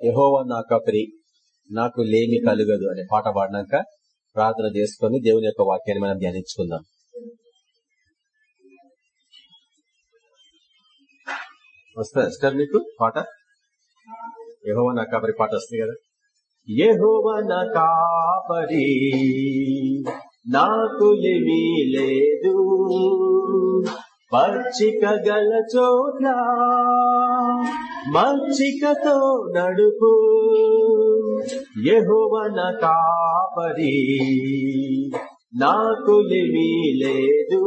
యహోవా నా కపరి నాకు లేమి కలుగదు అనే పాట పాడినాక ప్రార్థన చేసుకుని దేవుని యొక్క వాక్యాన్ని మనం ధ్యానించుకుందాం. వస్తా సిస్టర్ మీకు పాట? యహోవా నా కాపరి పాట వస్తుంది కదా? యహోవా నా కాపరి నాకు ఏమీ లేదు. పచ్చిక గల చోట్ల మంచికతో నడుపు. యహోవన కాపరి నాకు లేమీ లేదు.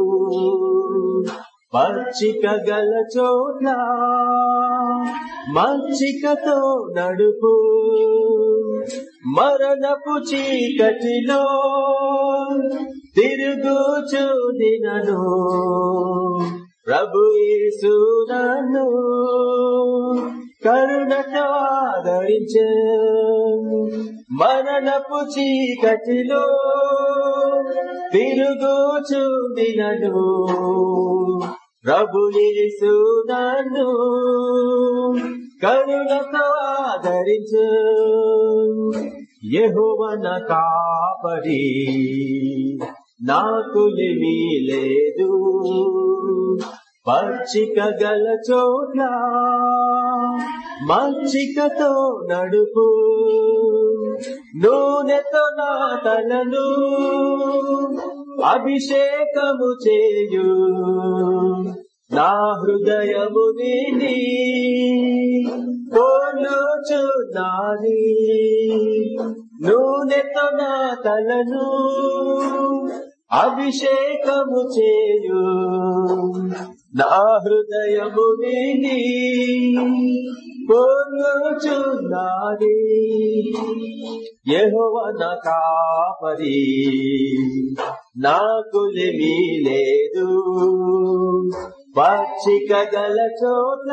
పచ్చిక గల చోట్ల మంచికతో నడుపు. మరణపు చీకటిలో తిరుగుచు దినను ప్రభు యేసు నన్ను కరుణతో ఆదరించే మరణపు చీకటిలో తిరుగుచుంది దినను ప్రభు యేసు నన్ను కరుణతో ఆదరించు యహోవన కాపరి. నాకు ఏమీ లేదు. పచ్చిక గల చోట్ల మచ్చికతో నడుపు నూనెతో నా తలను అభిషేకము చేయు. నా హృదయము విని కోలుచున్నాని నూనెతో నా తలను అభిషేకము చేయు. నా హృదయము విని కోలుచున్నాని యహోవన కాపరి నాకు లేమీ లేదు. పచ్చిక గల చోట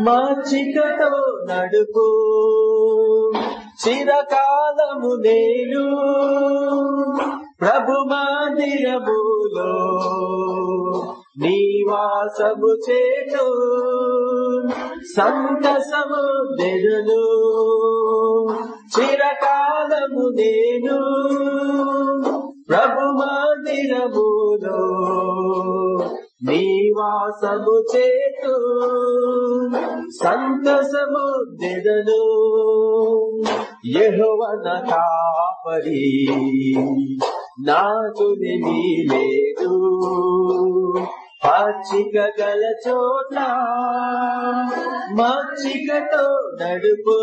మచ్చికతో నడుపు. చిరకాలము నేను ప్రభు మందిరములో నీవాసము చేటు సంతసము నెరును చిరకాలము నేను. ప్రభు మందిరములో నీవాసము చేతు సంతసము నెదను యహోవన కాపరి. నాకు నిధి లేదు. పచ్చిక గల చోట మచ్చికతో నడుపు.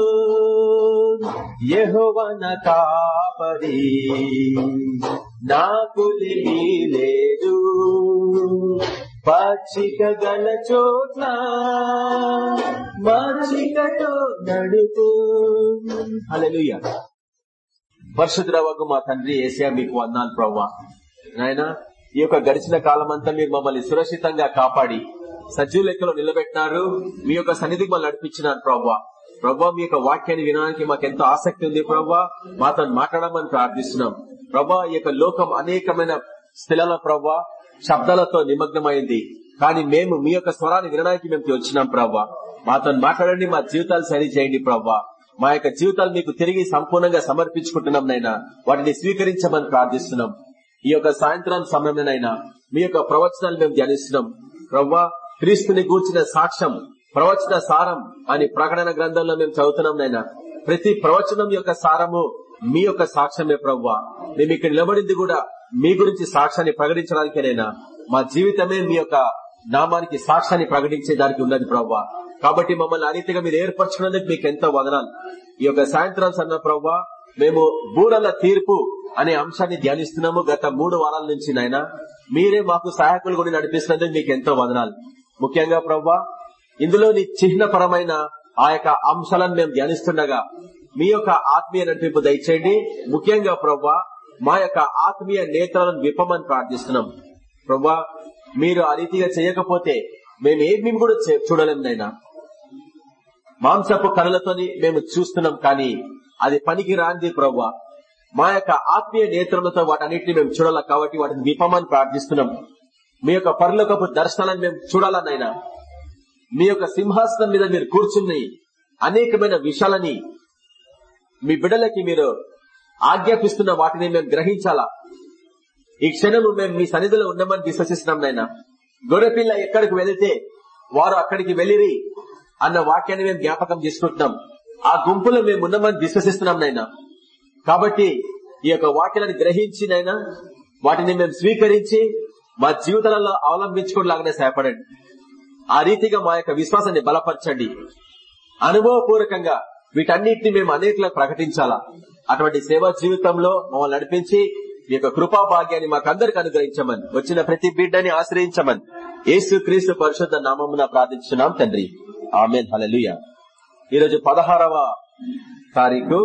యహోవన కాపరి నాకు లేదు. పచ్చిక గల చోట్ల మచ్చికతో నడుపు. అలలుయ పరిశుద్రవకు మా తండ్రి ఏసియా మీకు వందాలు ప్రవ్వా. నాయన ఈ యొక్క గడిచిన కాలం అంతా మీరు మమ్మల్ని సురక్షితంగా కాపాడి సజీవ లెక్కలో నిలబెట్టినారు మీ యొక్క సన్నిధికి మమ్మల్ని నడిపించినారు ప్రవ్వా. ప్రభా మీ యొక్క వాక్యాన్ని వినడానికి మాకు ఎంతో ఆసక్తి ఉంది ప్రభా మాతో మాట్లాడమని ప్రార్థిస్తున్నాం. ప్రభా ఈ యొక్క లోకం అనేకమైన స్థిరాల ప్రవ్వా శబ్దాలతో నిమగ్నమైంది. కానీ మేము మీ యొక్క స్వరాన్ని వినడానికి మేము వచ్చినాం ప్రవ్వా. మాతో మాట్లాడండి మా జీవితాలు సరి చేయండి ప్రవ్వా. మా యొక్క జీవితాలు మీకు తిరిగి సంపూర్ణంగా సమర్పించుకుంటున్నాం నైనా వాటిని స్వీకరించమని ప్రార్థిస్తున్నాం. ఈ యొక్క సాయంత్రం సమయంలోనైనా మీ యొక్క ప్రవచనాలు మేము ధ్యానిస్తున్నాం. ప్రవ్వా క్రీస్తుని గూర్చిన సాక్ష్యం ప్రవచన సారం అని ప్రకటన గ్రంథంలో మేము చదువుతున్నాం నైనా ప్రతి ప్రవచనం యొక్క సారము మీ యొక్క సాక్ష్యమే ప్రవ్వా. మేము ఇక్కడ నిలబడింది కూడా మీ గురించి సాక్ష్యాన్ని ప్రకటించడానికేనైనా మా జీవితమే మీ యొక్క నామానికి సాక్ష్యాన్ని ప్రకటించే దానికి ఉన్నది ప్రవ్వా. కాబట్టి మమ్మల్ని అరీతిగా మీరు ఏర్పరచుకున్నందుకు మీకు ఎంతో వదనాలు. ఈ యొక్క సాయంత్రం సన్న ప్రవ్వా మేము బూరల తీర్పు అనే అంశాన్ని ధ్యానిస్తున్నాము. గత మూడు వారాల నుంచి నాయన మీరే మాకు సహాయకులు కూడా నడిపిస్తున్నందుకు మీకు ఎంతో వదనాలు. ముఖ్యంగా ప్రవ్వా ఇందులోని చిహ్నపరమైన ఆ యొక్క అంశాలను మేము ధ్యానిస్తుండగా మీ యొక్క ఆత్మీయ నడిపింపు దయచేయండి. ముఖ్యంగా ప్రవ్వా మా యొక్క ఆత్మీయ నేతలను విప్పమని ప్రార్థిస్తున్నాం. ప్రవ్వా మీరు ఆ రీతిగా చేయకపోతే మేము ఏమి కూడా చూడలేము నైనా మాంసపు కనులతోని మేము చూస్తున్నాం కానీ అది పనికి రాంది ప్రవ్వా. మా యొక్క ఆత్మీయ నేత్రములతో వాటన్నిటిని మేము చూడాలా కాబట్టి వాటిని విప్పమని ప్రార్థిస్తున్నాం. మీ యొక్క పరలోకపు దర్శనాలను మేము చూడాలనైనా మీ యొక్క సింహాసనం మీద మీరు కూర్చుని అనేకమైన విషయాలని మీ బిడ్డలకి మీరు ఆజ్ఞాపిస్తున్న వాటిని మేము గ్రహించాలా. ఈ క్షణము మేము మీ సన్నిధిలో ఉన్నామని విశ్వసిస్తున్నాం నాయన. గొర్రెపిల్ల ఎక్కడికి వెళితే వారు అక్కడికి వెళ్ళిరి. అన్న వాక్యాన్ని మేము జ్ఞాపకం చేసుకుంటున్నాం. ఆ గుంపులో మేము ఉన్నామని విశ్వసిస్తున్నాం నాయన. కాబట్టి ఈ యొక్క వాక్యాలను గ్రహించి నాయన వాటిని మేము స్వీకరించి మా జీవితాలలో అవలంబించుకోలాగానే సహాయపడండి. ఆ రీతిగా మా యొక్క విశ్వాసాన్ని బలపరచండి. అనుభవపూర్వకంగా వీటన్నిటిని మేము అనేకలకు ప్రకటించాలా? అటువంటి సేవా జీవితంలో మమ్మల్ని నడిపించి మీ యొక్క కృపా భాగ్యాన్ని మాకందరికి అనుగ్రహించమని వచ్చిన ప్రతి బిడ్డని ఆశ్రయించమని యేసు క్రీస్తు పరిశుద్ధ నామమున ప్రార్థించున్నాం తండ్రి. ఆమె హలలుయ ఈరోజు పదహారవ తారీఖు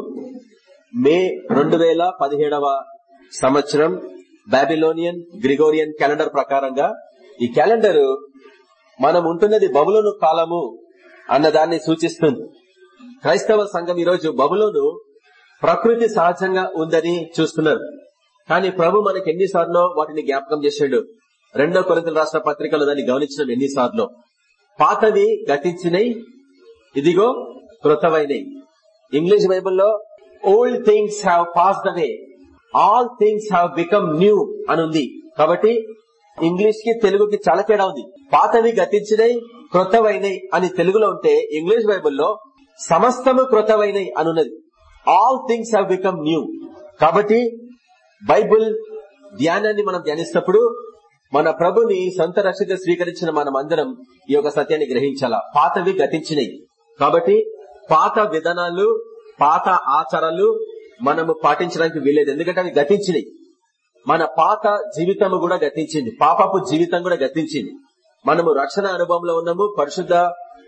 మే రెండు వేల పదిహేడవ సంవత్సరం బాబిలోనియన్ గ్రిగోరియన్ క్యాలెండర్ ప్రకారంగా. ఈ క్యాలెండర్ మనం ఉంటున్నది బబులోను కాలము అన్నదాన్ని సూచిస్తుంది. క్రైస్తవ సంఘం ఈరోజు బబులోను ప్రకృతి సహజంగా ఉందని చూస్తున్నారు. కానీ ప్రభు మనకి ఎన్నిసార్లు వాటిని జ్ఞాపకం చేశాడు రెండో కొరింతలు రాష్ట్ర పత్రికలో దాన్ని గమనించడం ఎన్నిసార్లు. పాతవి గతించినై ఇదిగో కృతమైనవి ఇంగ్లీష్ బైబుల్లో old things have passed away all things have become new అని ఉంది కాబట్టి ఇంగ్లీష్కి తెలుగుకి చాలా తేడా ఉంది. పాతవి గతించినై కృతమైనై అని తెలుగులో ఉంటే ఇంగ్లీష్ బైబుల్లో సమస్తము కృతమైనై అనున్నది. All things have become new కాబట్టి బైబుల్ ధ్యానాన్ని మనం ధ్యానిస్తున్నప్పుడు మన ప్రభుని సొంత రక్షగా స్వీకరించిన మనం ఈ యొక్క సత్యాన్ని గ్రహించాలా? పాతవి గతించినాయి కాబట్టి పాత విధానాలు పాత ఆచారాలు మనము పాటించడానికి వీలేదు ఎందుకంటే అవి గతించినవి మన పాత జీవితం కూడా గతించింది. పాపపు జీవితం కూడా గతించింది. మనము రక్షణ అనుభవంలో ఉన్నాము పరిశుద్ధ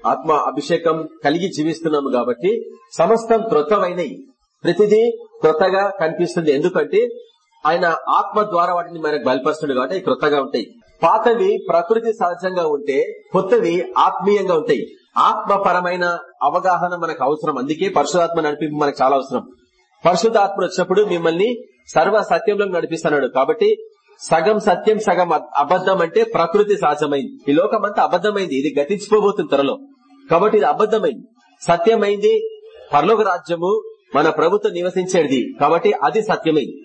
ఆత్మ అభిషేకం కలిగి జీవిస్తున్నాము కాబట్టి సమస్తం కృతమైనవి ప్రతిదీ క్రొత్తగా కనిపిస్తుంది. ఎందుకంటే ఆయన ఆత్మ ద్వారా వాటిని మనకు బయలుపరుస్తుంది కాబట్టి క్రొత్తగా ఉంటాయి. పాతవి ప్రకృతి సహజంగా ఉంటే కొత్తవి ఆత్మీయంగా ఉంటాయి. ఆత్మపరమైన అవగాహన మనకు అవసరం. అందుకే పరిశుధాత్మ నడిపింపు మనకు చాలా అవసరం. పరిశుధాత్మ వచ్చినప్పుడు మిమ్మల్ని సర్వ సత్యంలో నడిపిస్తున్నాడు. కాబట్టి సగం సత్యం సగం అబద్ధం అంటే ప్రకృతి సహజమైంది. ఈ లోకం అంతా అబద్ధమైంది. ఇది గతించిపోబోతుంది త్వరలో. కాబట్టి ఇది అబద్ధమైంది. సత్యమైంది. పర్లోక రాజ్యము మన ప్రభుత్వం నివసించేది. కాబట్టి అది సత్యమైంది.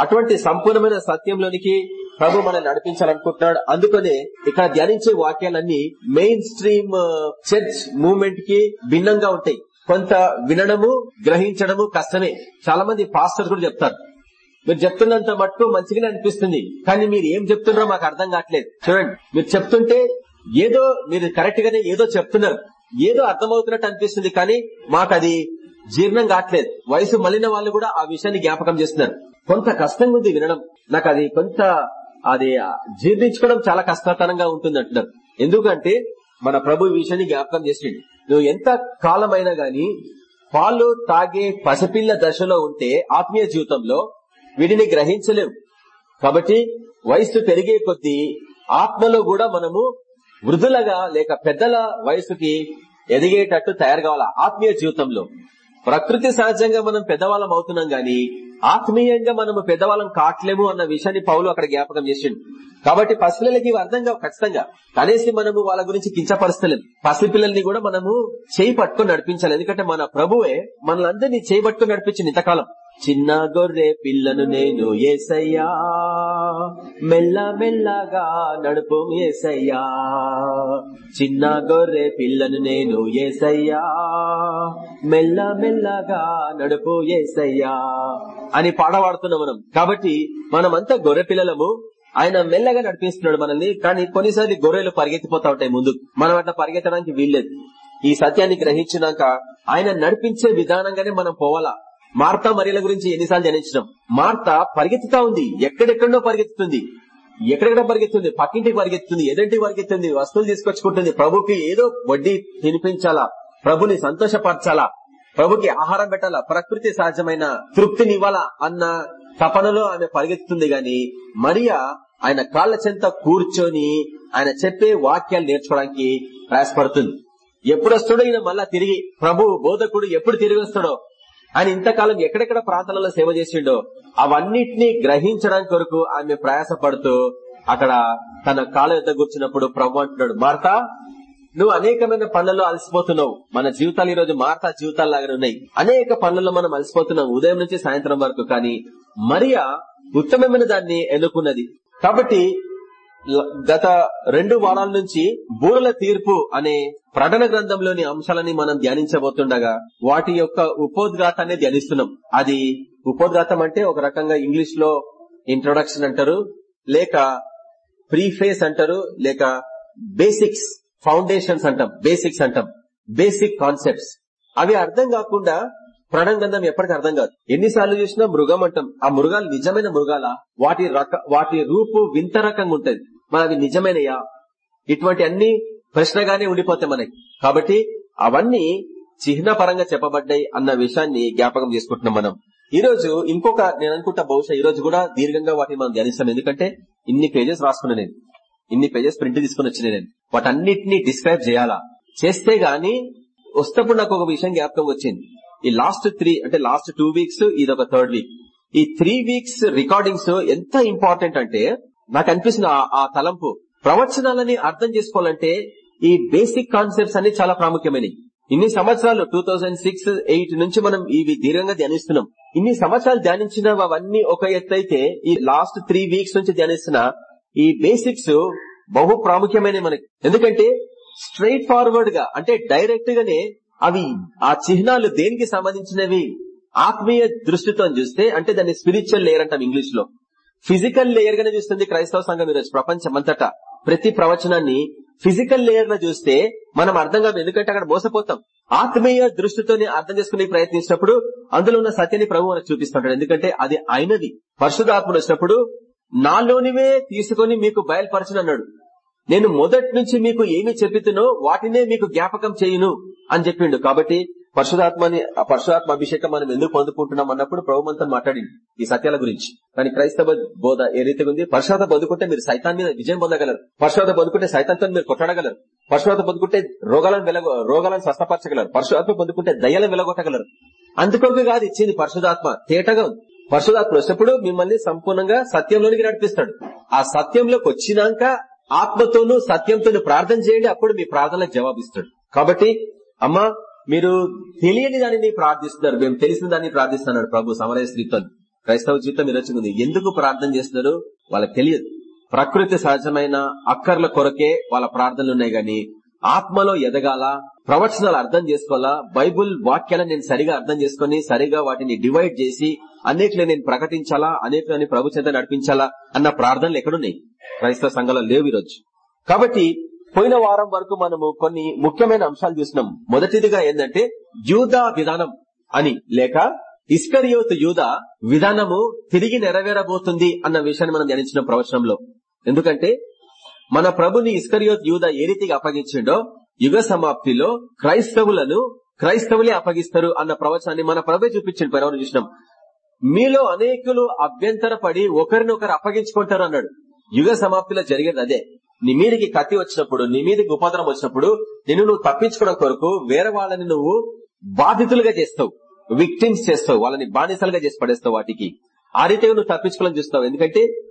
అటువంటి సంపూర్ణమైన సత్యంలోనికి ప్రభు మనల్ని నడిపించాలనుకుంటున్నాడు. అందుకనే ఇక్కడ ధ్యానించే వాక్యాలన్నీ మెయిన్ స్ట్రీమ్ చర్చ్ మూవ్మెంట్కి భిన్నంగా ఉంటాయి. కొంత వినడము గ్రహించడము కష్టమే. చాలా మంది పాస్టర్స్ కూడా చెప్తారు. మీరు చెప్తున్నంత మట్టు మంచిగానే అనిపిస్తుంది. కానీ మీరు ఏం చెప్తున్నారో మాకు అర్థం కావట్లేదు. చూడండి మీరు చెప్తుంటే ఏదో మీరు కరెక్ట్ గానే ఏదో చెప్తున్నారు. ఏదో అర్థమవుతున్నట్టు అనిపిస్తుంది కానీ మాకు అది జీర్ణం కావట్లేదు వయసు మళ్ళిన వాళ్ళు కూడా ఆ విషయాన్ని జ్ఞాపకం చేస్తున్నారు. కొంత కష్టంగా ఉంది వినడం. నాకు అది కొంత అది జీర్ణించుకోవడం చాలా కష్టతరంగా ఉంటుంది అంటున్నారు. ఎందుకంటే మన ప్రభు విషయాన్ని జ్ఞాపకం చేసిండు. నువ్వు ఎంత కాలమైనా గాని పాలు తాగే పసిపిల్ల దశలో ఉంటే ఆత్మీయ జీవితంలో వీటిని గ్రహించలేవు. కాబట్టి వయస్సు పెరిగే కొద్దీ ఆత్మలో కూడా మనము వృద్ధులగా లేక పెద్దల వయసుకి ఎదిగేటట్టు తయారు కావాలా? ఆత్మీయ జీవితంలో. ప్రకృతి సహజంగా మనం పెద్దవాళ్ళం అవుతున్నాం గాని ఆత్మీయంగా మనము పెద్దవాళ్ళం కావట్లేము అన్న విషయాన్ని పౌలు అక్కడ జ్ఞాపకం చేసిండు. కాబట్టి పసిపిల్లలకి ఇవి అర్థం కావు ఖచ్చితంగా. కనీసం మనము వాళ్ళ గురించి కించపరచలేము పసిపిల్లల్ని కూడా మనము చేయి పట్టుకుని నడిపించాలి. ఎందుకంటే మన ప్రభువే మనలందరినీ చేయి పట్టుకుని నడిపించింది ఇంతకాలం. చిన్న గొర్రె పిల్లను నేను ఏసయ్యా. మెల్ల మెల్లగా నడుపు ఏసయ్యా. చిన్న గొర్రె పిల్లను నేను ఏసయ్యా. మెల్ల మెల్లగా నడుపు ఏసయ్యా అని పాట మనం. కాబట్టి మనమంతా గొర్రె పిల్లలము. ఆయన మెల్లగా నడిపిస్తున్నాడు మనల్ని కానీ కొన్నిసార్లు గొర్రెలు పరిగెత్తిపోతా ఉంటాయి ముందు. మనం అట్లా పరిగెత్తడానికి వీల్లేదు. ఈ సత్యాన్ని గ్రహించినాక ఆయన నడిపించే విధానంగానే మనం పోవాలా? మార్తా మరియల గురించి ఎన్నిసార్లు జనించినాం మార్త పరిగెత్తుతా ఉంది. ఎక్కడెక్కడో పరిగెత్తుతుంది. ఎక్కడెక్కడ పరిగెత్తుంది? పక్కింటికి పరిగెత్తుంది ఎదంటికి పరిగెత్తుంది. వస్తువులు తీసుకొచ్చుకుంటుంది. ప్రభుకి ఏదో వడ్డీ తినిపించాలా? ప్రభుని సంతోషపరచాలా? ప్రభుకి ఆహారం పెట్టాలా? ప్రకృతి సహజమైన తృప్తినివ్వాలా అన్న తపనలో ఆమె పరిగెత్తుతుంది గాని మరియా ఆయన కాళ్ళ చెంత కూర్చొని ఆయన చెప్పే వాక్యాలు నేర్చుకోవడానికి ప్రయాసపడుతుంది. ఎప్పుడు వస్తాడో ఈయన మళ్ళా తిరిగి ప్రభు బోధకుడు ఎప్పుడు తిరిగి వస్తాడో ఆయన ఇంతకాలం ఎక్కడెక్కడ ప్రాంతాలలో సేవ చేసిండో అవన్నిటినీ గ్రహించడానికి కొరకు ఆమె ప్రయాసపడుతూ అక్కడ తన కాళ్ళ యొక్క కూర్చున్నప్పుడు ప్రభు అంటున్నాడు మార్తా నువ్వు అనేకమైన పనులలో అలసిపోతున్నావు. మన జీవితాలు ఈ రోజు మార్తా జీవితాలు లాగానే ఉన్నాయి. అనేక పనులలో మనం అలసిపోతున్నాం. ఉదయం నుంచి సాయంత్రం వరకు కానీ మరియా ఉత్తమమైన దాన్ని ఎన్నుకున్నది. కాబట్టి గత రెండు వారాల నుంచి బూరల తీర్పు అనే ప్రకటన గ్రంథంలోని అంశాలని మనం ధ్యానించబోతుండగా వాటి యొక్క ఉపోద్ఘాతాన్ని ధ్యానిస్తున్నాం. అది ఉపోద్ఘాతం అంటే ఒక రకంగా ఇంగ్లీష్లో ఇంట్రొడక్షన్ అంటారు లేక ప్రీఫేస్ అంటారు లేక బేసిక్స్ ఫౌండేషన్స్ అంటాం బేసిక్స్ అంటాం బేసిక్ కాన్సెప్ట్స్. అవి అర్థం కాకుండా ప్రణం ఎప్పటికీ అర్థం కాదు. ఎన్నిసార్లు చూసినా మృగం అంటాం. ఆ మృగాలు నిజమైన మృగాల? వాటి రక వాటి రూపు వింత రకంగా ఉంటది. మరి అవి నిజమైనయా? ఇటువంటి అన్ని ప్రశ్నగానే ఉండిపోతాయి మనకి. కాబట్టి అవన్నీ చిహ్న పరంగా చెప్పబడ్డాయి అన్న విషయాన్ని జ్ఞాపకం చేసుకుంటున్నాం మనం. ఈ రోజు ఇంకొక నేను అనుకుంటా బహుశా ఈ రోజు కూడా దీర్ఘంగా వాటిని మనం ధ్యానిస్తాం. ఎందుకంటే ఇన్ని పేజెస్ రాసుకున్నా నేను. ఇన్ని పేజెస్ ప్రింట్ తీసుకుని వచ్చిన నేను. వాటన్నిటిని డిస్క్రైబ్ చేయాలా? చేస్తే గాని వస్తప్పుడు నాకు ఒక విషయం జ్ఞాపకం వచ్చింది. ఈ లాస్ట్ త్రీ అంటే లాస్ట్ టూ వీక్స్ ఇది ఒక థర్డ్ వీక్ ఈ త్రీ వీక్స్ రికార్డింగ్స్ ఎంత ఇంపార్టెంట్ అంటే నాకు అనిపిస్తుంది ఆ- తలంపు. ప్రవచనాలని అర్థం చేసుకోవాలంటే ఈ బేసిక్ కాన్సెప్ట్స్ అన్ని చాలా ప్రాముఖ్యమైనవి ఇన్ని సంవత్సరాలు టూ థౌజండ్ సిక్స్ ఎయిట్ నుంచి మనం ఇవి దీర్ఘంగా ధ్యానిస్తున్నాం. ఇన్ని సంవత్సరాలు ధ్యానించిన అవన్నీ ఒక ఎత్తైతే ఈ లాస్ట్ త్రీ వీక్స్ నుంచి ధ్యానిస్తున్న ఈ బేసిక్స్ బహు ప్రాముఖ్యమైనవి మనకి. ఎందుకంటే స్ట్రైట్ ఫార్వర్డ్గా అంటే డైరెక్ట్ గానే అవి ఆ చిహ్నాలు దేనికి సంబంధించినవి? ఆత్మీయ దృష్టితో చూస్తే అంటే దాన్ని స్పిరిచువల్ లేయర్ అంటాం ఇంగ్లీష్లో ఫిజికల్ లేయర్ గానే చూస్తుంది క్రైస్తవ సంఘం ఈరోజు ప్రపంచమంతటా. ప్రతి ప్రవచనాన్ని ఫిజికల్ లేయర్లో చూస్తే మనం అర్థం కాదు ఎందుకంటే అక్కడ మోసపోతాం. ఆత్మీయ దృష్టితోనే అర్థం చేసుకునే ప్రయత్నించినప్పుడు అందులో ఉన్న సత్యని ప్రభు మనకు చూపిస్తుంటాడు. ఎందుకంటే అది ఆయనది పరిశుధాత్మను వచ్చినప్పుడు నాలోనివే తీసుకొని మీకు బయలుపరచను అన్నాడు నేను మొదటి నుంచి మీకు ఏమి చెప్పితునో వాటినే మీకు జ్ఞాపకం చేయును అని చెప్పిండు. కాబట్టి పరశురాత్మని ఆ పరశురాత్మ అభిషేకం మనం ఎందుకు పొందుకుంటున్నాం అన్నప్పుడు ప్రభుమంతా మాట్లాడింది ఈ సత్యాల గురించి. కానీ క్రైస్తవ బోధ ఏ రీతిగా ఉంది? పరశురాత పొందుకుంటే మీరు సైతాన్ మీద విజయం పొందగలరు. పరశురాత బతుకుంటే సైతాంతో మీరు కొట్టడగలరు పరశురాత బతుకుంటే రోగాలను వెలగ రోగాలను స్వస్థపరచగలరు. పరశురాత్మ పొందుకుంటే దయ్యాలను వెలగొట్టగలరు. అందుకొక కాదు ఇచ్చింది పరశురాత్మ తేటగా ఉంది. పరిశుధాత్మ వచ్చినప్పుడు మిమ్మల్ని సంపూర్ణంగా సత్యంలోనికి నడిపిస్తాడు. ఆ సత్యంలోకి వచ్చినాక ఆత్మతోనూ సత్యంతోనూ ప్రార్థన చేయండి అప్పుడు మీ ప్రార్థనలకు జవాబిస్తాడు. కాబట్టి అమ్మా మీరు తెలియని దానిని ప్రార్థిస్తున్నారు మేము తెలిసిన దాన్ని ప్రార్థిస్తున్నాడు ప్రభు సమరయ స్త్రీతో క్రైస్తవ జీవితం ఇరచుకుంది ఎందుకు ప్రార్థన చేస్తున్నారు? వాళ్ళకి తెలియదు. ప్రకృతి సహజమైన అక్కర్ల కొరకే వాళ్ళ ప్రార్థనలు ఉన్నాయి గాని ఆత్మలో ఎదగాల ప్రవచనాలు అర్థం చేసుకోవాలా బైబుల్ వాక్యాలను నేను సరిగా అర్థం చేసుకుని సరిగా వాటిని డివైడ్ చేసి అనేకలు నేను ప్రకటించాలా అనేకలని ప్రభు చేత నడిపించాలా అన్న ప్రార్థనలు ఎక్కడున్నాయి? క్రైస్తవ సంఘంలో లేవు ఈరోజు. కాబట్టి పోయిన వారం వరకు మనము కొన్ని ముఖ్యమైన అంశాలు చూసినాం. మొదటిదిగా ఏంటంటే యూదా విధానం అని. లేక ఇస్కరియోత్ యూద విధానము తిరిగి నెరవేరబోతుంది అన్న విషయాన్ని మనం ధ్యానించిన ప్రవచనంలో. ఎందుకంటే మన ప్రభుని ఇస్కరియోత్ యూద ఏ రీతిగా అప్పగించిండో యుగ సమాప్తిలో క్రైస్తవులను క్రైస్తవులే అప్పగిస్తారు అన్న ప్రవచనాన్ని మన ప్రభు చూపించింది పరవని చూసినాం. మీలో అనేకులు అభ్యంతర పడి ఒకరినొకరు అప్పగించుకుంటారు అన్నాడు. యుగ సమాప్తిలో జరిగేది అదే. నీ మీదకి కత్తి వచ్చినప్పుడు నీ మీదకి ఉపద్రం వచ్చినప్పుడు నిన్ను నువ్వు తప్పించుకోవడం కొరకు వేరే వాళ్ళని నువ్వు బాధితులుగా చేస్తావు. విక్టిమ్స్ చేస్తావు. వాళ్ళని బానిసలుగా చేసి పడేస్తావు వాటికి. ఆ రీతిగా నువ్వు తప్పించుకోవాలని చూస్తావు. ఎందుకంటే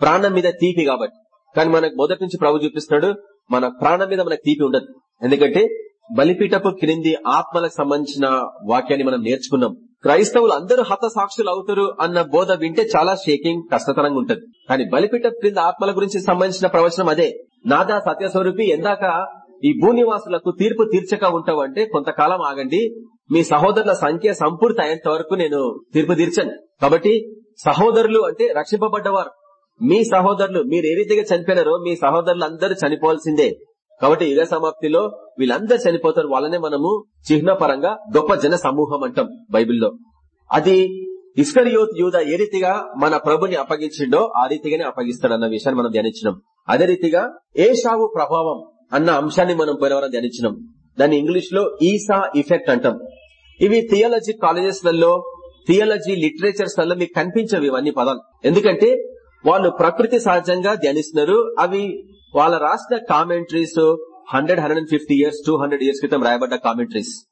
ప్రాణం మీద తీపి కాబట్టి. కానీ మనకు మొదటి నుంచి ప్రభు చూపిస్తున్నాడు మన ప్రాణం మీద మనకు తీపి ఉండదు. ఎందుకంటే బలిపీఠపు క్రింది ఆత్మలకు సంబంధించిన వాక్యాన్ని మనం నేర్చుకున్నాం. క్రైస్తవులు అందరూ హత సాక్షులు అవుతారు అన్న బోధ వింటే చాలా షేకింగ్ కష్టతరంగా ఉంటది కానీ బలిపీఠ క్రింద ఆత్మల గురించి సంబంధించిన ప్రవచనం అదే. నాదా సత్యస్వరూపి ఎందాక ఈ భూనివాసులకు తీర్పు తీర్చక ఉంటావంటే కొంతకాలం ఆగండి. మీ సహోదరుల సంఖ్య సంపూర్తి అయ్యేంత వరకు నేను తీర్పు తీర్చను. కాబట్టి సహోదరులు అంటే రక్షింపబడ్డవారు. మీ సహోదరులు మీరు ఏ రీతిగా చనిపోయినారో మీ సహోదరులు అందరూ చనిపోవాల్సిందే. కాబట్టి యుగ సమాప్తిలో వీళ్ళందరూ చనిపోతారు. వాళ్ళనే మనము చిహ్నపరంగా గొప్ప జన సమూహం అంటాం బైబిల్లో. అది ఇస్కరియోత్ యూద ఏ రీతిగా మన ప్రభుని అప్పగించిండో ఆ రీతిగానే అప్పగిస్తాడు అన్న విషయాన్ని మనం ధ్యానించినాం. అదే రీతిగా ఏషావు ప్రభావం అన్న అంశాన్ని మనం పోయినవరం ధ్యానించినాం. దాన్ని ఇంగ్లీష్లో ఈసా ఇఫెక్ట్ అంటాం. ఇవి థియాలజీ కాలేజెస్లలో థియాలజీ లిటరేచర్స్లలో మీకు కనిపించవు ఇవన్నీ పదాలు. ఎందుకంటే వాళ్ళు ప్రకృతి సహజంగా ధ్యానిస్తున్నారు. అవి వాళ్ళ రాసిన commentaries hundred hundred fifty years two hundred years క్రితం రాయబడ్డ కామెంట్రీస్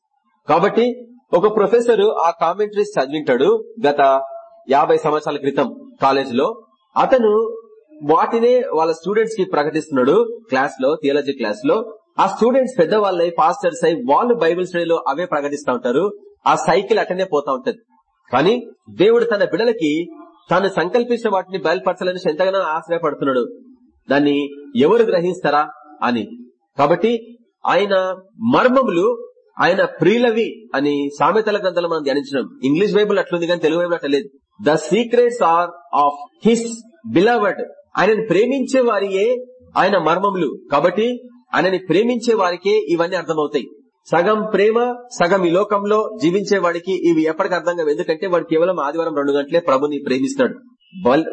కాబట్టి ఒక ప్రొఫెసర్ ఆ కామెంట్రీస్ చదివింటాడు గత యాభై సంవత్సరాల క్రితం కాలేజ్లో. అతను వాటినే వాళ్ళ స్టూడెంట్స్కి ప్రకటిస్తున్నాడు క్లాస్లో థియాలజీ క్లాస్లో. ఆ స్టూడెంట్స్ పెద్దవాళ్ళై పాస్టర్స్ అయి వాళ్ళు బైబిల్ స్టడీలో అవే ప్రకటిస్తూ ఉంటారు. ఆ సైకిల్ అటనే పోతా ఉంటది. కానీ దేవుడు తన బిడలకి తాను సంకల్పించిన వాటిని బయలుపరచాలని ఎంతగానో ఆశ్రయపడుతున్నాడు. దాన్ని ఎవరు గ్రహిస్తారా అని. కాబట్టి ఆయన మర్మములు ఆయన ప్రియులవి అని సామెతల గ్రంథాలు మనం ధ్యానించినాం. ఇంగ్లీష్ బైబుల్ అట్లుంది కానీ తెలుగు బైబుల్ అట్లా లేదు. The secrets are of his beloved ఆయనని ప్రేమించే వారియే ఆయన మర్మములు. కాబట్టి ఆయనని ప్రేమించే వారికే ఇవన్నీ అర్థమవుతాయి. సగం ప్రేమ సగం ఈ లోకంలో జీవించే వాడికి ఇవి ఎప్పటికీ అర్థం కావు. ఎందుకంటే వాడు కేవలం ఆదివారం రెండు గంటలే ప్రభుని ప్రేమిస్తున్నాడు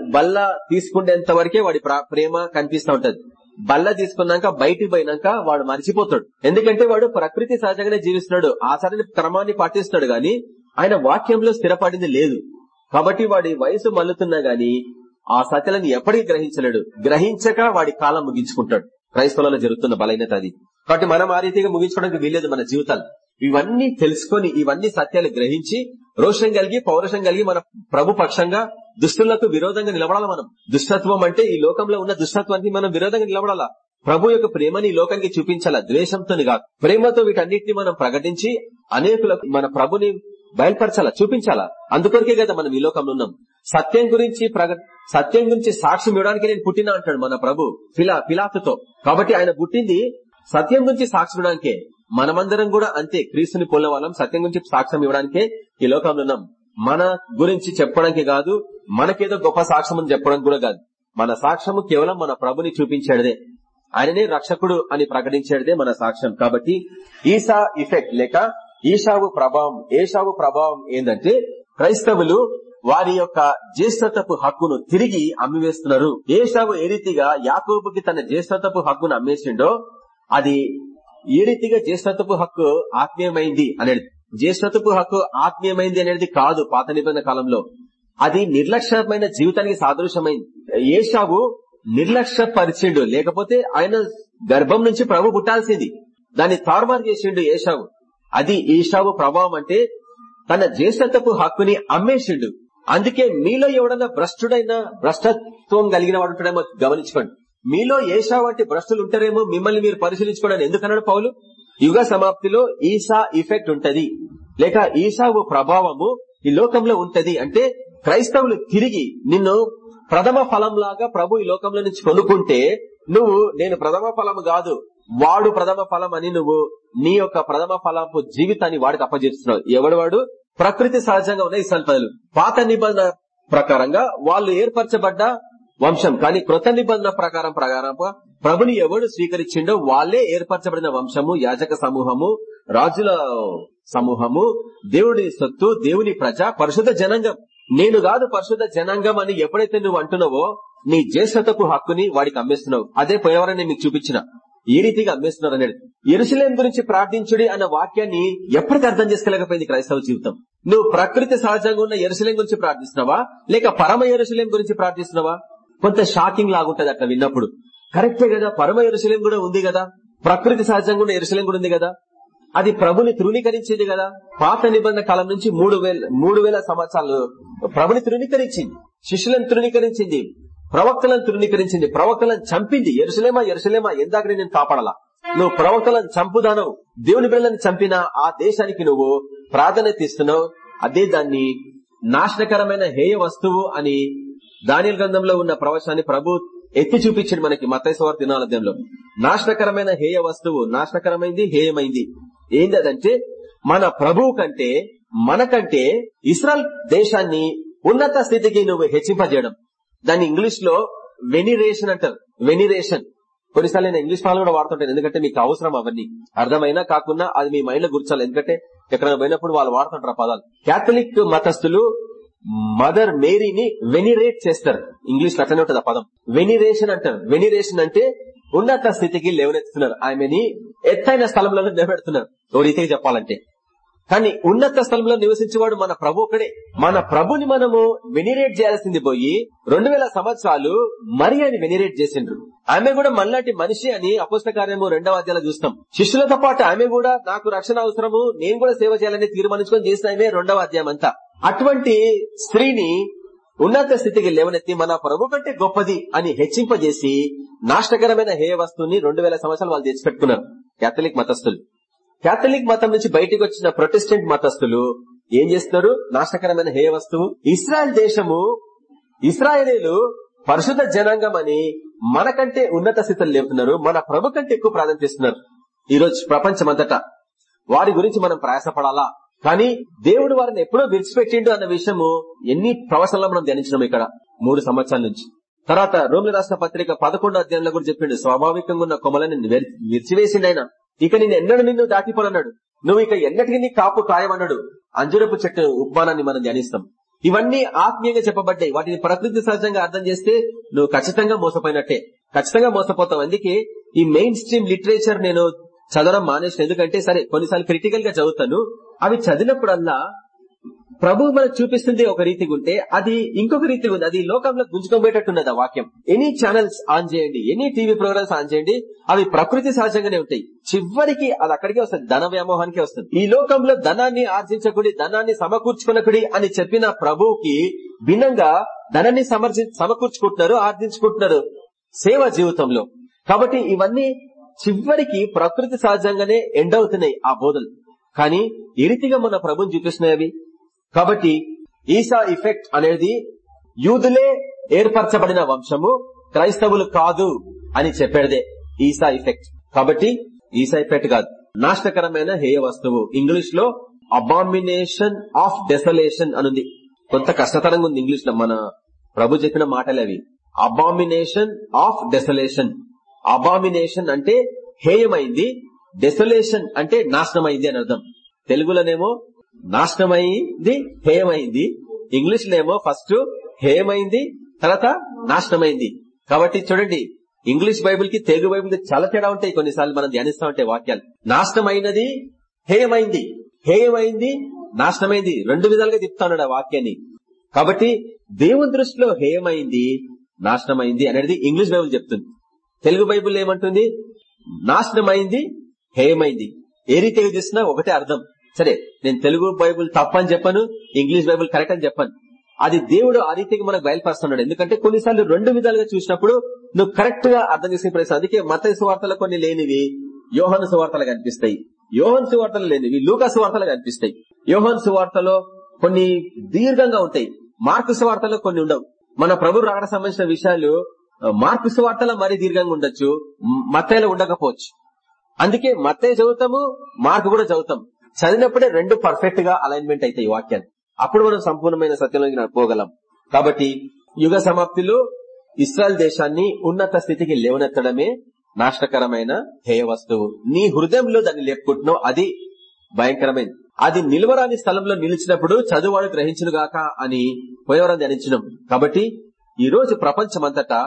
బల్ల తీసుకునేంత వరకే వాడి ప్రేమ కనిపిస్తూ ఉంటది. బల్ల తీసుకున్నాక బయటికి పోయినాక వాడు మర్చిపోతాడు. ఎందుకంటే వాడు ప్రకృతి సహజంగానే జీవిస్తున్నాడు. ఆచరణ క్రమాన్ని పాటిస్తున్నాడు గాని ఆయన వాక్యంలో స్థిరపడింది లేదు. కాబట్టి వాడి వయసు మల్లుతున్నా గాని ఆ సత్యలను ఎప్పటికీ గ్రహించలేడు. గ్రహించక వాడి కాలం ముగించుకుంటాడు. క్రైస్తవులలో జరుగుతున్న బలహీనత అది. కాబట్టి మనం ఆ రీతిగా ముగించుకోవడానికి వీల్లేదు మన జీవితాలు. ఇవన్నీ తెలుసుకొని ఇవన్నీ సత్యాలు గ్రహించి రోషం కలిగి పౌరుషం కలిగి మన ప్రభు పక్షంగా దుష్టులకు విరోధంగా నిలబడాలి మనం? దుష్టత్వం అంటే ఈ లోకంలో ఉన్న దుష్టత్వానికి మనం విరోధంగా నిలబడాలా? ప్రభు యొక్క ప్రేమని ఈ లోకానికి చూపించాలా? ద్వేషంతో కాదు. ప్రేమతో వీటన్నిటిని మనం ప్రకటించి అనేకులకు మన ప్రభుని బయలుపరచాలా? చూపించాలా? అందుకొరకే కదా మనం ఈ లోకంలో ఉన్నాం. సత్యం గురించి సత్యం గురించి సాక్ష్యం ఇవ్వడానికి నేను పుట్టినా అంటాడు మన ప్రభు ఫిలా పిలాతుతో. కాబట్టి ఆయన పుట్టింది సత్యం గురించి సాక్ష్యం ఇవ్వడానికే. మనమందరం కూడా అంతే క్రీస్తుని పోలే సత్యం గురించి సాక్ష్యం ఇవ్వడానికే ఈ లోకంలో ఉన్నాం. మన గురించి చెప్పడానికి కాదు మనకేదో గొప్ప సాక్ష్యం అని చెప్పడం కూడా కాదు. మన సాక్ష్యము కేవలం మన ప్రభుని చూపించేదే ఆయననే రక్షకుడు అని ప్రకటించేదే మన సాక్ష్యం. కాబట్టి ఈసా ఇఫెక్ట్ లేక ఈశావు ప్రభావం ఏషావు ప్రభావం ఏంటంటే క్రైస్తవులు వారి యొక్క జ్యేష్ఠతపు హక్కును తిరిగి అమ్మివేస్తున్నారు. ఏషావు ఏ రీతిగా యాకోబుకి తన జ్యేష్ఠతపు హక్కును అమ్మేసిండో అది ఏ రీతిగా జ్యేష్ఠత్వపు హక్కు ఆత్మీయమైంది అనేది జ్యేష్ఠతపు హక్కు ఆత్మీయమైంది అనేది కాదు పాత నిబంధన కాలంలో. అది నిర్లక్ష్యమైన జీవితానికి సాదృశ్యమైంది. ఏషావు నిర్లక్ష్యపరిచిండు లేకపోతే ఆయన గర్భం నుంచి ప్రభు పుట్టాల్సింది. దాన్ని తారుమారు చేసిండు ఏషావు. అది ఈషావు ప్రభావం అంటే తన జ్యేష్ఠత్వపు హక్కుని అమ్మేసిండు. అందుకే మీలో ఎవడన్నా భ్రష్టుడైన భ్రష్టత్వం కలిగిన వాడు ఉంటాడేమో గమనించుకోండి. మీలో ఏషా వంటి భ్రష్టులు ఉంటారేమో మిమ్మల్ని మీరు పరిశీలించుకోవడానికి ఎందుకన్నాడు పౌలు? యుగ సమాప్తిలో ఈసా ఇఫెక్ట్ ఉంటది. లేక ఈసావు ప్రభావము ఈ లోకంలో ఉంటది అంటే క్రైస్తవులు తిరిగి నిన్ను ప్రథమ ఫలం లాగా ప్రభు ఈ లోకంలో నుంచి కొనుక్కుంటే నువ్వు నేను ప్రథమ ఫలం కాదు వాడు ప్రథమ ఫలం అని నువ్వు నీ యొక్క ప్రథమ ఫలపు జీవితాన్ని వాడికి అప్పజేస్తున్నావు. ఎవడు వాడు? ప్రకృతి సహజంగా ఉన్న ఇస్రాయల్ పాత నిబంధన ప్రకారంగా వాళ్ళు ఏర్పరచబడ్డ వంశం. కానీ కృత నిబంధన ప్రకారం ప్రకారం ప్రభుని ఎవడు స్వీకరించిండో వాళ్ళే ఏర్పరచబడిన వంశము యాజక సమూహము రాజుల సమూహము దేవుడి సొత్తు దేవుని ప్రజ పరిశుద్ధ జనాంగం. నేను కాదు పరిశుద్ధ జనాంగం అని ఎప్పుడైతే నువ్వు అంటున్నావో నీ జ్యేష్ఠతకు హక్కుని వాడికి అమ్మేస్తున్నావు. అదే పోయేవారని మీకు చూపించిన. ఏ రీతిగా అమ్మేస్తున్నారు అనేది. ఎరుసలేం గురించి ప్రార్థించుడి అన్న వాక్యాన్ని ఎప్పటికీ అర్థం చేసుకోలేకపోయింది క్రైస్తవ జీవితం. నువ్వు ప్రకృతి సహజంగా ఉన్న ఎరుసలేం గురించి ప్రార్థిస్తున్నావా? లేక పరమ ఎరుసలేం గురించి ప్రార్థిస్తున్నావా? కొంత షాకింగ్ లాగుంటది అట్లా విన్నప్పుడు. కరెక్టే కదా పరమ ఎరుశలం కూడా ఉంది కదా ప్రకృతి సహజంగా ఉన్న ఎరుశలం కూడా ఉంది కదా. అది ప్రభుని తృణీకరించింది కదా. పాత నిబంధన కాలం నుంచి మూడు వేల మూడు వేల సంవత్సరాలు ప్రభుని తృణీకరించింది శిష్యులను తృణీకరించింది ప్రవక్తలను తృణీకరించింది ప్రవక్తలను చంపింది. ఎరుసలేమా ఎరుసలేమా? ఎందాక నేను కాపాడాలా? నువ్వు ప్రవక్తలను చంపుదానవు దేవుని బిడ్డలను చంపిన ఆ దేశానికి నువ్వు ప్రాధాన్యత ఇస్తున్నావు. అదే దాన్ని నాశనకరమైన హేయ వస్తువు అని దానియల్ గ్రంథంలో ఉన్న ప్రవచనాన్ని ప్రభు ఎత్తి చూపించింది మనకి మతైశ్వర దినాలయంలో నాశనకరమైన హేయ వస్తువు నాశనకరమైంది హేయమైంది. ఏంటంటే మన ప్రభువు కంటే మనకంటే ఇస్రాయల్ దేశాన్ని ఉన్నత స్థితికి నువ్వు హెచ్చింపజేయడం. దాన్ని ఇంగ్లీష్లో వెనిరేషన్ అంటారు. వెనిరేషన్. కొన్నిసార్లు నేను ఇంగ్లీష్ పదాలు కూడా వాడుతుంటాను ఎందుకంటే మీకు అవసరం అవన్నీ. అర్థమైనా కాకుండా అది మీ మైండ్లో గుర్చాలి ఎందుకంటే ఎక్కడ పోయినప్పుడు వాళ్ళు వాడుతుంటారు పదాలు. కేథలిక్ మతస్థులు మదర్ మేరీని వెనిరేట్ చేస్తారు. ఇంగ్లీష్లో అట్లనే ఉంటుంది ఆ పదం? వెనిరేషన్ అంటారు. వెనిరేషన్ అంటే ఉన్నత స్థితికి లేవనెత్తుతున్నారు. ఆమెని ఎత్తైన స్థలంలో నిలబెడుతున్నారు. ఓ రీతికి చెప్పాలంటే. కానీ ఉన్నత స్థలంలో నివసించేవాడు మన ప్రభు ఒకడే మన ప్రభుని మనము వెనిరేట్ చేయాల్సింది పోయి రెండు వేల సంవత్సరాలు మరి అని వెనిరేట్ చేసిండ్రు. ఆమె కూడా మనలాంటి మనిషి అని అపుస్త కార్యము రెండవ అధ్యాయంలో చూస్తాం. శిష్యులతో పాటు ఆమె కూడా నాకు రక్షణ అవసరము నేను కూడా సేవ చేయాలని తీర్మానించుకొని చేసిన ఆమె రెండవ అధ్యాయం అంతా. అటువంటి స్త్రీని ఉన్నత స్థితికి లేవనెత్తి మన ప్రభు కంటే గొప్పది అని హెచ్చింపజేసి నాష్టకరమైన హేయ వస్తువుని రెండు వేల సంవత్సరాలు వాళ్ళు తెచ్చిపెట్టుకున్నారు. కేథలిక్ మతస్థులు. క్యాథలిక్ మతం నుంచి బయటకు వచ్చిన ప్రొటెస్టెంట్ మతస్థులు ఏం చేస్తున్నారు? నాశకరమైన హేయ వస్తువు. ఇస్రాయల్ దేశము ఇస్రాయలీలు పరిశుద్ధ జనాంగం అని మనకంటే ఉన్నత స్థితిలో లేపుతున్నారు. మన ప్రభు కంటే ఎక్కువ ప్రాధాన్యత ఇస్తున్నారు. ఈ రోజు ప్రపంచమంతటా. వారి గురించి మనం ప్రయాసపడాలా? కానీ దేవుడు వారిని ఎప్పుడో విడిచిపెట్టిండు అన్న విషయము ఎన్ని ప్రవచనాలు మనం ధ్యానించినాం ఇక్కడ? మూడు సంవత్సరాల నుంచి. తర్వాత రోమిల రాష్ట్ర పత్రిక పదకొండో అధ్యాయంలో కూడా చెప్పిండు. స్వాభావికంగా ఉన్న కొమ్మలని విరిచివేసిండు ఆయన. ఇక నేను ఎన్నడూ నిన్ను దాటిపోనన్నాడు. నువ్వు ఇక ఎన్నటికీ నీ కాపు కాయమన్నాడు. అంజురపు చెట్టు ఉపమానాన్ని మనం ధ్యానిస్తాం. ఇవన్నీ ఆత్మీయంగా చెప్పబడ్డాయి. వాటిని ప్రకృతి సహజంగా అర్థం చేస్తే నువ్వు ఖచ్చితంగా మోసపోయినట్టే. ఖచ్చితంగా మోసపోతావు. అందుకే ఈ మెయిన్ స్ట్రీమ్ లిటరేచర్ నేను చదవడం మానేసిన ఎందుకంటే సరే కొన్నిసార్లు క్రిటికల్గా చదువుతాను. అవి చదివినప్పుడల్లా ప్రభు మనకు చూపిస్తుంది ఒక రీతి ఉంటే అది ఇంకొక రీతి ఉంది. అది లోకంలో గుంజుకోబోయేటట్టున్నది ఆ వాక్యం. ఎనీ ఛానల్స్ ఆన్ చేయండి ఎనీ టీవీ ప్రోగ్రామ్స్ ఆన్ చేయండి అవి ప్రకృతి సహజంగానే ఉంటాయి. చివరికి అది అక్కడికే వస్తుంది ధన వ్యామోహానికే వస్తుంది. ఈ లోకంలో ధనాన్ని ఆర్జించకుడి ధనాన్ని సమకూర్చుకునకుడి అని చెప్పిన ప్రభువుకి భిన్నంగా ధనాన్ని సమర్జి సమకూర్చుకుంటున్నారు ఆర్జించుకుంటున్నారు సేవ జీవితంలో. కాబట్టి ఇవన్నీ చివరికి ప్రకృతి సహజంగానే ఎండ్ అవుతున్నాయి ఆ బోధలు. కానీ ఈ రీతిగా మన ప్రభుని చూపిస్తున్నాయి అవి. కాబట్టి ఈసా ఇఫెక్ట్ అనేది యూదులే ఏర్పరచబడిన వంశము క్రైస్తవులు కాదు అని చెప్పేదే ఈసా ఇఫెక్ట్. కాబట్టి ఈసా ఇఫెక్ట్ కాదు. నాశనకరమైన హేయ వస్తువు. ఇంగ్లీష్లో అబామినేషన్ ఆఫ్ డెసలేషన్ అనుంది. కొంత కష్టతరంగా ఉంది ఇంగ్లీష్లో మన ప్రభు చెప్పిన మాటలు అవి. Abomination of desolation. అబామినేషన్ అంటే హేయమైంది. డెసలేషన్ అంటే నాశనమైంది అని అర్థం. తెలుగులోనేమో నాశనమైంది హేమైంది ఇంగ్లీష్లో ఏమో ఫస్ట్ హేమైంది తర్వాత నాశనమైంది. కాబట్టి చూడండి ఇంగ్లీష్ బైబిల్కి తెలుగు బైబిల్కి చాలా తేడా ఉంటాయి. కొన్నిసార్లు మనం ధ్యానిస్తా ఉంటాయి వాక్యాలు. నాశనమైనది హేయమైంది. హేయమైంది నాశనమైంది. రెండు విధాలుగా చెప్తాడు ఆ వాక్యాన్ని. కాబట్టి దేవుని దృష్టిలో హేయమైంది నాశనమైంది అనేది ఇంగ్లీష్ బైబిల్ చెప్తుంది. తెలుగు బైబిల్ ఏమంటుంది? నాశనమైంది హేయమైంది. ఏ రీతిగా చూసినా ఒకటే అర్థం. సరే నేను తెలుగు బైబుల్ తప్పని చెప్పను ఇంగ్లీష్ బైబుల్ కరెక్ట్ అని చెప్పను. అది దేవుడు ఆ రీతికి మనకు బయలుపరుస్తున్నాడు. ఎందుకంటే కొన్నిసార్లు రెండు విధాలుగా చూసినప్పుడు నువ్వు కరెక్ట్గా అర్థం చేసుకునే ప్రయత్నం. అందుకే మత సువార్తలు కొన్ని లేనివి యోహన్ సువార్తలు కనిపిస్తాయి. యోహన్ సువార్తలు లేనివి లూకా సువార్తలు కనిపిస్తాయి. యోహన్ సువార్తలో కొన్ని దీర్ఘంగా ఉంటాయి. మార్కు సువార్తలో కొన్ని ఉండవు. మన ప్రభు రాకడ సంబంధించిన విషయాలు మార్కు సువార్తలో మరీ దీర్ఘంగా ఉండొచ్చు. మత్తలో ఉండకపోవచ్చు. అందుకే మత్తే చదువుతాము మార్కు కూడా చదువుతాం. చదివినప్పుడే రెండు పర్ఫెక్ట్గా అలైన్మెంట్ అవుతాయి వాక్యాన్ని అప్పుడు మనం సంపూర్ణమైన సత్యంలోకి పోగలం. కాబట్టి యుగ సమాప్తిలో ఇస్రాయల్ దేశాన్ని ఉన్నత స్థితికి లేవనెత్తడమే నాశనకరమైన హేయ వస్తువు. నీ హృదయంలో దాన్ని లేపుకుంటున్నావు అది భయంకరమైంది అది నిలువరాని స్థలంలో నిలిచినప్పుడు చదువువాడు గ్రహించును గాక అని పోయేవరం ధ్యానించినాం. కాబట్టి ఈ రోజు ప్రపంచమంతటా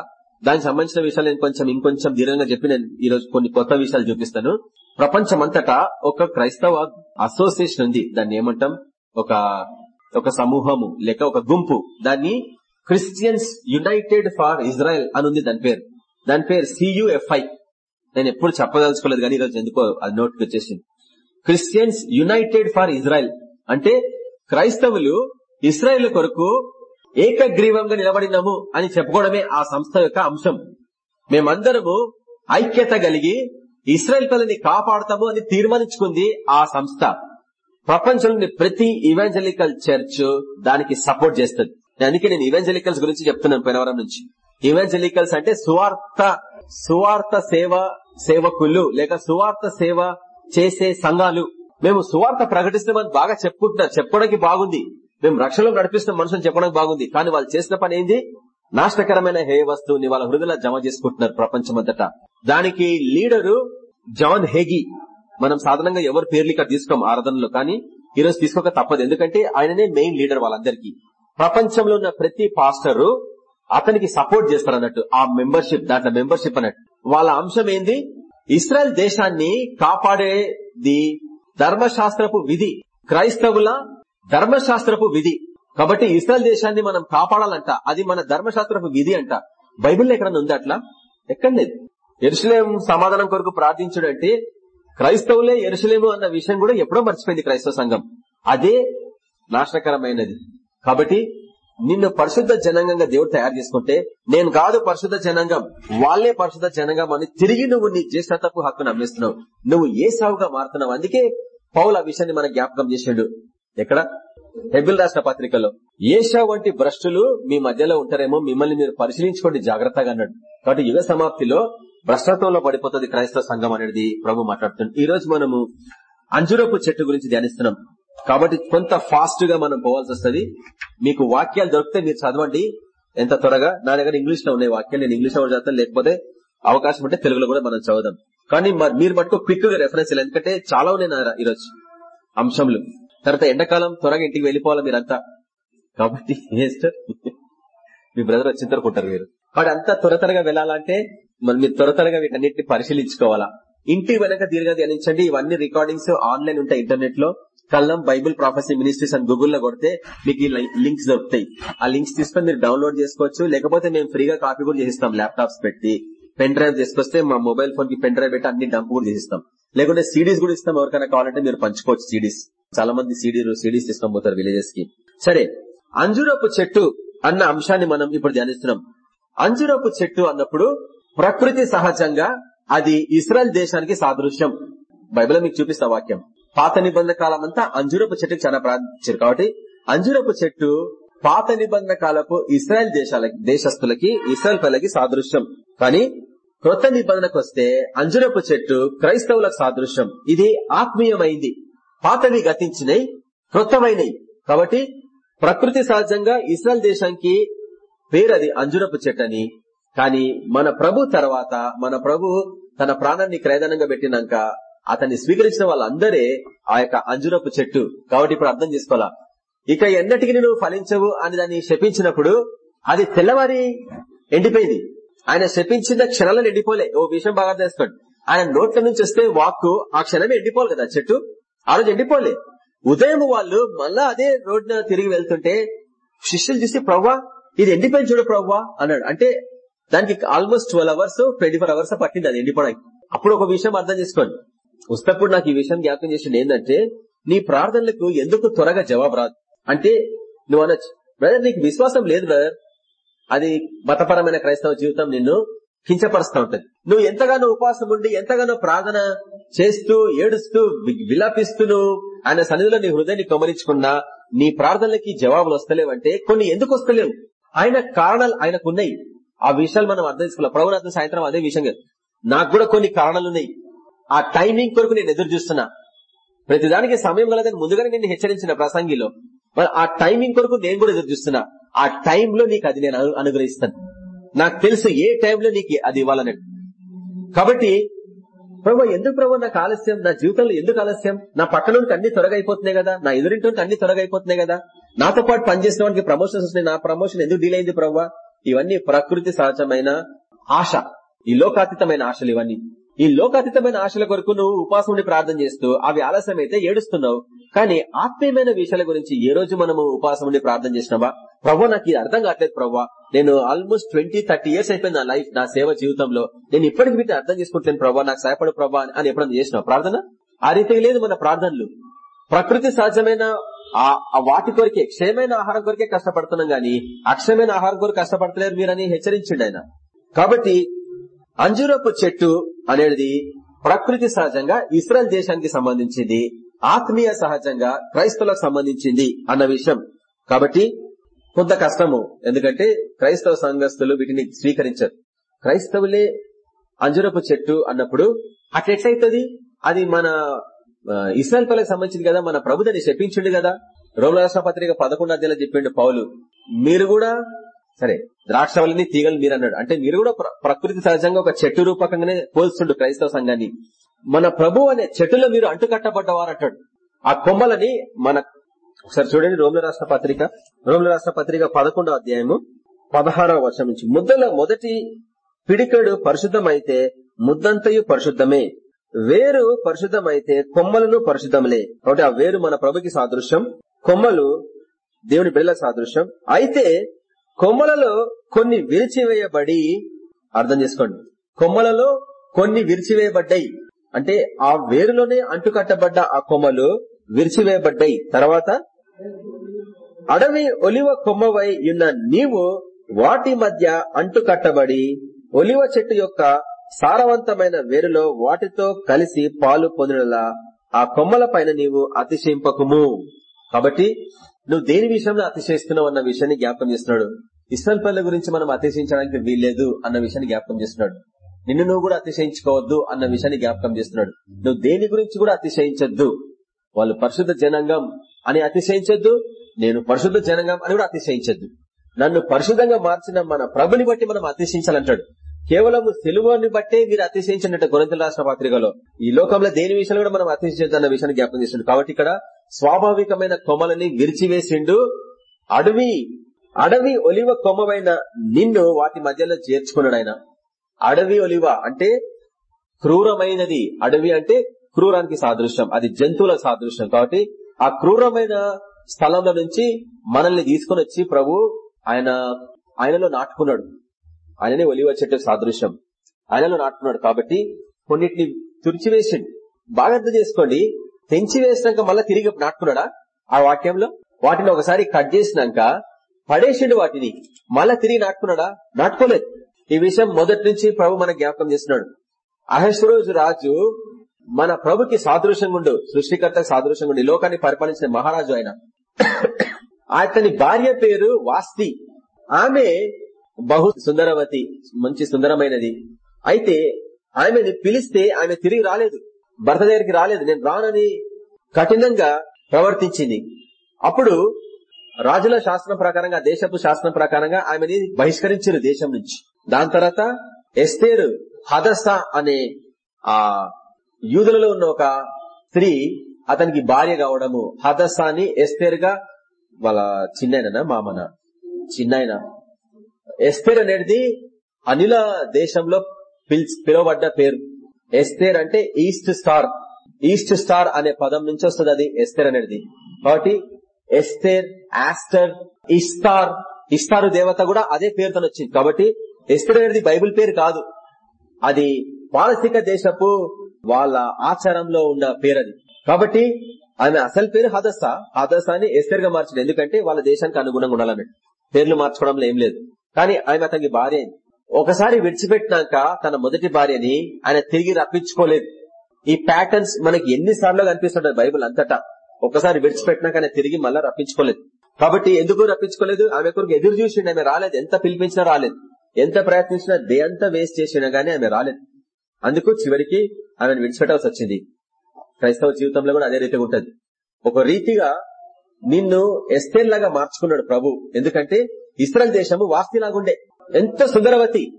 దానికి సంబంధించిన విషయాలు నేను కొంచెం ఇంకొంచెం దీర్ఘంగా చెప్పి నేను ఈ రోజు కొన్ని కొత్త విషయాలు చూపిస్తాను. ప్రపంచమంతటా ఒక క్రైస్తవ అసోసియేషన్ ఉంది. దాన్ని ఏమంటాం? ఒక ఒక సమూహము లేక ఒక గుంపు. దాన్ని క్రిస్టియన్స్ యునైటెడ్ ఫార్ ఇజ్రాయెల్ అని ఉంది దాని పేరు. దాని పేరు సియుఎఫ్ఐ నేను ఎప్పుడు చెప్పదలుచుకోలేదు కానీ ఈరోజు ఎందుకో అది నోట్కి వచ్చేసింది. క్రిస్టియన్స్ యునైటెడ్ ఫార్ ఇజ్రాయెల్ అంటే క్రైస్తవులు ఇస్రాయెల్ కొరకు ఏకగ్రీవంగా నిలబడినాము అని చెప్పుకోవడమే ఆ సంస్థ యొక్క అంశం. మేమందరము ఐక్యత కలిగి ఇస్రాయల్ పదని కాపాడతాము అని తీర్మానించుకుంది ఆ సంస్థ. ప్రపంచంలోని ప్రతి ఇవాంజలికల్ చర్చ్ దానికి సపోర్ట్ చేస్తుంది. అందుకే నేను ఇవాంజలికల్స్ గురించి చెప్తున్నాను పోయినవరం నుంచి. ఇవాంజలికల్స్ అంటే సువార్త సువార్త సేవ సేవకులు లేక సువార్త సేవ చేసే సంఘాలు. మేము సువార్త ప్రకటిస్తామని బాగా చెప్పుకుంటున్నారు. చెప్పడానికి బాగుంది. మేము రక్షణలో నడిపిస్తున్న మనుషులు చెప్పడానికి బాగుంది. కానీ వాళ్ళు చేసిన పని ఏంది? నాశనకరమైన హే వస్తువుని వాళ్ళ హృదయలో జమ చేసుకుంటున్నారు ప్రపంచమంతటా. దానికి లీడరు జాన్ హెగి. మనం సాధారణంగా ఎవరు పేర్లు ఇక్కడ తీసుకోం ఆరాధనలో కానీ ఈ రోజు తీసుకోక తప్పదు. ఎందుకంటే ఆయననే మెయిన్ లీడర్ వాళ్ళందరికీ. ప్రపంచంలో ఉన్న ప్రతి పాస్టరు అతనికి సపోర్ట్ చేస్తారు అన్నట్టు ఆ మెంబర్షిప్ దాంట్లో మెంబర్షిప్ అన్నట్టు. వాళ్ళ అంశం ఏంది? ఇస్రాయల్ దేశాన్ని కాపాడేది ధర్మశాస్త్రపు విధి క్రైస్తవుల ధర్మశాస్త్రపు విధి. కాబట్టి ఇస్రాయల్ దేశాన్ని మనం కాపాడాలంట. అది మన ధర్మశాస్త్రపు విధి అంట. బైబిల్లో ఎక్కడన్నా ఉంది అట్లా? ఎక్కడ లేదు. ఎరుసలేం సమాధానం కొరకు ప్రార్థించడంటే క్రైస్తవులే ఎరుసలేము అన్న విషయం కూడా ఎప్పుడో మర్చిపోయింది క్రైస్తవ సంఘం. అదే నాశనకరమైనది. కాబట్టి నిన్ను పరిశుద్ధ జనాంగంగా దేవుడు తయారు చేసుకుంటే నేను కాదు పరిశుద్ధ జనాంగం వాళ్ళే పరిశుద్ధ జనాంగం అని తిరిగి నువ్వు నీ జ్యేష్ఠతపు హక్కును అమ్మేస్తున్నావు నువ్వు ఏ సావుగా మారుతున్నావు. అందుకే పౌల ఆ విషయాన్ని మన జ్ఞాపకం చేసాడు ఎక్కడ? హెబిల్ రాష్ట్ర పత్రికలో ఏషా వంటి భ్రష్టులు మీ మధ్యలో ఉంటారేమో మిమ్మల్ని మీరు పరిశీలించుకోండి జాగ్రత్తగా అన్నాడు. కాబట్టి యుగ సమాప్తిలో భ్రష్టత్వంలో పడిపోతుంది క్రైస్తవ సంఘం అనేది ప్రభు మాట్లాడుతుంది ఈ రోజు మనము అంజురపు చెట్టు గురించి ధ్యానిస్తున్నాం. కాబట్టి కొంత ఫాస్ట్గా మనం పోవాల్సి వస్తుంది. మీకు వాక్యాలు దొరికితే మీరు చదవండి. ఎంత త్వరగా? నా దగ్గర ఇంగ్లీష్లో ఉన్నాయి వాక్యాలు. నేను ఇంగ్లీష్లో చదువుతాను. లేకపోతే అవకాశం ఉంటే తెలుగులో కూడా మనం చదువుదాం. కానీ మీరు మటుకు క్విక్గా రెఫరెన్స్ ఎందుకంటే చాలా ఉన్నాయి నా ఈరోజు అంశంలు తర్వాత ఎండాకాలం త్వరగా ఇంటికి వెళ్ళిపోవాలి మీరంతా. కాబట్టి ఏస్టర్ మీ బ్రదర్ వచ్చిన తరుకుంటారు మీరు. వాడు అంతా త్వర త్వరగా వెళ్ళాలంటే మరి మీరు త్వర త్వరగా వీటన్నిటిని పరిశీలించుకోవాలా. ఇంటి వెనక దీర్ఘ ధ్యానించండి. ఇవన్నీ రికార్డింగ్స్ ఆన్లైన్ ఉంటాయి ఇంటర్నెట్లో. కల్లం బైబుల్ ప్రాఫెసీ మినిస్ట్రీస్ అని గూగుల్లో కొడితే మీకు ఈ లింక్స్ దొరుకుతాయి. ఆ లింక్స్ తీసుకొని మీరు డౌన్లోడ్ చేసుకోవచ్చు. లేకపోతే మేము ఫ్రీగా కాపీ కూడా చేసిస్తాం ల్యాప్టాప్స్ పెట్టి. పెన్ డ్రైవ్ తీసుకొస్తే మా మొబైల్ ఫోన్కి పెన్ డ్రైవ్ పెట్టి అన్ని డంప్ కూడా చేసిస్తాం. లేకుంటే సీడీస్ కూడా ఇస్తాం ఎవరికైనా కావాలంటే మీరు పంచుకోవచ్చు సీడీస్ చాలా మంది సీడీలు సీడీస్ తీసుకొని పోతారు విలేజెస్కి. సరే అంజురపు చెట్టు అన్న అంశాన్ని మనం ఇప్పుడు ధ్యానిస్తున్నాం. అంజురపు చెట్టు అన్నప్పుడు ప్రకృతి సహజంగా అది ఇస్రాయల్ దేశానికి సాదృశ్యం. బైబిల్ మీకు చూపిస్తా వాక్యం. పాత నిబంధన కాలం అంతా అంజురపు చెట్టుకు చాలా ప్రార్థించారు కాబట్టి అంజురపు చెట్టు పాత నిబంధన కాలపు ఇస్రాయల్ దేశాల దేశస్తులకి ఇస్రాయల్ పిల్లకి సాదృశ్యం. కానీ క్రొత్త నిబంధనకు వస్తే అంజురపు చెట్టు క్రైస్తవులకు సాదృశ్యం. ఇది ఆత్మీయమైంది. పాతవి గతించినవి క్రొత్తమైనవి కాబట్టి ప్రకృతి సహజంగా ఇస్రాయల్ దేశానికి పేరు అది అంజురపు చెట్టు అని కానీ మన ప్రభు తర్వాత మన ప్రభు తన ప్రాణాన్ని క్రయదనంగా పెట్టినాక అతన్ని స్వీకరించిన వాళ్ళందరే ఆ యొక్క అంజురపు చెట్టు. కాబట్టి ఇప్పుడు అర్థం చేసుకోవాలా? ఇక ఎన్నటికి నువ్వు ఫలించవు అని దాన్ని శపించినప్పుడు అది తెల్లవారి ఎండిపోయింది. ఆయన శపించిన క్షణాలను ఎండిపోలే ఓ విషయం బాగా తెలుసుకోండి ఆయన నోట్ల నుంచి వస్తే వాక్కు ఆ క్షణమే ఎండిపోవాలి కదా చెట్టు. ఆ రోజు ఎండిపోలే. ఉదయం వాళ్ళు మళ్ళా అదే రోడ్న తిరిగి వెళ్తుంటే శిష్యులు చూసి ప్రవ్వా ఇది ఎండిపోయింది చూడు ప్రవ్వా అన్నాడు. అంటే దానికి almost twelve hours twenty four hours పట్టింది అది ఎండిపోవడానికి. అప్పుడు ఒక విషయం అర్థం చేసుకోండి. వస్తప్పుడు నాకు ఈ విషయం జ్ఞాపకం చేసింది ఏంటంటే నీ ప్రార్థనలకు ఎందుకు త్వరగా జవాబు రాదు? అంటే నువ్వు అనొచ్చు బ్రదర్ నీకు విశ్వాసం లేదు బ్రదర్. అది మతపరమైన క్రైస్తవ జీవితం నిన్ను కించపరుస్తూ ఉంటది నువ్వు ఎంతగానో ఉపవాసం ఉండి ఎంతగానో ప్రార్థన చేస్తూ ఏడుస్తూ వి- విలాపిస్తూ ఆయన సన్నిధిలో నీ హృదయాన్ని కమరించుకున్నా నీ ప్రార్థనలకి జవాబులు వస్తలేవంటే కొన్ని ఎందుకు వస్తలేవు? ఆయన కారణాలు ఆయనకున్నాయి. ఆ విషయాలు మనం అర్థం చేసుకోవాలి. ప్రభునాథ సాయంత్రం అదే విషయం కాదు. నాకు కూడా కొన్ని కారణాలున్నాయి. ఆ టైమింగ్ కొరకు నేను ఎదురు చూస్తున్నా. ప్రతిదానికి సమయం కలదని ముందుగానే నేను హెచ్చరించిన ప్రసంగిలో. మరి ఆ టైమింగ్ కొరకు నేను కూడా ఎదురు చూస్తున్నా. ఆ టైంలో నీకు అది నేను అనుగ్రహిస్తాను. నాకు తెలుసు ఏ టైంలో నీకు అది ఇవ్వాలని. కాబట్టి ప్రభు ఎందుకు ప్రభు నాకు ఆలస్యం? నా జీవితంలో ఎందుకు ఆలస్యం? నా పక్కన అన్ని త్వరగా అయిపోతున్నాయి కదా? నా ఎదురింటి అన్ని త్వరగా అయిపోతున్నాయి కదా? నాతో పాటు పనిచేసిన వాడికి ప్రమోషన్స్ వస్తున్నాయి. నా ప్రమోషన్ ఎందుకు డీల్ అయింది ప్రభు? ఇవన్నీ ప్రకృతి సహజమైన ఆశ. ఈ లోకాతీతమైన ఆశలు ఇవన్నీ. ఈ లోకాతీతమైన ఆశల కొరకు నువ్వు ఉపాసం ప్రార్థన చేస్తూ అవి ఆలస్యం అయితే ఏడుస్తున్నావు. కానీ ఆత్మీయమైన విషయాల గురించి ఏ రోజు మనము ఉపాసం ఉండి ప్రార్థన చేసినావా? ప్రభు నాకు ఇది అర్థం కావట్లేదు ప్రభావ నేను ఆల్మోస్ట్ ట్వంటీ థర్టీ ఇయర్స్ అయిపోయింది నా లైఫ్ నా సేవ జీవితంలో. నేను ఇప్పటికి వీటిని అర్థం చేసుకుంటాను ప్రభా నాకు సహాయపడు ప్రభా అని ఎప్పుడన్నా చేసినావు ప్రార్థన? ఆ రీతి లేదు మన ప్రార్థనలు. ప్రకృతి సహజమైన ఆ- వాటి కొరికే క్షయమైన ఆహారం కొరికే కష్టపడుతున్నాం గాని అక్షయమైన ఆహారం కొరకు కష్టపడతలేరు మీరని హెచ్చరించండి ఆయన. కాబట్టి అంజూరపు చెట్టు అనేది ప్రకృతి సహజంగా ఇస్రాయల్ దేశానికి సంబంధించింది. ఆత్మీయ సహజంగా క్రైస్తవులకు సంబంధించింది అన్న విషయం. కాబట్టి కొంత కష్టము. ఎందుకంటే క్రైస్తవ సంఘస్థులు వీటిని స్వీకరించారు. క్రైస్తవులే అంజురపు చెట్టు అన్నప్పుడు అట్లెట్లయితుంది అది మన ఇస్రాయల్ పల్లకి సంబంధించింది కదా మన ప్రభు శపించిండు కదా. రోమ రాష్ట్ర పత్రిక పదకొండు అధ్యాయంలో చెప్పిండు పౌలు మీరు కూడా సరే ద్రాక్షవల్ని తీగలు మీరు అన్నాడు. అంటే మీరు కూడా ప్ర- ప్రకృతి సహజంగా ఒక చెట్టు రూపకంగానే పోల్స్తుండు క్రైస్తవ సంఘాన్ని. మన ప్రభు అనే చెట్టులో మీరు అంటుకట్టబడ్డవారంటాడు. ఆ కొమ్మలని మన ఒకసారి చూడండి రోమిల రాష్ట్ర పత్రిక. రోమిల రాష్ట్ర పత్రిక పదకొండవ అధ్యాయము పదహారవ వర్షం నుంచి. ముద్దల మొదటి పిడికడు పరిశుద్ధమైతే ముద్దంతయు పరిశుద్ధమే. వేరు పరిశుద్ధమైతే కొమ్మలను పరిశుద్ధములే. కాబట్టి ఆ వేరు మన ప్రభుకి సాదృశ్యం కొమ్మలు దేవుని బిడ్డల సాదృశ్యం. అయితే కొమ్మలలో కొన్ని విరిచివేయబడి అర్థం చేసుకోండి. కొమ్మలలో కొన్ని విరిచివేయబడ్డాయి. అంటే ఆ వేరులోనే అంటుకట్టబడ్డ ఆ కొమ్మలు విరిచివేయబడ్డాయి. తర్వాత అడవి ఒలివ కొమ్మవై ఉన్న నీవు వాటి మధ్య అంటు కట్టబడి ఒలివ చెట్టు యొక్క సారవంతమైన వేరులో వాటితో కలిసి పాలు పొందినలా ఆ కొమ్మల పైన నీవు అతిశయింపకుము. కాబట్టి నువ్వు దేని విషయంలో అతిశయిస్తున్నావు అన్న విషయాన్ని జ్ఞాపం చేస్తున్నాడు. ఇస్రాల్ పల్లె గురించి మనం అతిశయించడానికి వీల్లేదు అన్న విషయాన్ని జ్ఞాపకం చేస్తున్నాడు. నిన్ను నువ్వు కూడా అతిశయించుకోవద్దు అన్న విషయాన్ని జ్ఞాపకం చేస్తున్నాడు. నువ్వు దేని గురించి కూడా అతిశయించొద్దు. వాళ్ళు పరిశుద్ధ జనాంగం అని అతిశయించొద్దు నేను పరిశుద్ధ జనాంగం అని కూడా అతిశయించొద్దు. నన్ను పరిశుద్ధంగా మార్చిన మన ప్రభుని బట్టి మనం అతిశయించాలంటాడు. కేవలం సెలువుని బట్టే మీరు అతిశయించినట్టు గురంతుల రాష్ట్ర పత్రికలో. ఈ లోకంలో దేని విషయంలో కూడా మనం అతిశయించద్దు అన్న విషయాన్ని జ్ఞాపకం చేస్తున్నాడు. కాబట్టి ఇక్కడ స్వాభావికమైన కొమ్మలని విరిచివేసిండు. అడవి అడవి ఒలివ కొమ్మవైన నిన్ను వాటి మధ్యలో చేర్చుకున్నాడు ఆయన. అడవి ఒలివ అంటే క్రూరమైనది. అడవి అంటే క్రూరానికి సాదృశ్యం. అది జంతువుల సాదృశ్యం కాబట్టి ఆ క్రూరమైన స్థలంలో నుంచి మనల్ని తీసుకుని వచ్చి ప్రభు ఆయన ఆయనలో నాటుకున్నాడు. ఆయననే ఒలివ చెట్టు సాదృశ్యం. ఆయనలో నాటుకున్నాడు కాబట్టి కొన్నిటిని తుడిచివేసిండు. బాగా అర్థం చేసుకోండి. తెంచి వేసినాక మళ్ళా తిరిగి నాటుకున్నాడా? ఆ వాక్యంలో? వాటిని ఒకసారి కట్ చేసినాక పడేసిండు వాటిని. మళ్ళా తిరిగి నాటుకున్నాడా? నాటుకోలేదు. ఈ విషయం మొదటి నుంచి ప్రభు మన జ్ఞాపకం చేస్తున్నాడు. అహశ్వరోజు రాజు మన ప్రభుకి సాదృశ్యంగా ఉండు సృష్టికర్తకు సాదృశ్యంగా ఉండి లోకాన్ని పరిపాలించిన మహారాజు ఆయన. అతని భార్య పేరు వాస్తి. ఆమె బహు సుందరవతి మంచి సుందరమైనది. అయితే ఆమెని పిలిస్తే ఆమె తిరిగి రాలేదు. భర్త దగ్గరికి రాలేదు. నేను రానని కఠినంగా ప్రవర్తించింది. అప్పుడు రాజుల శాస్త్రం ప్రకారంగా దేశపు శాస్త్రం ప్రకారంగా ఆమెని బహిష్కరించారు దేశం నుంచి. దాని తర్వాత ఎస్తేరు హదస అనే ఆ యూదులలో ఉన్న ఒక స్త్రీ అతనికి భార్య కావడము. హదసాని అని గా వాళ్ళ చిన్నయన మామన? చిన్నయన. ఎస్తేర్ అనేది అనిల దేశంలో పిలువబడ్డ పేరు. ఎస్తేర్ అంటే ఈస్ట్ స్టార్. ఈస్ట్ స్టార్ అనే పదం నుంచి వస్తుంది అది ఎస్తేర్ అనేది కాబట్టి ఎస్తేర్ ఆస్టర్ ఇస్తార్. ఇస్తారు దేవత కూడా అదే పేరుతో వచ్చింది. కాబట్టి ఎస్తేర్ అనేది బైబిల్ పేరు కాదు. అది పాలసిక దేశపు వాళ్ళ ఆచారంలో ఉన్న పేరు అది కాబట్టి ఆమె అసలు పేరు హదస్స? హదస్సాని అని ఎస్తేర్గా మార్చింది. ఎందుకంటే వాళ్ళ దేశానికి అనుగుణంగా ఉండాలన్నట్టు పేర్లు మార్చుకోవడంలో ఏం లేదు. కానీ ఆమె అతనికి భార్య ఒకసారి విడిచిపెట్టినాక తన మొదటి భార్యని ఆయన తిరిగి రప్పించుకోలేదు. ఈ ప్యాటర్న్స్ మనకి ఎన్నిసార్లు కనిపిస్తుంటాయి బైబుల్ అంతటా. ఒకసారి విడిచిపెట్టినాక ఆయన తిరిగి మళ్ళా రప్పించుకోలేదు. కాబట్టి ఎందుకు రప్పించుకోలేదు? ఆమె కొరకు ఎదురు చూసిండు ఆమె రాలేదు. ఎంత పిలిపించినా రాలేదు. ఎంత ప్రయత్నించినా దే అంతా వేస్ట్ చేసినా గానీ ఆమె రాలేదు. అందుకు చివరికి ఆమెను విడిచిపెట్టాల్సి వచ్చింది. క్రైస్తవ జీవితంలో కూడా అదే రీతిగా ఉంటుంది. ఒక రీతిగా నిన్ను ఎస్తేల్ లాగా మార్చుకున్నాడు ప్రభు. ఎందుకంటే ఇస్రాయల్ దేశము వాస్తిలాగుండే. ఎంత సుందరవతి.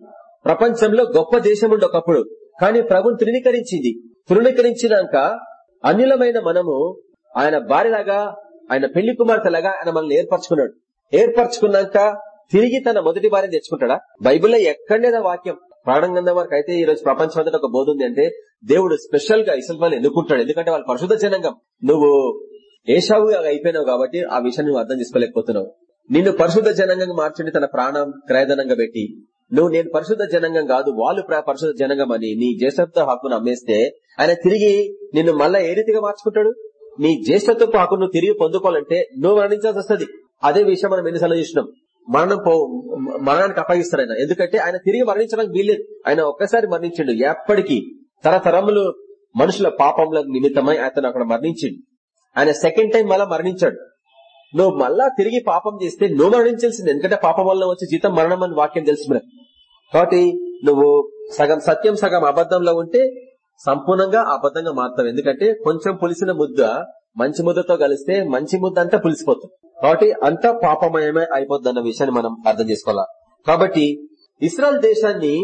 ప్రపంచంలో గొప్ప దేశం ఉండే ఒకప్పుడు. కానీ ప్రభుని తృణీకరించింది. తృణీకరించినాక అన్యులమైన మనము ఆయన భార్యలాగా ఆయన పెళ్ళి కుమార్తెలాగా ఆయన మనల్ని ఏర్పరచుకున్నాడు. ఏర్పరచుకున్నాక తిరిగి తన మొదటి భార్యను తెచ్చుకుంటాడా? బైబిల్లో ఎక్కడేదా వాక్యం ప్రాణంగంధం వరకు అయితే ఈ రోజు ప్రపంచం అంతటా ఒక బోధ ఉంది అంటే దేవుడు స్పెషల్గా ఇసల్ ఎన్నుకుంటాడు. ఎందుకంటే వాళ్ళు పరిశుద్ధ జనంగం. నువ్వు ఏషావు అయిపోయినావు కాబట్టి ఆ విషయాన్ని నువ్వు అర్థం చేసుకోలేకపోతున్నావు. నిన్ను పరిశుద్ధ జనంగంగా మార్చండి తన ప్రాణం క్రయధనంగా పెట్టి. నువ్వు నేను పరిశుద్ధ జనంగం కాదు వాళ్ళు పరిశుద్ధ జనంగం అని నీ జ్యేష్ఠత్వ హక్కును అమ్మేస్తే ఆయన తిరిగి నిన్ను మళ్ళా ఏ రీతిగా మార్చుకుంటాడు? నీ జ్యేష్ఠత్వపు హక్కు నువ్వు తిరిగి పొందుకోవాలంటే నువ్వు మరణించాల్సి వస్తుంది. అదే విషయం మనం ఎన్నిసార్లు చూసినాం. మరణం పో మరణానికి అప్పగిస్తారు ఆయన. ఎందుకంటే ఆయన తిరిగి మరణించడానికి వీల్లేదు. ఆయన ఒక్కసారి మరణించిండు. ఎప్పటికీ తరతరములు మనుషుల పాపముల నిమిత్తమై అతను అక్కడ మరణించిండు. ఆయన సెకండ్ టైం మళ్ళా మరణించాడు. నువ్వు మళ్ళా తిరిగి పాపం చేస్తే నువ్వు మరణించాల్సింది. ఎందుకంటే పాపం వల్ల వచ్చే జీతం మరణం అని వాక్యం తెలుసు మనకు. కాబట్టి నువ్వు సగం సత్యం సగం అబద్ధంలో ఉంటే సంపూర్ణంగా అబద్ధంగా మారుతావు. ఎందుకంటే కొంచెం పులిసిన ముద్ద మంచి ముద్దతో కలిస్తే మంచి ముద్ద అంతా పులిసిపోతుంది. కాబట్టి అంతా పాపమయమే అయిపోద్ది అన్న విషయాన్ని మనం అర్థం చేసుకోవాలా? కాబట్టి ఇస్రాయల్ దేశాన్ని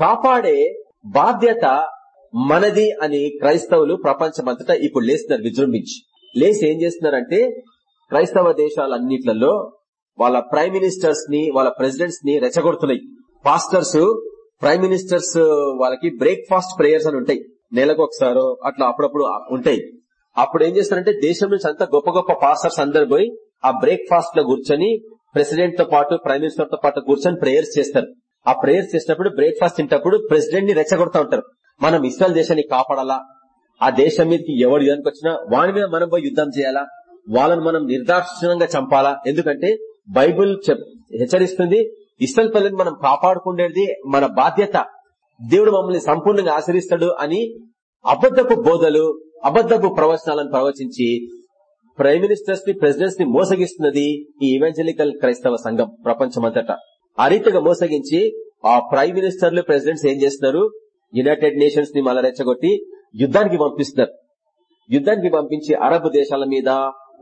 కాపాడే బాధ్యత మనది అని క్రైస్తవులు ప్రపంచమంతటా ఇప్పుడు లేస్తున్నారు విజృంభించి. లేసి ఏం చేస్తున్నారంటే క్రైస్తవ దేశాలన్నిట్లలో వాళ్ళ ప్రైమ్ మినిస్టర్స్ని వాళ్ళ ప్రెసిడెంట్స్ని రెచ్చగొడుతున్నాయి. పాస్టర్స్ ప్రైమ్ మినిస్టర్స్ వాళ్ళకి బ్రేక్ఫాస్ట్ ప్రేయర్స్ అని ఉంటాయి. నెలకు ఒకసారో అట్లా అప్పుడప్పుడు ఉంటాయి. అప్పుడు ఏం చేస్తారంటే దేశం నుంచి అంతా గొప్ప గొప్ప పాస్టర్స్ అందరు పోయి ఆ బ్రేక్ఫాస్ట్లో కూర్చొని ప్రెసిడెంట్తో పాటు ప్రైమ్ మినిస్టర్తో పాటు కూర్చొని ప్రేయర్స్ చేస్తారు. ఆ ప్రేయర్స్ చేసినప్పుడు బ్రేక్ఫాస్ట్ తింటప్పుడు ప్రెసిడెంట్ని రెచ్చగొడతా ఉంటారు మనం ఇస్రాయల్ దేశాన్ని కాపాడాలా? ఆ దేశం మీదకి ఎవడు యుద్ధానికి వచ్చినా వాని మీద మనం పోయి యుద్ధం చేయాలా? వాళ్ళని మనం నిర్దాక్షిణంగా చంపాలా? ఎందుకంటే బైబుల్ చెప్- హెచ్చరిస్తుంది ఇస్రాయల్ పిల్లల్ని మనం కాపాడుకుండేది మన బాధ్యత. దేవుడు మమ్మల్ని సంపూర్ణంగా ఆశ్రయిస్తాడు అని అబద్ధపు బోధలు అబద్ధపు ప్రవచనాలను ప్రవచించి ప్రైమ్ మినిస్టర్స్ని ప్రెసిడెంట్స్ని మోసగిస్తున్నది ఈ ఈవాంజలికల్ క్రైస్తవ సంఘం ప్రపంచమంతటా. ఆ రీతిగా మోసగించి ఆ ప్రైమ్ మినిస్టర్లు ప్రెసిడెంట్స్ ఏం చేస్తున్నారు? యునైటెడ్ నేషన్స్ని మళ్ళా రెచ్చగొట్టి యుద్ధానికి పంపిస్తున్నారు. యుద్ధానికి పంపించి అరబ్ దేశాల మీద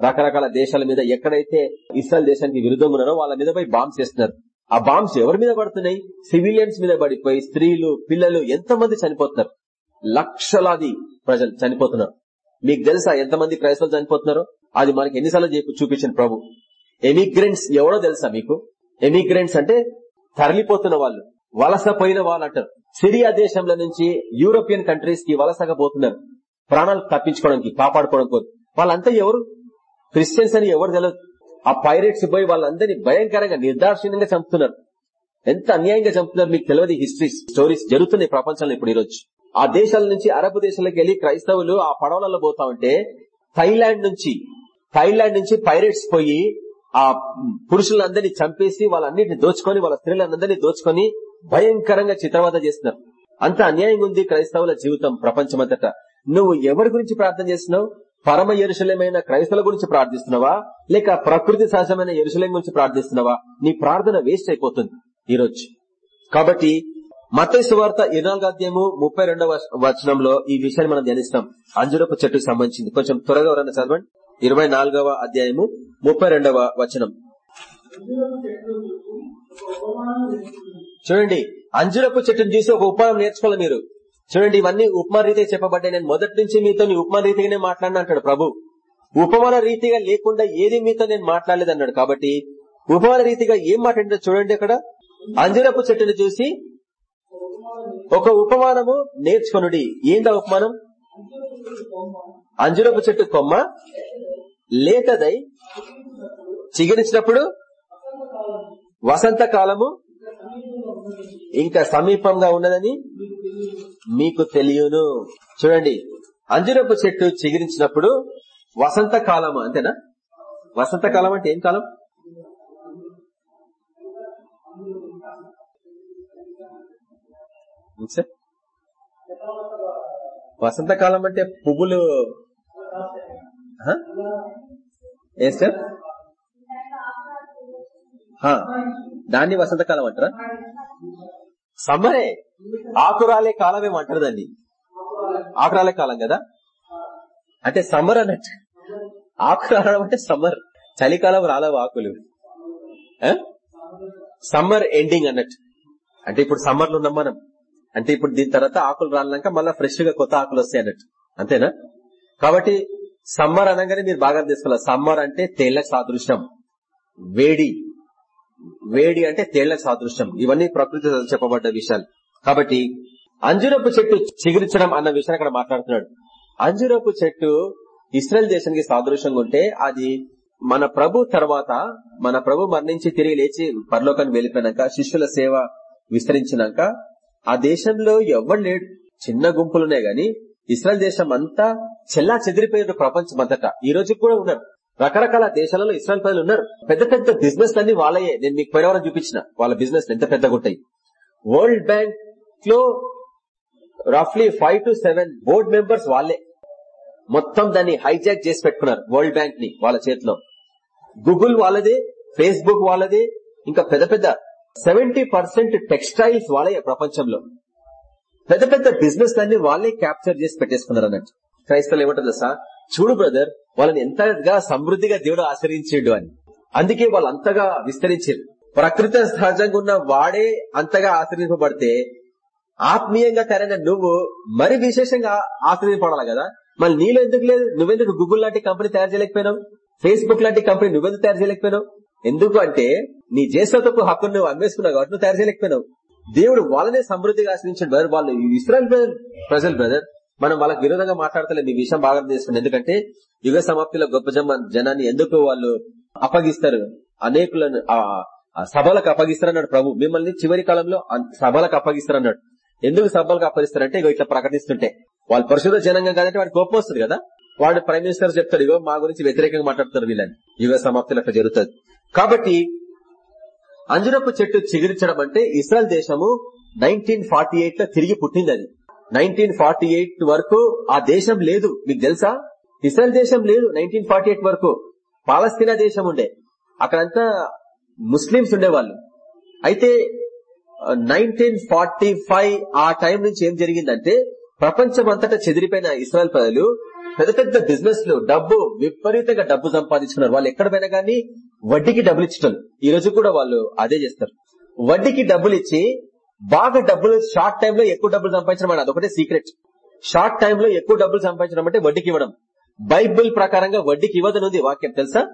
రకరకాల దేశాల మీద ఎక్కడైతే ఇస్రాయల్ దేశానికి విరుద్ధంగా ఉన్నారో వాళ్ళ మీద పోయి బాంబ్స్ చేస్తున్నారు. ఆ బాంబ్స్ ఎవరి మీద పడుతున్నాయి? సివిలియన్స్ మీద పడిపోయి స్త్రీలు పిల్లలు ఎంతమంది చనిపోతున్నారు? లక్షలాది ప్రజలు చనిపోతున్నారు. మీకు తెలుసా ఎంతమంది క్రైస్తవులు చనిపోతున్నారో? అది మనకి ఎన్నిసార్లు చూపించిన ప్రభు. ఎమిగ్రెంట్స్ ఎవరో తెలుసా మీకు? ఎమిగ్రెంట్స్ అంటే తరలిపోతున్న వాళ్ళు వలస పోయిన వాళ్ళు అంటారు. సిరియా దేశంలో నుంచి యూరోపియన్ కంట్రీస్కి వలసగా పోతున్నారు. ప్రాణాలు తప్పించుకోవడానికి కాపాడుకోవడం వాళ్ళంతా ఎవరు? క్రిస్టియన్స్ అని ఎవరు తెలియదు ఆ పైరేట్స్ పోయి వాళ్ళందరినీ భయంకరంగా నిర్దాక్షిణ్యంగా చంపుతున్నారు. ఎంత అన్యాయంగా చంపుతున్నారు మీకు తెలియదు హిస్టరీ స్టోరీస్ జరుగుతున్నాయి ప్రపంచంలో ఇప్పుడు ఈరోజు. ఆ దేశాల నుంచి అరబ్ దేశాలకు వెళ్ళి క్రైస్తవులు ఆ పడవలలో పోతా ఉంటే థైలాండ్ నుంచి థైలాండ్ నుంచి పైరేట్స్ పోయి ఆ పురుషులందరినీ చంపేసి వాళ్ళన్నిటిని దోచుకొని వాళ్ళ స్త్రీలందరినీ దోచుకొని భయంకరంగా చిత్రవద చేస్తున్నారు. అంత అన్యాయంగా ఉంది క్రైస్తవుల జీవితం ప్రపంచమంతటా. నువ్వు ఎవరి గురించి ప్రార్థన చేస్తున్నావు? పరమ ఎరుశలేమైన క్రైస్తవుల గురించి ప్రార్థిస్తున్నావా? లేక ప్రకృతి సహజమైన ఎరుశలం గురించి ప్రార్థిస్తున్నావా? నీ ప్రార్థన వేస్ట్ అయిపోతుంది ఈరోజు. కాబట్టి మతైసు వార్త ఇరవై అధ్యాయము ముప్పై రెండవ వచనంలో ఈ విషయాన్ని మనం ధ్యానిస్తాం. అంజురపు చెట్టుకు సంబంధించింది. కొంచెం త్వరగా ఎవరన్నా చదవండి. ఇరవై నాలుగవ అధ్యాయము ముప్పై రెండవ వచనం. చూడండి. అంజురపు చెట్టును చూసి ఒక ఉపమానం నేర్చుకోవాలి మీరు. చూడండి ఇవన్నీ ఉపమా రీతిగా చెప్పబడ్డాయి. నేను మొదటి నుంచి మీతో ఉపమా రీతిగానే మాట్లాడినా అంటాడు ప్రభు. ఉపమాన రీతిగా లేకుండా ఏది మీతో నేను మాట్లాడలేదు అన్నాడు కాబట్టి ఉపమాన రీతిగా ఏం మాట్లాడినా చూడండి అక్కడ. అంజురపు చెట్టును చూసి ఒక ఉపమానము నేర్చుకొనుడి. ఏందా ఉపమానం? అంజురపు చెట్టు కొమ్మ లేతదై చిగురించినప్పుడు వసంత కాలము ఇంకా సమీపంగా ఉన్నదని మీకు తెలియను. చూడండి అంజురపు చెట్టు చిగురించినప్పుడు వసంత కాలము అంతేనా? వసంత కాలం అంటే ఏం కాలం? వసంతకాలం అంటే పువ్వులు. ఏ సార్? దాన్ని వసంతకాలం అంటారా? సమ్మరే! ఆకురాలే కాలం ఏమంటారు దాన్ని. ఆకురాలే కాలం కదా? అంటే సమ్మర్ అన్నట్టు. ఆకు రావడం అంటే సమ్మర్. చలికాలం రాలవు ఆకులు. సమ్మర్ ఎండింగ్ అన్నట్టు. అంటే ఇప్పుడు సమ్మర్లో ఉన్నాం మనం. అంటే ఇప్పుడు దీని తర్వాత ఆకులు రాలినాక మళ్ళీ ఫ్రెష్గా కొత్త ఆకులు వస్తాయి అన్నట్టు. అంతేనా? కాబట్టి సమ్మర్ అనగానే మీరు బాగా తీసుకోవాలి సమ్మర్ అంటే తేళ్ళకు సాదృశ్యం. వేడి. వేడి అంటే తేళ్ళకు సాదృశ్యం. ఇవన్నీ ప్రకృతి చెప్పబడ్డ విషయాలు. కాబట్టి అంజురపు చెట్టు చిగురించడం అన్న విషయాన్ని అక్కడ మాట్లాడుతున్నాడు. అంజురపు చెట్టు ఇస్రాయల్ దేశానికి సాదృశ్యంగా ఉంటే అది మన ప్రభు తర్వాత మన ప్రభు మరణించి తిరిగి లేచి పరలోకానికి వెళ్ళిపోయినాక శిష్యుల సేవ విస్తరించినాక ఆ దేశంలో ఎవరు లేడు చిన్న గుంపులున్నాయి గాని ఇస్రాయల్ దేశం అంతా చెల్లా చెదిరిపోయిన ప్రపంచం అంతటా. ఈ రోజు కూడా ఉన్నారు. రకరకాల దేశాలలో ఇస్రాయల్ ప్రజలు ఉన్నారు. పెద్ద పెద్ద బిజినెస్ అన్ని వాళ్ళయే. నేను మీకు పోయినవరం చూపించిన వాళ్ళ బిజినెస్ ఎంత పెద్దగా ఉంటాయి. వరల్డ్ బ్యాంక్లో రఫ్లీ five to seven board members వాళ్ళే. మొత్తం దాన్ని హైజాక్ చేసి పెట్టుకున్నారు వరల్డ్ బ్యాంక్ని వాళ్ళ చేతిలో. గూగుల్ వాళ్ళదే ఫేస్బుక్ వాళ్ళదే ఇంకా పెద్ద పెద్ద సెవెంటీ పర్సెంట్ టెక్స్టైల్స్ వాళ్ళే ప్రపంచంలో. పెద్ద పెద్ద బిజినెస్ అన్ని వాళ్ళే క్యాప్చర్ చేసి పెట్టేసుకున్నారు అన్నట్టు. క్రైస్తవులు ఏమంటారు తెలుసా? చూడు బ్రదర్ వాళ్ళని ఎంతగా సమృద్ధిగా దేవుడు ఆశ్రయించాడు అని. అందుకే వాళ్ళు అంతగా విస్తరించారు. ప్రకృతి సహజంగా ఉన్న వాడే అంతగా ఆశ్రయింపబడితే ఆత్మీయంగా తరైన నువ్వు మరి విశేషంగా ఆశ్రయింపడాలి కదా? మళ్ళీ నీలో ఎందుకు లేదు? నువ్వెందుకు గూగుల్ లాంటి కంపెనీ తయారు చేయలేకపోయినావు? ఫేస్బుక్ లాంటి కంపెనీ నువ్వెందుకు తయారు చేయలేకపోయినావు? ఎందుకు అంటే నీ జ్యేష్ఠతకు హక్కును నువ్వు అమ్మేసుకున్నావు కాబట్టి నువ్వు తయారు చేయలేకపోయినావు. దేవుడు వాళ్ళనే సమృద్ధిగా ఆశ్రయించాడు బ్రదర్ వాళ్ళు ఇస్రాయల్ ప్రజలు బ్రదర్ మనం వాళ్ళకి విరోధంగా మాట్లాడతలేదు ఈ విషయం బాగా చేసుకుని ఎందుకంటే యుగ సమాప్తిలో గొప్ప జనాన్ని ఎందుకు వాళ్ళు అప్పగిస్తారు? అనేకులను సభలకు అప్పగిస్తారన్నాడు ప్రభు. మిమ్మల్ని చివరి కాలంలో సభలకు అప్పగిస్తారన్నాడు. ఎందుకు సభలకు అప్పగిస్తారంటే ఇగో ఇట్లా ప్రకటిస్తుంటే. వాళ్ళు పరిశుద్ధ జనంగా కాదంటే వాడికి కోపం వస్తుంది కదా. వాడు ప్రైమ్ మినిస్టర్ చెప్తాడు ఇగో మా గురించి వ్యతిరేకంగా మాట్లాడుతారు వీళ్ళని. యుగ సమాప్తిలో అట్లా జరుగుతుంది. కాబట్టి అంజురపు చెట్టు చిగురించడం అంటే ఇస్రాయల్ దేశము నైన్టీన్ ఫార్టీ ఎయిట్లో తిరిగి పుట్టింది అది నైన్టీన్ ఫార్టీ ఎయిట్ వరకు ఆ దేశం లేదు. మీకు తెలుసా? ఇస్రాయల్ దేశం లేదు నైన్టీన్ ఫార్టీ ఎయిట్ వరకు. పాలస్తీనా దేశం ఉండే. అక్కడంతా ముస్లింస్ ఉండేవాళ్ళు. అయితే నైన్టీన్ ఫార్టీ ఫైవ్ ఆ టైం నుంచి ఏం జరిగిందంటే ప్రపంచం అంతటా చెదిరిపోయిన ఇస్రాయల్ ప్రజలు పెద్ద పెద్ద బిజినెస్లో డబ్బు విపరీతంగా డబ్బు సంపాదించుకున్నారు. వాళ్ళు ఎక్కడ పోయినా కానీ వడ్డీకి డబ్బులు ఇచ్చటం ఈ రోజు కూడా వాళ్ళు అదే చేస్తారు. వడ్డీకి డబ్బులు ఇచ్చి బాగా డబ్బులు షార్ట్ టైం లో ఎక్కువ డబ్బులు సంపాదించడం అని అదొకటే సీక్రెట్. షార్ట్ టైం లో ఎక్కువ డబ్బులు సంపాదించడం అంటే వడ్డీకి ఇవ్వడం. బైబిల్ ప్రకారంగా వడ్డీకి ఇవ్వదనుంది వాక్యం తెలుసా?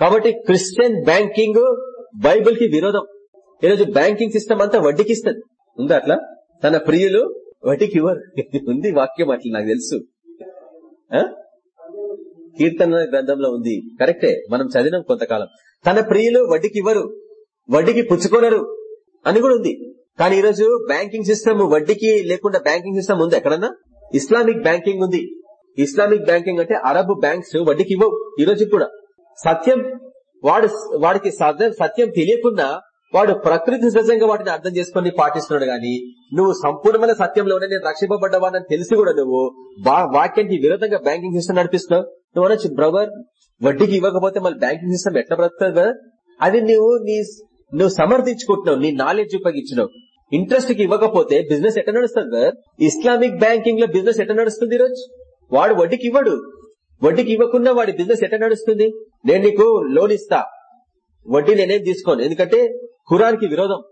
కాబట్టి క్రిస్టియన్ బ్యాంకింగ్ బైబిల్కి విరోధం. ఈరోజు బ్యాంకింగ్ సిస్టమ్ అంతా వడ్డీకి ఇస్తుంది. ఉందా అట్లా? తన ప్రియులు వడ్డీకి ఇవ్వరు. ఉంది వాక్యం అట్లా నాకు తెలుసు. ఆ? కీర్తన గ్రంథంలో ఉంది. కరెక్టే. మనం చదివినాం కొంతకాలం. తన ప్రియులు వడ్డీకి ఇవ్వరు వడ్డీకి పుచ్చుకోనరు అని కూడా ఉంది. కానీ ఈరోజు బ్యాంకింగ్ సిస్టమ్ వడ్డీకి లేకుండా బ్యాంకింగ్ సిస్టమ్ ఉంది ఎక్కడన్నా? ఇస్లామిక్ బ్యాంకింగ్ ఉంది. ఇస్లామిక్ బ్యాంకింగ్ అంటే అరబ్ బ్యాంక్స్ వడ్డీకి ఇవ్వవు ఈ రోజు కూడా. సత్యం వాడు వాడికి సత్యం తెలియకుండా వాడు ప్రకృతి సహజంగా వాటిని అర్థం చేసుకుని పాటిస్తున్నాడు గాని నువ్వు సంపూర్ణమైన సత్యంలోనే నేను రక్షింపబడ్డవాడని తెలిసి కూడా నువ్వు వా- వాక్యానికి విరోధంగా బ్యాంకింగ్ సిస్టమ్ నడిపిస్తున్నావు. నువ్వు అనొచ్చు బ్రదర్ వడ్డీకి ఇవ్వకపోతే మళ్ళీ బ్యాంకింగ్ సిస్టమ్ ఎట్లా బ్రతుకుతుంది కదా? అది నువ్వు నీ నువ్వు సమర్థించుకుంటున్నావు నీ నాలెడ్జ్ ఉపయోగించినావు ఇంట్రెస్ట్కి ఇవ్వకపోతే బిజినెస్ ఎట్లా నడుస్తుంది సార్ ఇస్లామిక్ బ్యాంకింగ్లో బిజినెస్ ఎట్లా నడుస్తుంది ఈరోజు? వాడు వడ్డీకి ఇవ్వడు. వడ్డీకి ఇవ్వకుండా వాడి బిజినెస్ ఎట్లా నడుస్తుంది? నేను నీకు లోన్ ఇస్తా. వడ్డీ నేనేం తీసుకోను. ఎందుకంటే ఖురాన్కి విరోధం.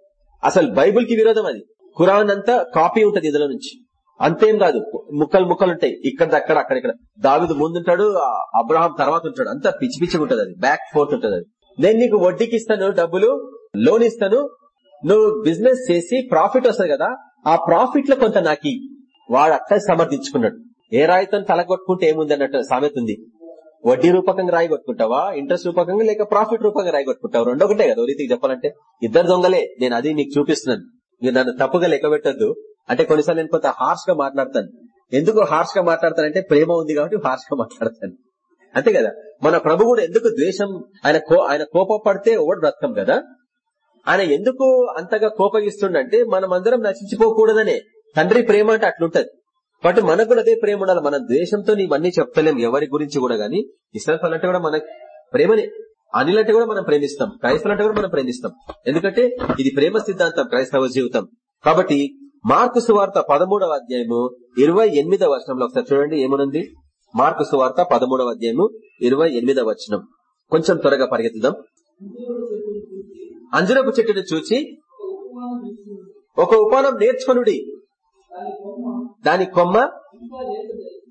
అసలు బైబుల్కి విరోధం అది. ఖురాన్ అంతా కాపీ ఉంటది ఇందులో నుంచి. అంతేం కాదు. ముక్కలు ముక్కలు ఉంటాయి. ఇక్కడ అక్కడ అక్కడ ఇక్కడ. దావిదు ముందుంటాడు ఆ అబ్రహాం తర్వాత ఉంటాడు. అంతా పిచ్చి పిచ్చిగా ఉంటుంది అది. బ్యాక్ ఫోర్త్ ఉంటుంది అది. నేను నీకు వడ్డీకి ఇస్తాను డబ్బులు లోన్ ఇస్తాను. నువ్వు బిజినెస్ చేసి ప్రాఫిట్ వస్తుంది కదా ఆ ప్రాఫిట్లో కొంత నాకి వాడు అట్లా సమర్థించుకున్నాడు. ఏ రాయితో తలగొట్టుకుంటే ఏముంది అన్నట్టు సామెత ఉంది. వడ్డీ రూపకంగా రాయి కొట్టుకుంటావా ఇంట్రెస్ట్ రూపకంగా లేక ప్రాఫిట్ రూపంగా రాయి కొట్టుకుంటావు? రెండు ఒకటే కదా. ఓ రీతికి చెప్పాలంటే ఇద్దరు దొంగలే. నేను అది నీకు చూపిస్తున్నాను. మీరు నన్ను తప్పుగా లెక్క పెట్టద్దు అంటే కొన్నిసార్లు నేను కొంత హార్ష్గా మాట్లాడతాను. ఎందుకు హార్ష్గా మాట్లాడతానంటే ప్రేమ ఉంది కాబట్టి హార్ష్గా మాట్లాడతాను. అంతే కదా? మన ప్రభు కూడా ఎందుకు ద్వేషం ఆయన కో ఆయన కోపపడితే ఓడి బ్రతకం కదా? ఆయన ఎందుకు అంతగా కోపగిస్తుండంటే మనం అందరం నశించిపోకూడదనే. తండ్రి ప్రేమ అంటే అట్లుంటది. బట్ మనకు కూడా అదే ప్రేమ ఉండాలి. మన ద్వేషంతో ఇవన్నీ చెప్తలేం ఎవరి గురించి కూడా గానీ. ఇస్రాఫల్ అంటే కూడా మన ప్రేమని అనిల్ అంటే కూడా మనం ప్రేమిస్తాం. క్రైస్తవులు అంటే కూడా మనం ప్రేమిస్తాం. ఎందుకంటే ఇది ప్రేమ సిద్ధాంతం క్రైస్తవ జీవితం. కాబట్టి మార్కు సువార్త పదమూడవ అధ్యాయము ఇరవై ఎనిమిదవ వచనంలో ఒకసారి చూడండి ఏమనుంది మార్కు సువార్త పదమూడవ అధ్యాయము ఇరవై ఎనిమిదవ వచనం. కొంచెం త్వరగా పరిగెత్తుదాం. అంజనపు చెట్టును చూచి ఒక ఉపానం నేర్చుకునుడి. దాని కొమ్మ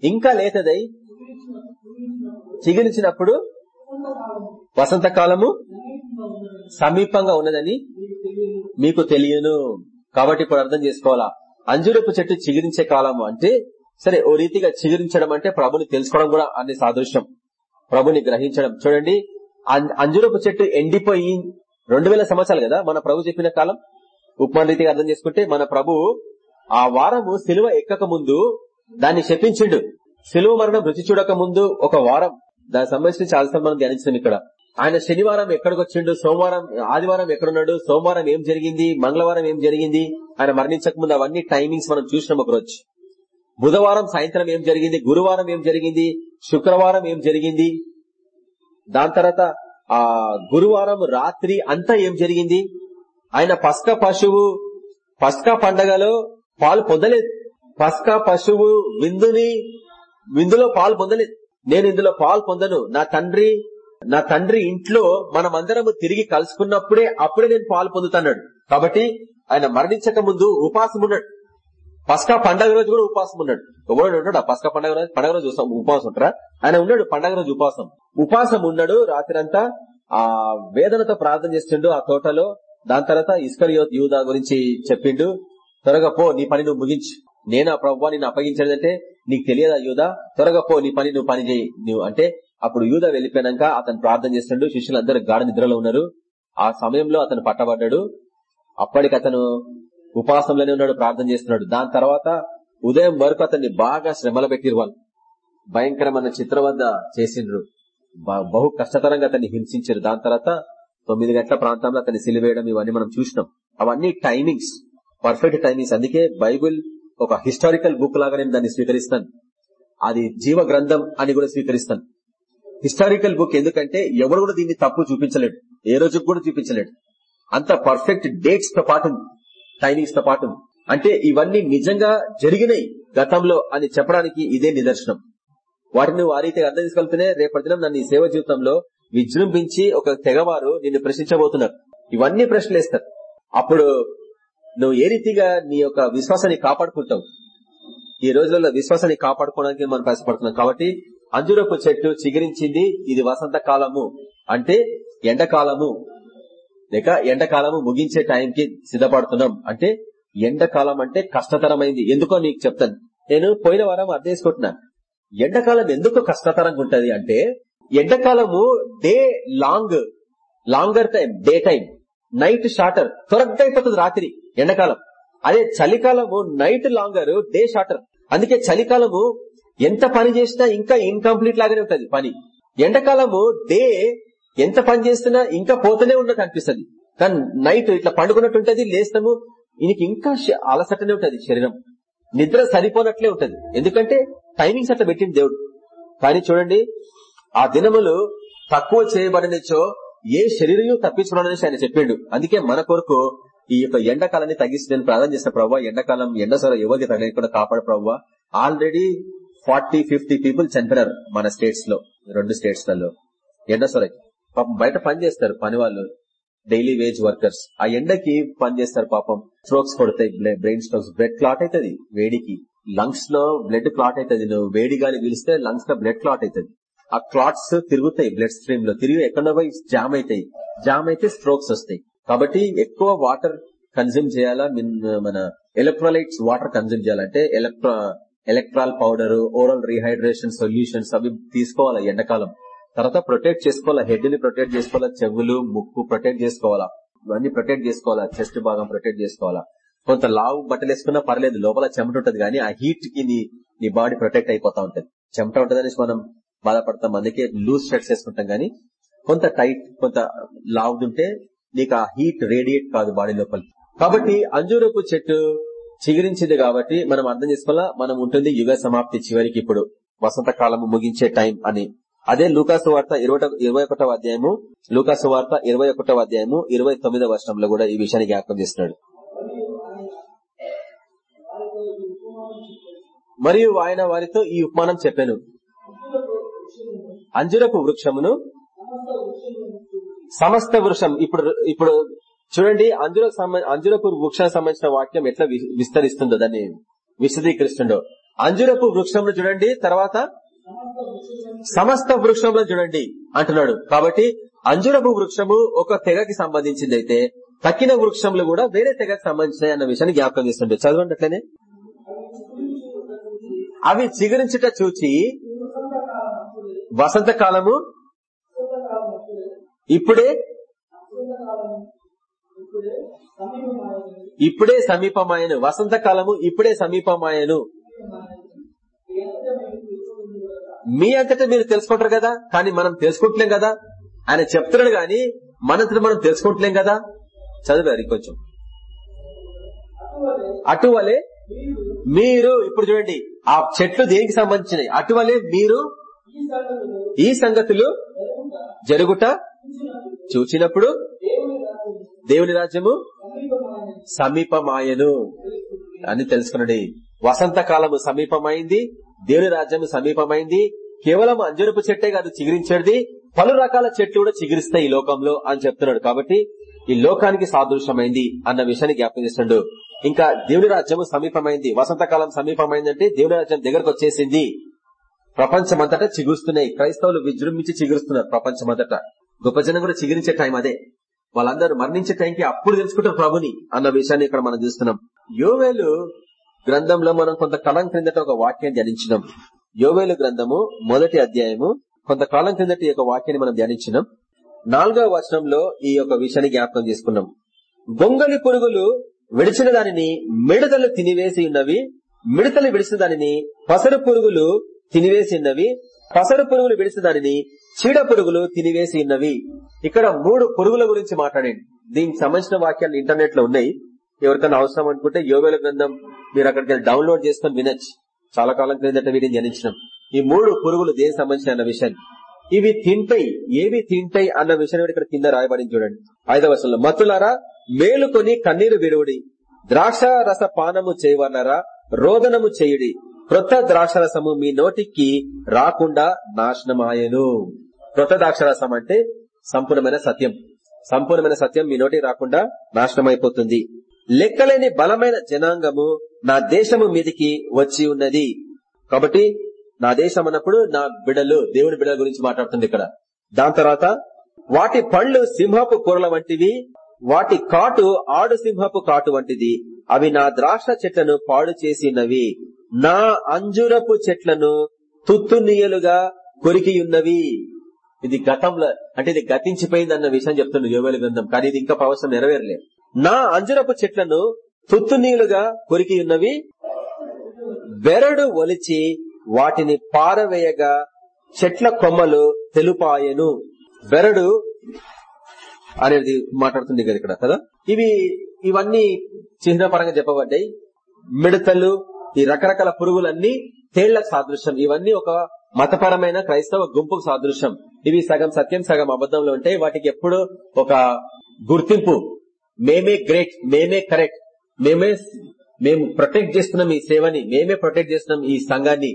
ఇంకా లేతదై చిగిలించినప్పుడు వసంతకాలము సమీపంగా ఉన్నదని మీకు తెలియను. కాబట్టి ఇప్పుడు అర్థం చేసుకోవాలా? అంజురపు చెట్టు చిగురించే కాలము అంటే సరే ఓ రీతిగా చిగురించడం అంటే ప్రభుని తెలుసుకోవడం కూడా అనే సాదృశ్యం. ప్రభుని గ్రహించడం. చూడండి అం- అంజురపు చెట్టు ఎండిపోయి రెండు వేల సంవత్సరాలు కదా మన ప్రభు చెప్పిన కాలం? ఉపమాన రీతిగా అర్థం చేసుకుంటే మన ప్రభు ఆ వారము సిలువ ఎక్కక ముందు దాన్ని శపించిండు. సిలువ మరణం రుచి చూడక ముందు ఒక వారం. దానికి సంబంధించి చాలా మనం ధ్యానించాం ఇక్కడ. ఆయన శనివారం ఎక్కడికి వచ్చిండు? సోమవారం ఆదివారం ఎక్కడున్నాడు? సోమవారం ఏం జరిగింది? మంగళవారం ఏం జరిగింది? ఆయన మరణించక ముందు అవన్నీ టైమింగ్స్ మనం చూసినాం ఒకరోజు. బుధవారం సాయంత్రం ఏం జరిగింది? గురువారం ఏం జరిగింది? శుక్రవారం ఏం జరిగింది? దాని తర్వాత ఆ గురువారం రాత్రి అంతా ఏం జరిగింది? ఆయన పస్క పశువు పస్కా పండగలో పాలు పొందలేదు. పస్కా పశువు విందుని విందులో పాలు పొందలేదు. నేను ఇందులో పాలు పొందను. నా తండ్రి నా తండ్రి ఇంట్లో మనమందరము తిరిగి కలుసుకున్నప్పుడే అప్పుడే నేను పాలు పొందుతున్నాడు. కాబట్టి ఆయన మరణించక ముందు ఉపాసం ఉన్నాడు. పస్కా పండగ రోజు కూడా ఉపాసం ఉన్నాడు. ఎవడు ఉన్నాడు? ఆ పస్కా పండగ రోజు? పండగ రోజు ఉపాసం ఉంటారా? ఆయన ఉన్నాడు పండగ రోజు ఉపాసం. ఉపాసం ఉన్నాడు రాత్రంతా. ఆ వేదనతో ప్రార్థన చేస్తుండు ఆ తోటలో. దాని తర్వాత ఇస్కరియోత్ యూదా గురించి చెప్పిండు. త్వరగా పో నీ పని నువ్వు ముగించు. నేను ఆ ప్రభావ నిన్ను అప్పగించేదంటే నీకు తెలియదా యూదా? త్వరగా పో నీ పని నువ్వు పని చేయి. నువ్వు అంటే అప్పుడు యూద వెళ్ళిపోయాక అతను ప్రార్థన చేస్తున్నాడు. శిష్యులందరూ గాఢ నిద్రలో ఉన్నారు. ఆ సమయంలో అతను పట్టబడ్డాడు. అప్పటికి అతను ఉపాసంలోనే ఉన్నాడు ప్రార్థన చేస్తున్నాడు. దాని తర్వాత ఉదయం వరకు అతన్ని బాగా శ్రమలు పెట్టిరు వాళ్ళు. భయంకరమైన చిత్రవద్ద చేసిండ్రు. బహు కష్టతరంగా అతన్ని హింసించారు. దాని తర్వాత తొమ్మిది గంటల ప్రాంతంలో అతన్ని సిలివేయడం ఇవన్నీ మనం చూసినాం. అవన్నీ టైమింగ్స్. Perfect timings. అందుకే బైబుల్ ఒక హిస్టారికల్ బుక్ లాగా నేను దాన్ని స్వీకరిస్తాను. అది జీవ గ్రంథం అని కూడా స్వీకరిస్తాను. హిస్టారికల్ బుక్ ఎందుకంటే ఎవరు కూడా దీన్ని తప్పు చూపించలేడు. ఏ రోజుకు కూడా చూపించలేడు. అంత పర్ఫెక్ట్ డేట్స్తో పాటు టైమింగ్స్తో పాటు అంటే ఇవన్నీ నిజంగా జరిగినాయి గతంలో అని చెప్పడానికి ఇదే నిదర్శనం. వాటిని ఆ రీతిగా అర్థం తీసుకెళ్తేనే రేపటి దినం నన్ను సేవ జీవితంలో విజృంభించి ఒక తెగవారు నిన్ను ప్రశ్నించబోతున్నారు. ఇవన్నీ ప్రశ్నలేస్తారు అప్పుడు నువ్వు ఏ రీతిగా నీ యొక్క విశ్వాసాన్ని కాపాడుకుంటావు? ఈ రోజులలో విశ్వాసాన్ని కాపాడుకోవడానికి మనం ప్రయాసపడుతున్నాం కాబట్టి అంజురపు చెట్టు చిగురించింది ఇది వసంత కాలము. అంటే ఎండాకాలము. లేక ఎండాకాలము ముగించే టైంకి సిద్ధపడుతున్నాం. అంటే ఎండాకాలం అంటే కష్టతరమైంది. ఎందుకో నీకు చెప్తాను. నేను పోయిన వారం అర్థం చేసుకుంటున్నా. ఎండాకాలం ఎందుకు కష్టతరంగా ఉంటది అంటే ఎండాకాలము day long longer time day time night shorter త్వరగా అయిపోతుంది రాత్రి ఎండకాలం. అదే చలికాలము నైట్ లాంగర్ డే షార్టర్. అందుకే చలికాలము ఎంత పని చేసినా ఇంకా ఇన్కంప్లీట్ లాగానే ఉంటది పని. ఎండాకాలము డే ఎంత పని చేస్తున్నా ఇంకా పోతూనే ఉన్నట్టు అనిపిస్తుంది. కానీ నైట్ ఇట్లా పండుకున్నట్టు ఉంటది లేస్తాము ఈయనకి ఇంకా అలసటనే ఉంటది శరీరం. నిద్ర సరిపోనట్లే ఉంటది. ఎందుకంటే టైమింగ్స్ అట్లా పెట్టింది దేవుడు. కానీ చూడండి ఆ దినములు తక్కువ చేయబడినచో ఏ శరీరం తప్పించుకోవడానికి ఆయన చెప్పిండు. అందుకే మన కొరకు ఈ యొక్క ఎండాకాలాన్ని తగ్గిస్తే నేను ప్రార్థన చేసిన ప్రవ్వా ఎండాకాలం ఎండసర ఎవరికి తగ్గకుండా కాపాడు ప్రవ్వా. ఆల్రెడీ ఫార్టీ ఫిఫ్టీ పీపుల్ చనిపోయారు మన స్టేట్స్లో రెండు స్టేట్స్లలో ఎండ సరే పాపం బయట పని చేస్తారు పని వాళ్ళు డైలీ వేజ్ వర్కర్స్. ఆ ఎండకి పని చేస్తారు పాపం. స్ట్రోక్స్ కొడతాయి బ్రెయిన్ స్ట్రోక్స్. బ్లడ్ క్లాట్ అవుతుంది వేడికి. లంగ్స్లో బ్లడ్ క్లాట్ అవుతుంది. నువ్వు వేడి గాలి పిలిస్తే లంగ్స్లో బ్లడ్ క్లాట్ అవుతుంది. ఆ క్లాట్స్ తిరుగుతాయి బ్లడ్ స్ట్రీమ్లో తిరిగి ఎక్కడో పోయి జామ్ అవుతాయి. జామ్ అయితే స్ట్రోక్స్ వస్తాయి. కాబట్టి ఎక్కువ వాటర్ కన్జ్యూమ్ చేయాలా? మన ఎలక్ట్రోలైట్స్ వాటర్ కన్జ్యూమ్ చేయాలంటే electra Electral powder oral rehydration solutions అవి తీసుకోవాలా ఎండాకాలం? తర్వాత ప్రొటెక్ట్ చేసుకోవాలా? హెడ్ని ప్రొటెక్ట్ చేసుకోవాలా? చెవులు ముక్కు ప్రొటెక్ట్ చేసుకోవాలా? ఇవన్నీ ప్రొటెక్ట్ చేసుకోవాలా? చెస్ట్ భాగం ప్రొటెక్ట్ చేసుకోవాలా? కొంత లావు బట్టలు వేసుకున్నా పర్లేదు లోపల చెమట ఉంటుంది కానీ ఆ హీట్కి నీ నీ బాడీ ప్రొటెక్ట్ అయిపోతా ఉంటది. చెమట ఉంటదని మనం బాధపడతాం. అందుకే లూజ్ షర్ట్స్ వేసుకుంటాం కానీ కొంత టైట్ కొంత లావుదుంటే నీకు ఆ హీట్ రేడియేట్ కాదు బాడీ లోపల. కాబట్టి అంజూరపు చెట్టు చిగురించింది కాబట్టి మనం అర్థం చేసుకోవాలా? మనం ఉంటుంది యుగ సమాప్తి చివరికి ఇప్పుడు. వసంత కాలము ముగించే టైం అని. అదే లూకాసు వార్త ఇరవై ఒకటవ అధ్యాయము లూకాసు వార్త ఇరవై ఒకటవ అధ్యాయము ఇరవై తొమ్మిదవ వర్షంలో కూడా ఈ విషయాన్ని జ్ఞాపకం చేస్తున్నాడు. మరియు ఆయన వారితో ఈ ఉపమానం చెప్పాను. అంజురపు వృక్షమును సమస్త వృక్షం ఇప్పుడు ఇప్పుడు చూడండి అంజుర అంజురపు వృక్షానికి సంబంధించిన వాక్యం ఎట్లా వి- విస్తరిస్తుందో దాన్ని విశదీకరిస్తుండో అంజురపు వృక్షంలో చూడండి తర్వాత సమస్త వృక్షంలో చూడండి అంటున్నాడు. కాబట్టి అంజురపు వృక్షము ఒక తెగకి సంబంధించింది అయితే తక్కిన వృక్షములు కూడా వేరే తెగకి సంబంధించినవి అన్న విషయాన్ని జ్ఞాపకం చేస్తుండే. చదవండి అట్లనే. అవి చిగురించుట చూచి వసంత కాలము ఇప్పుడే ఇప్పుడే సమీపమాయను. వసంత కాలము ఇప్పుడే సమీపమాయను. మీ అంతటా మీరు తెలుసుకుంటారు కదా? కానీ మనం తెలుసుకుంటలేం కదా? ఆయన చెప్తున్నాడు గాని మనంతట మనం తెలుసుకుంటలేం కదా? చదివారు ఇంకొంచెం అటువలే మీరు ఇప్పుడు చూడండి. ఆ చెట్లు దేనికి సంబంధించినవి? అటువలే మీరు ఈ సంగతులు జరుగుట చూచినప్పుడు దేవుని రాజ్యము సమీపమాయను అని తెలుసుకున్నది వసంత కాలము సమీపమైంది దేవుని రాజ్యము సమీపమైంది. కేవలం అంజరపు చెట్టే కాదు చిగురించేది. పలు రకాల చెట్లు కూడా చిగురిస్తాయి ఈ లోకంలో అని చెప్తున్నాడు. కాబట్టి ఈ లోకానికి సాదృశ్యమైంది అన్న విషయాన్ని జ్ఞాపకం చేస్తున్నాడు ఇంకా దేవుని రాజ్యము సమీపమైంది. వసంతకాలం సమీపమైందంటే దేవుని రాజ్యం దగ్గరకు వచ్చేసింది. ప్రపంచమంతటా చిగురుస్తున్నాయి. క్రైస్తవులు విజృంభించి చిగురుస్తున్నారు ప్రపంచమంతటా. గొప్ప జనం కూడా చిగురించే టైం అదే. వాళ్ళందరూ మరణించే టైంకి అప్పుడు తెలుసుకుంటారు ప్రభుని అన్న విషయాన్ని ఇక్కడ మనం చూస్తున్నాం. యోవేలు గ్రంథంలో మనం కొంతకాలం క్రిందట ఒక వాక్యాన్ని ధ్యానించినాం. యోవేలు గ్రంథము మొదటి అధ్యాయము కొంతకాలం క్రిందట ఈ యొక్క వాక్యాన్ని మనం ధ్యానించినాం. నాలుగవ వచనంలో ఈ యొక్క విషయాన్ని జ్ఞాపకం చేసుకున్నాం. గొంగలి పురుగులు విడిచిన దానిని మిడతలు తినివేసి ఉన్నవి మిడతలు విడిచిన దానిని పసరు పురుగులు తినివేసి ఉన్నవి పసరు పురుగులు విడిచిన దానిని చీడ పురుగులు తినివేసి ఉన్నవి. ఇక్కడ మూడు పురుగుల గురించి మాట్లాడండి. దీనికి సంబంధించిన వాక్యాలు ఇంటర్నెట్లో ఉన్నాయి. ఎవరికైనా అవసరం అనుకుంటే యోగల గ్రంథం మీరు అక్కడికి వెళ్ళి డౌన్లోడ్ చేసుకుని వినొచ్చు. చాలా కాలం క్రిందట వీటిని ధ్యానించినాం. ఈ మూడు పురుగులు దేనికి సంబంధించిన అన్న విషయాన్ని. ఇవి తింటాయి ఏవి తింటాయి అన్న విషయం ఇక్కడ కింద రాయబడింది చూడండి. ఐదవ వర్షంలో మత్తులారా మేలుకొని కన్నీరు విడువుడి ద్రాక్ష రస పానము చేయవన్నారా రోదనము చేయుడి క్రొత్త ద్రాక్షరసము మీ నోటికి రాకుండా నాశనమాయను. క్రొత్త ద్రాక్షరసం అంటే సంపూర్ణమైన సత్యం. సంపూర్ణమైన సత్యం మీ నోటికి రాకుండా నాశనమైపోతుంది. లెక్కలేని బలమైన జనాంగము నా దేశము మీదికి వచ్చి ఉన్నది. కాబట్టి నా దేశం అన్నప్పుడు నా బిడలు దేవుని బిడల గురించి మాట్లాడుతుంది ఇక్కడ. దాని తర్వాత వాటి పళ్ళు సింహపు కూరల వంటివి వాటి కాటు ఆడు సింహపు కాటు వంటిది. అవి నా ద్రాక్ష చెట్లను పాడు చేసినవి నా అంజురపు చెట్లను తుత్తునీయలుగా కొరికియున్నవి ఇది గతంలో అంటే ఇది గతించిపోయింది అన్న విషయం చెప్తుంది యోవేల గ్రంథం. కానీ ఇది ఇంకా ప్రవచనం నెరవేరలేదు. నా అంజురపు చెట్లను తుత్తునీయులుగా కొరికి ఉన్నవి బెరడు ఒలిచి వాటిని పారవేయగా చెట్ల కొమ్మలు తెలుపాయను. బెరడు అనేది మాట్లాడుతుంది కదా ఇక్కడ కదా? ఇవి ఇవన్నీ చిహ్నపరంగా చెప్పబడ్డాయి. మిడతలు ఈ రకరకాల పురుగులన్నీ తేళ్ళకు సాదృశ్యం. ఇవన్నీ ఒక మతపరమైన క్రైస్తవ గుంపుకు సాదృశ్యం. ఇవి సగం సత్యం సగం అబద్దంలో ఉంటాయి వాటికి ఎప్పుడు ఒక గుర్తింపు. మేమే గ్రేట్ మేమే కరెక్ట్ మేమే మేము ప్రొటెక్ట్ చేస్తున్నాం ఈ సేవని మేమే ప్రొటెక్ట్ చేస్తున్నాం ఈ సంఘాన్ని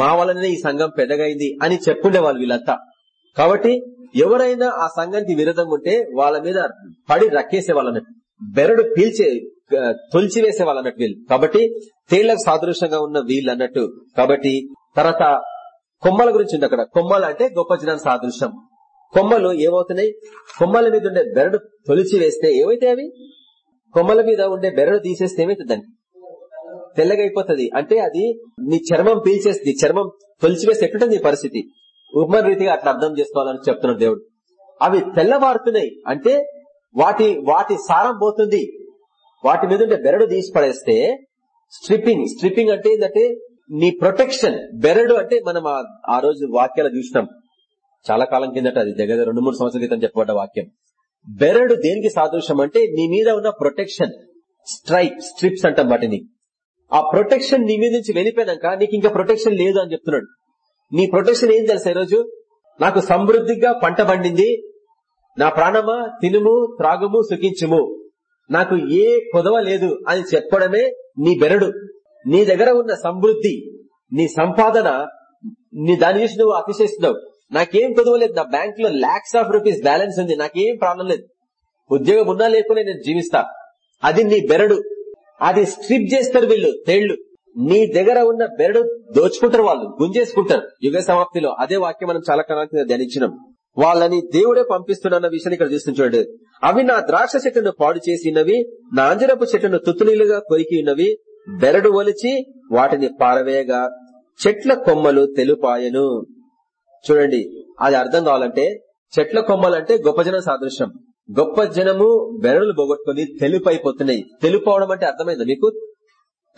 మా వలననే ఈ సంఘం పెద్దగైంది అని చెప్పుండే వాళ్ళు వీళ్ళంతా. కాబట్టి ఎవరైనా ఆ సంఘానికి విరుద్ధంగా ఉంటే వాళ్ళ మీద పడి రక్కేసే వాళ్ళన్నట్టు బెరడు పీల్చే తొలిచి వేసే వాళ్ళన్నట్టు వీళ్ళు. కాబట్టి తేళ్ళకు సాదృశ్యంగా ఉన్న వీళ్ళు అన్నట్టు కాబట్టి తర్వాత కొమ్మల గురించి ఉంది అక్కడ. కొమ్మలు అంటే గొప్ప జనాన్ని సాదృశ్యం. కొమ్మలు ఏమవుతున్నాయి? కొమ్మల మీద ఉండే బెరడు తొలిచి వేస్తే ఏమైతే అవి? కొమ్మల మీద ఉండే బెరడు తీసేస్తే ఏమైతుందండి తెల్లగైపోతుంది అంటే అది నీ చర్మం పీల్చేస్తుంది. చర్మం తొలిచివేస్తే ఎట్లుంటుంది నీ పరిస్థితి? ఉపమాన రీతిగా అట్లా అర్థం చేసుకోవాలని చెప్తున్నాడు దేవుడు. అవి తెల్లవారుతున్నాయి. అంటే వాటి వాటి సారం పోతుంది. వాటి మీద ఉండే బెరడు తీసి పడేస్తే స్ట్రిప్పింగ్ స్ట్రిప్పింగ్ అంటే ఏంటంటే నీ ప్రొటెక్షన్ బెరడు అంటే మనం ఆ రోజు వాక్యాలు చూసినాం. చాలా కాలం కిందట అది దగ్గర రెండు మూడు సంవత్సరాల క్రితం చెప్పబడ్డ వాక్యం. బెరడు దేనికి సాదృశ్యం అంటే నీ మీద ఉన్న ప్రొటెక్షన్ స్ట్రైప్ స్ట్రిప్స్ అంటాం వాటిని. ఆ ప్రొటెక్షన్ నీ మీద నుంచి వెళ్ళిపోయాక నీకు ఇంకా ప్రొటెక్షన్ లేదు అని చెప్తున్నాడు. నీ ప్రొటెక్షన్ ఏం తెలుసా ఈరోజు? నాకు సమృద్ధిగా పంట పండింది. నా ప్రాణమా? తినుము త్రాగుము సుఖించుము. నాకు ఏ కొదవ లేదు అని చెప్పడమే నీ బెరడు. నీ దగ్గర ఉన్న సమృద్ధి నీ సంపాదన నీ దాని చూసి నువ్వు అతిశయిస్తున్నావు. నాకేం కొదవలేదు నా బ్యాంక్లో లాక్స్ ఆఫ్ రూపీస్ బ్యాలెన్స్ ఉంది. నాకేం ప్రాణం లేదు. ఉద్యోగం ఉన్నా లేకుండా నేను జీవిస్తా. అది నీ బెరడు. అది స్ట్రిప్ చేస్తారు వీళ్ళు తేళ్ళు. నీ దగ్గర ఉన్న బెరడు దోచుకుంటారు వాళ్ళు గుంజేసుకుంటారు. యుగ సమాప్తిలో అదే వాక్యం మనం చాలా కాలం ధ్యానించినాం. వాళ్ళని దేవుడే పంపిస్తున్న విషయాన్ని ఇక్కడ చూస్తుంది చూడండి. అవి నా ద్రాక్ష చెట్టును పాడు చేసినవి నా అంజరపు చెట్టును తుత్తునీలుగా కొరికి ఉన్నవి బెరడు ఒలిచి వాటిని పారవేయగా చెట్ల కొమ్మలు తెలుపాయను. చూడండి అది అర్థం కావాలంటే చెట్ల కొమ్మలంటే గొప్ప జనం సాదృశ్యం. గొప్ప జనము బెరడులు పోగొట్టుకుని తెలుపు అయిపోతున్నాయి తెలుపు అవడం అంటే అర్థమైందా మీకు?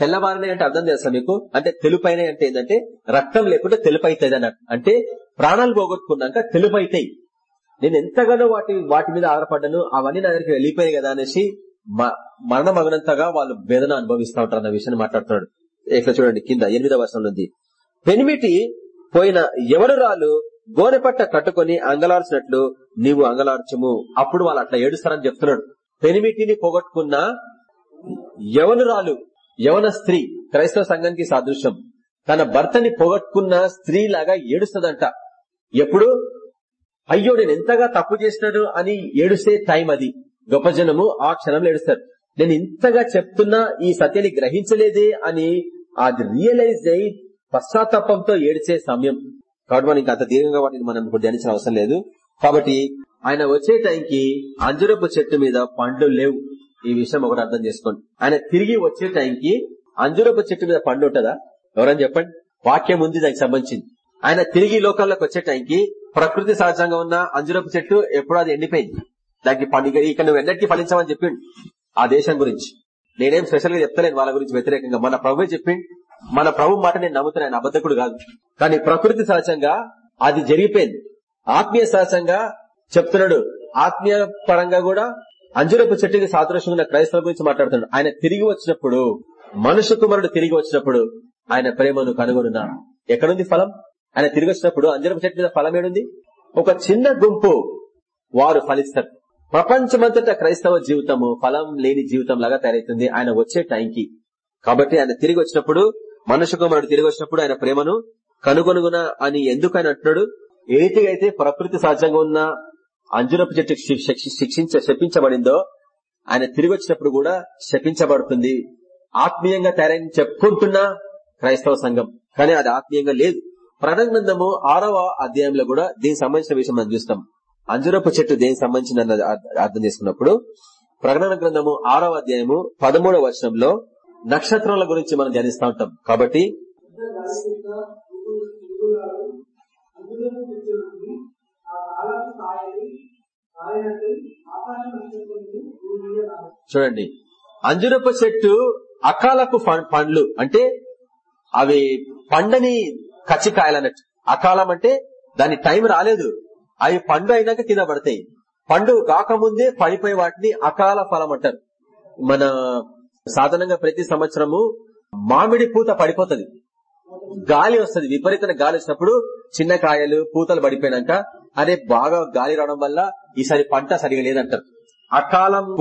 తెల్లవారినాయి అంటే అర్థం తెలుసా మీకు? అంటే తెలుపైన అంటే ఏంటంటే రక్తం లేకుండా తెలుపు అన్నట్టు. అంటే ప్రాణాలు పోగొట్టుకున్నాక తెలుపు అవుతాయి నేను ఎంతగానో వాటి వాటి మీద ఆధారపడ్డాను అవన్నీ నా దగ్గరికి వెళ్ళిపోయాయి కదా అనేసి మరణం అగినంతగా వాళ్ళు వేదన అనుభవిస్తూ ఉంటారు అన్న విషయాన్ని మాట్లాడుతున్నాడు. ఇక్కడ చూడండి కింద ఎనిమిదవ వర్షంలో ఉంది. పెనిమిటి పోయిన ఎవరు రాలు గోనెపట్ట కట్టుకుని అంగలార్చినట్లు నీవు అంగలార్చము. అప్పుడు వాళ్ళు అట్లా ఏడుస్తారని చెప్తున్నాడు. పెనిమిటిని పోగొట్టుకున్న యవనురాలు యవన స్త్రీ క్రైస్తవ సంఘానికి సాదృశ్యం. తన భర్తని పోగొట్టుకున్న స్త్రీ లాగా ఏడుస్తుందంట. ఎప్పుడు? అయ్యో నేను ఎంతగా తప్పు చేసినాను అని ఏడుసే టైం అది. గొప్ప జనము ఆ క్షణంలో ఏడుస్తారు. నేను ఇంతగా చెప్తున్నా ఈ సత్యాన్ని గ్రహించలేదే అని అది రియలైజ్ అయి పశ్చాత్తాపంతో ఏడ్చే సమయం. కాబట్టి మనకి అంత దీర్ఘంగా వాటిని మనం ఇప్పుడు ధ్యానించిన అవసరం లేదు. కాబట్టి ఆయన వచ్చే టైంకి అంజురపు చెట్టు మీద పండ్లు లేవు. ఈ విషయం ఒకటి అర్థం చేసుకోండి. ఆయన తిరిగి వచ్చే టైంకి అంజురపు చెట్టు మీద పండు ఉంటుందా? ఎవరని చెప్పండి. వాక్యం ఉంది దానికి సంబంధించింది. ఆయన తిరిగి లోకాల్లోకి వచ్చే టైంకి ప్రకృతి సహజంగా ఉన్న అంజురపు చెట్టు ఎప్పుడో అది ఎండిపోయింది. దానికి పండుగ ఇక నువ్వు ఎన్నటికీ ఫలించమని చెప్పిండు ఆ దేశం గురించి. నేనేం స్పెషల్గా చెప్తలేను వాళ్ళ గురించి వ్యతిరేకంగా. మన ప్రభు చెప్పిండు. మన ప్రభు మాట నేను నమ్ముతున్నాను అబద్ధకుడు కాదు. కానీ ప్రకృతి సహజంగా అది జరిగిపోయింది. ఆత్మీయ సహజంగా చెప్తున్నాడు. ఆత్మీయ పరంగా కూడా అంజురపు చెట్టుకి సాదృశ్యం ఉన్న క్రైస్తవుల గురించి మాట్లాడుతున్నాడు. ఆయన తిరిగి వచ్చినప్పుడు మనుష్య కుమారుడు తిరిగి వచ్చినప్పుడు ఆయన ప్రేమను కనుగొనున్నా. ఎక్కడుంది ఫలం? ఆయన తిరిగి వచ్చినప్పుడు అంజరపు చెట్టు మీద ఫలం ఏడుంది? ఒక చిన్న గుంపు వారు ఫలిస్తారు. ప్రపంచమంతటా క్రైస్తవ జీవితము ఫలం లేని జీవితం లాగా తయారైతుంది ఆయన వచ్చే టైంకి. కాబట్టి ఆయన తిరిగి వచ్చినప్పుడు మనుషు కుమారుడు తిరిగి వచ్చినప్పుడు ఆయన ప్రేమను కనుగొనుగున అని ఎందుకు ఆయన అంటున్నాడు? ఏ అయితే ప్రకృతి సహజంగా ఉన్న అంజునపు చెట్టు శిక్షించ శపించబడిందో ఆయన తిరిగి వచ్చినప్పుడు కూడా శపించబడుతుంది. ఆత్మీయంగా తయారైన చెప్పుకుంటున్న క్రైస్తవ సంఘం. కానీ అది ఆత్మీయంగా లేదు. ప్రకటన ఆరవ అధ్యాయంలో కూడా దీనికి సంబంధించిన విషయం మనం చూస్తాం. అంజురపు చెట్టు దేనికి సంబంధించిన అర్థం చేసుకున్నప్పుడు ప్రకటన గ్రంథము ఆరవ అధ్యాయము పదమూడవ వచనంలో నక్షత్రాల గురించి మనం ధ్యానిస్తూ ఉంటాం. కాబట్టి చూడండి. అంజురపు చెట్టు అకాలపు పండ్లు అంటే అవి పండని కచ్చికాయలు అన్నట్టు. అకాలం అంటే దాని టైం రాలేదు. అవి పండు అయినాక కింద పడతాయి. పండు కాకముందే పడిపోయే వాటిని అకాల ఫలం అంటారు. మన సాధారణంగా ప్రతి సంవత్సరము మామిడి పూత పడిపోతుంది. గాలి వస్తుంది. విపరీతమైన గాలి వచ్చినప్పుడు చిన్న కాయలు పూతలు పడిపోయినాక అదే బాగా గాలి రావడం వల్ల ఈసారి పంట సరిగా లేదంటారు. అకాలం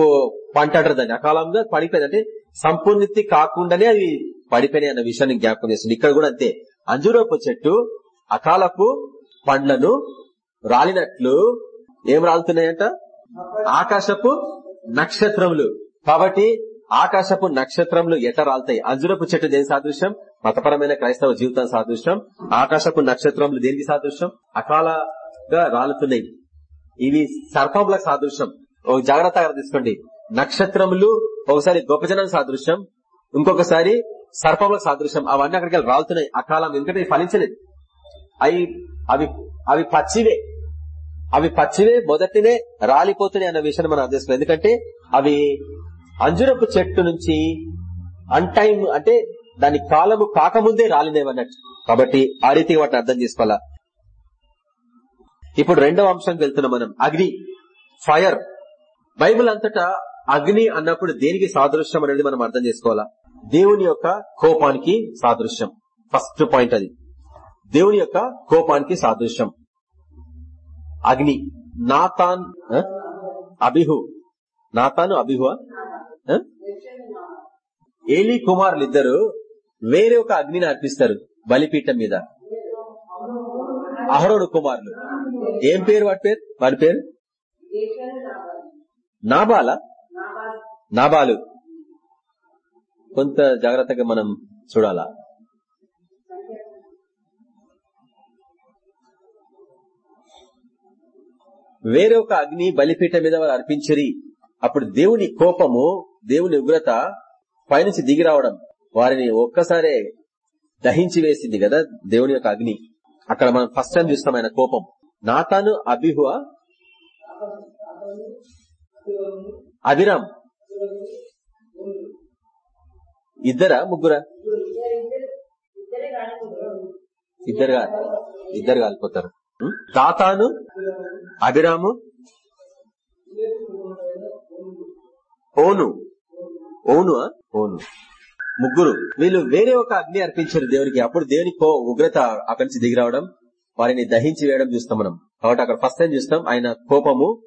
పంట అంటారు దాన్ని. అకాలంగా పడిపోయింది అంటే సంపూర్ణతి కాకుండానే అవి పడిపోయినాయి అన్న విషయాన్ని జ్ఞాపకం చేస్తుంది. ఇక్కడ కూడా అంతే. అంజూరపు చెట్టు అకాలపు పండ్లను రాలినట్లు ఏం రాలుతున్నాయంట? ఆకాశపు నక్షత్రములు. కాబట్టి ఆకాశపు నక్షత్రములు ఎట్లా రాలుతాయి? అంజురపు చెట్టు దేని సాదృశ్యం? మతపరమైన క్రైస్తవ జీవితం సాదృశ్యం. ఆకాశపు నక్షత్రములు దేనికి సాదృశ్యం? అకాలగా రాలుతున్నాయి. ఇవి సర్పములకు సాదృశ్యం. ఒక జాగ్రత్తగా తీసుకోండి. నక్షత్రములు ఒకసారి గొప్ప జనం సాదృశ్యం. ఇంకొకసారి సర్పములకు సాదృశ్యం. అవన్నీ అక్కడికి రాలుతున్నాయి. అకాలం ఎందుకంటే ఫలించలేదు. అవి అవి అవి పచ్చివే. అవి పచ్చివే మొదటినే రాలిపోతున్నాయి అన్న విషయాన్ని మనం అర్థం ఎందుకంటే అవి అంజురపు చెట్టు నుంచి అన్టైమ్ అంటే దాని కాలము కాకముందే రాలినేవన్నట్టు కాబట్టి ఆ రీతిగా వాటిని అర్థం చేసుకోవాలా? ఇప్పుడు రెండవ అంశానికి వెళ్తున్నాం మనం. అగ్ని ఫైర్ బైబుల్ అంతటా అగ్ని అన్నప్పుడు దేనికి సాదృశ్యం అనేది మనం అర్థం చేసుకోవాలా? దేవుని యొక్క కోపానికి సాదృశ్యం. ఫస్ట్ పాయింట్ అది. దేవుని యొక్క కోపానికి సాదృశ్యం. అగ్ని. నాతాన్ అభిహు. నాతాను అభిహు ఏలీ కుమారులు ఇద్దరు వేరే ఒక అగ్నిని అర్పిస్తారు బలిపీఠం మీద. అహరోడు కుమారులు. ఏం పేరు వాడి పేరు? వాడి పేరు? నాబాల? నాబాలు. కొంత జాగ్రత్తగా మనం చూడాలా. వేరే ఒక అగ్ని బలిపీఠం మీద వారు అర్పించరి. అప్పుడు దేవుని కోపము దేవుని ఉగ్రత పైనుంచి దిగి రావడం వారిని ఒక్కసారే దహించి వేసింది కదా దేవుని యొక్క అగ్ని. అక్కడ మనం ఫస్ట్ టైం చూస్తాం ఆయన కోపం. నాతాను అభిహువ అభిరామ్. ఇద్దరా ముగ్గురా? ఇద్దరు ఇద్దరు కాలిపోతారు. దాతాను అభిరాము ఓను. ఓను ఓను. ముగ్గురు. వీళ్ళు వేరే ఒక అగ్ని అర్పించారు దేవునికి. అప్పుడు దేవుని ఉగ్రత అక్కడి నుంచి దిగి రావడం వారిని దహించి వేయడం చూస్తాం మనం. కాబట్టి అక్కడ ఫస్ట్ టైం చూస్తాం ఆయన కోపము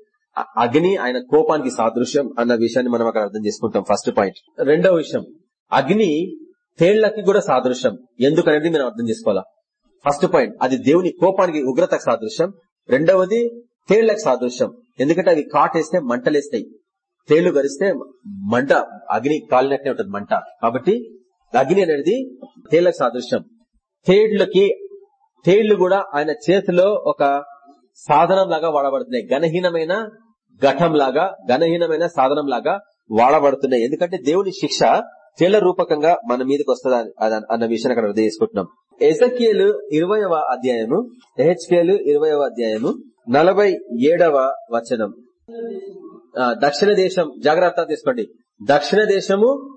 అగ్ని ఆయన కోపానికి సాదృశ్యం అన్న విషయాన్ని మనం అక్కడ అర్థం చేసుకుంటాం ఫస్ట్ పాయింట్ రెండవ విషయం అగ్ని తేళ్ళకి కూడా సాదృశ్యం. ఎందుకనేది మనం అర్థం చేసుకోవాలా? ఫస్ట్ పాయింట్ అది దేవుని కోపానికి ఉగ్రతకు సాదృశ్యం. రెండవది తేళ్ళకు సాదృశ్యం. ఎందుకంటే అవి కాటేస్తే మంటలేస్తాయి. తేళ్ళు గరిస్తే మంట అగ్ని కాలినట్టే ఉంటుంది మంట. కాబట్టి అగ్ని అనేది తేళ్ళకు సాదృశ్యం. తేళ్ళకి తేళ్ళు కూడా ఆయన చేతిలో ఒక సాధనం లాగా వాడబడుతున్నాయి. ఘనహీనమైన ఘటం లాగా ఘనహీనమైన సాధనం లాగా వాడబడుతున్నాయి. ఎందుకంటే దేవుని శిక్ష తేళ్ళ రూపకంగా మన మీదకి వస్తుంది అన్న విషయాన్ని అక్కడ అర్థం చేసుకుంటున్నాం. ఎసకియలు ఇరవయవ అధ్యాయము ఎహెచ్కేలు ఇరవయవ అధ్యాయము నలభై ఏడవ వచనం. దక్షిణ దేశం జాగ్రత్త తీసుకోండి. దక్షిణ దేశము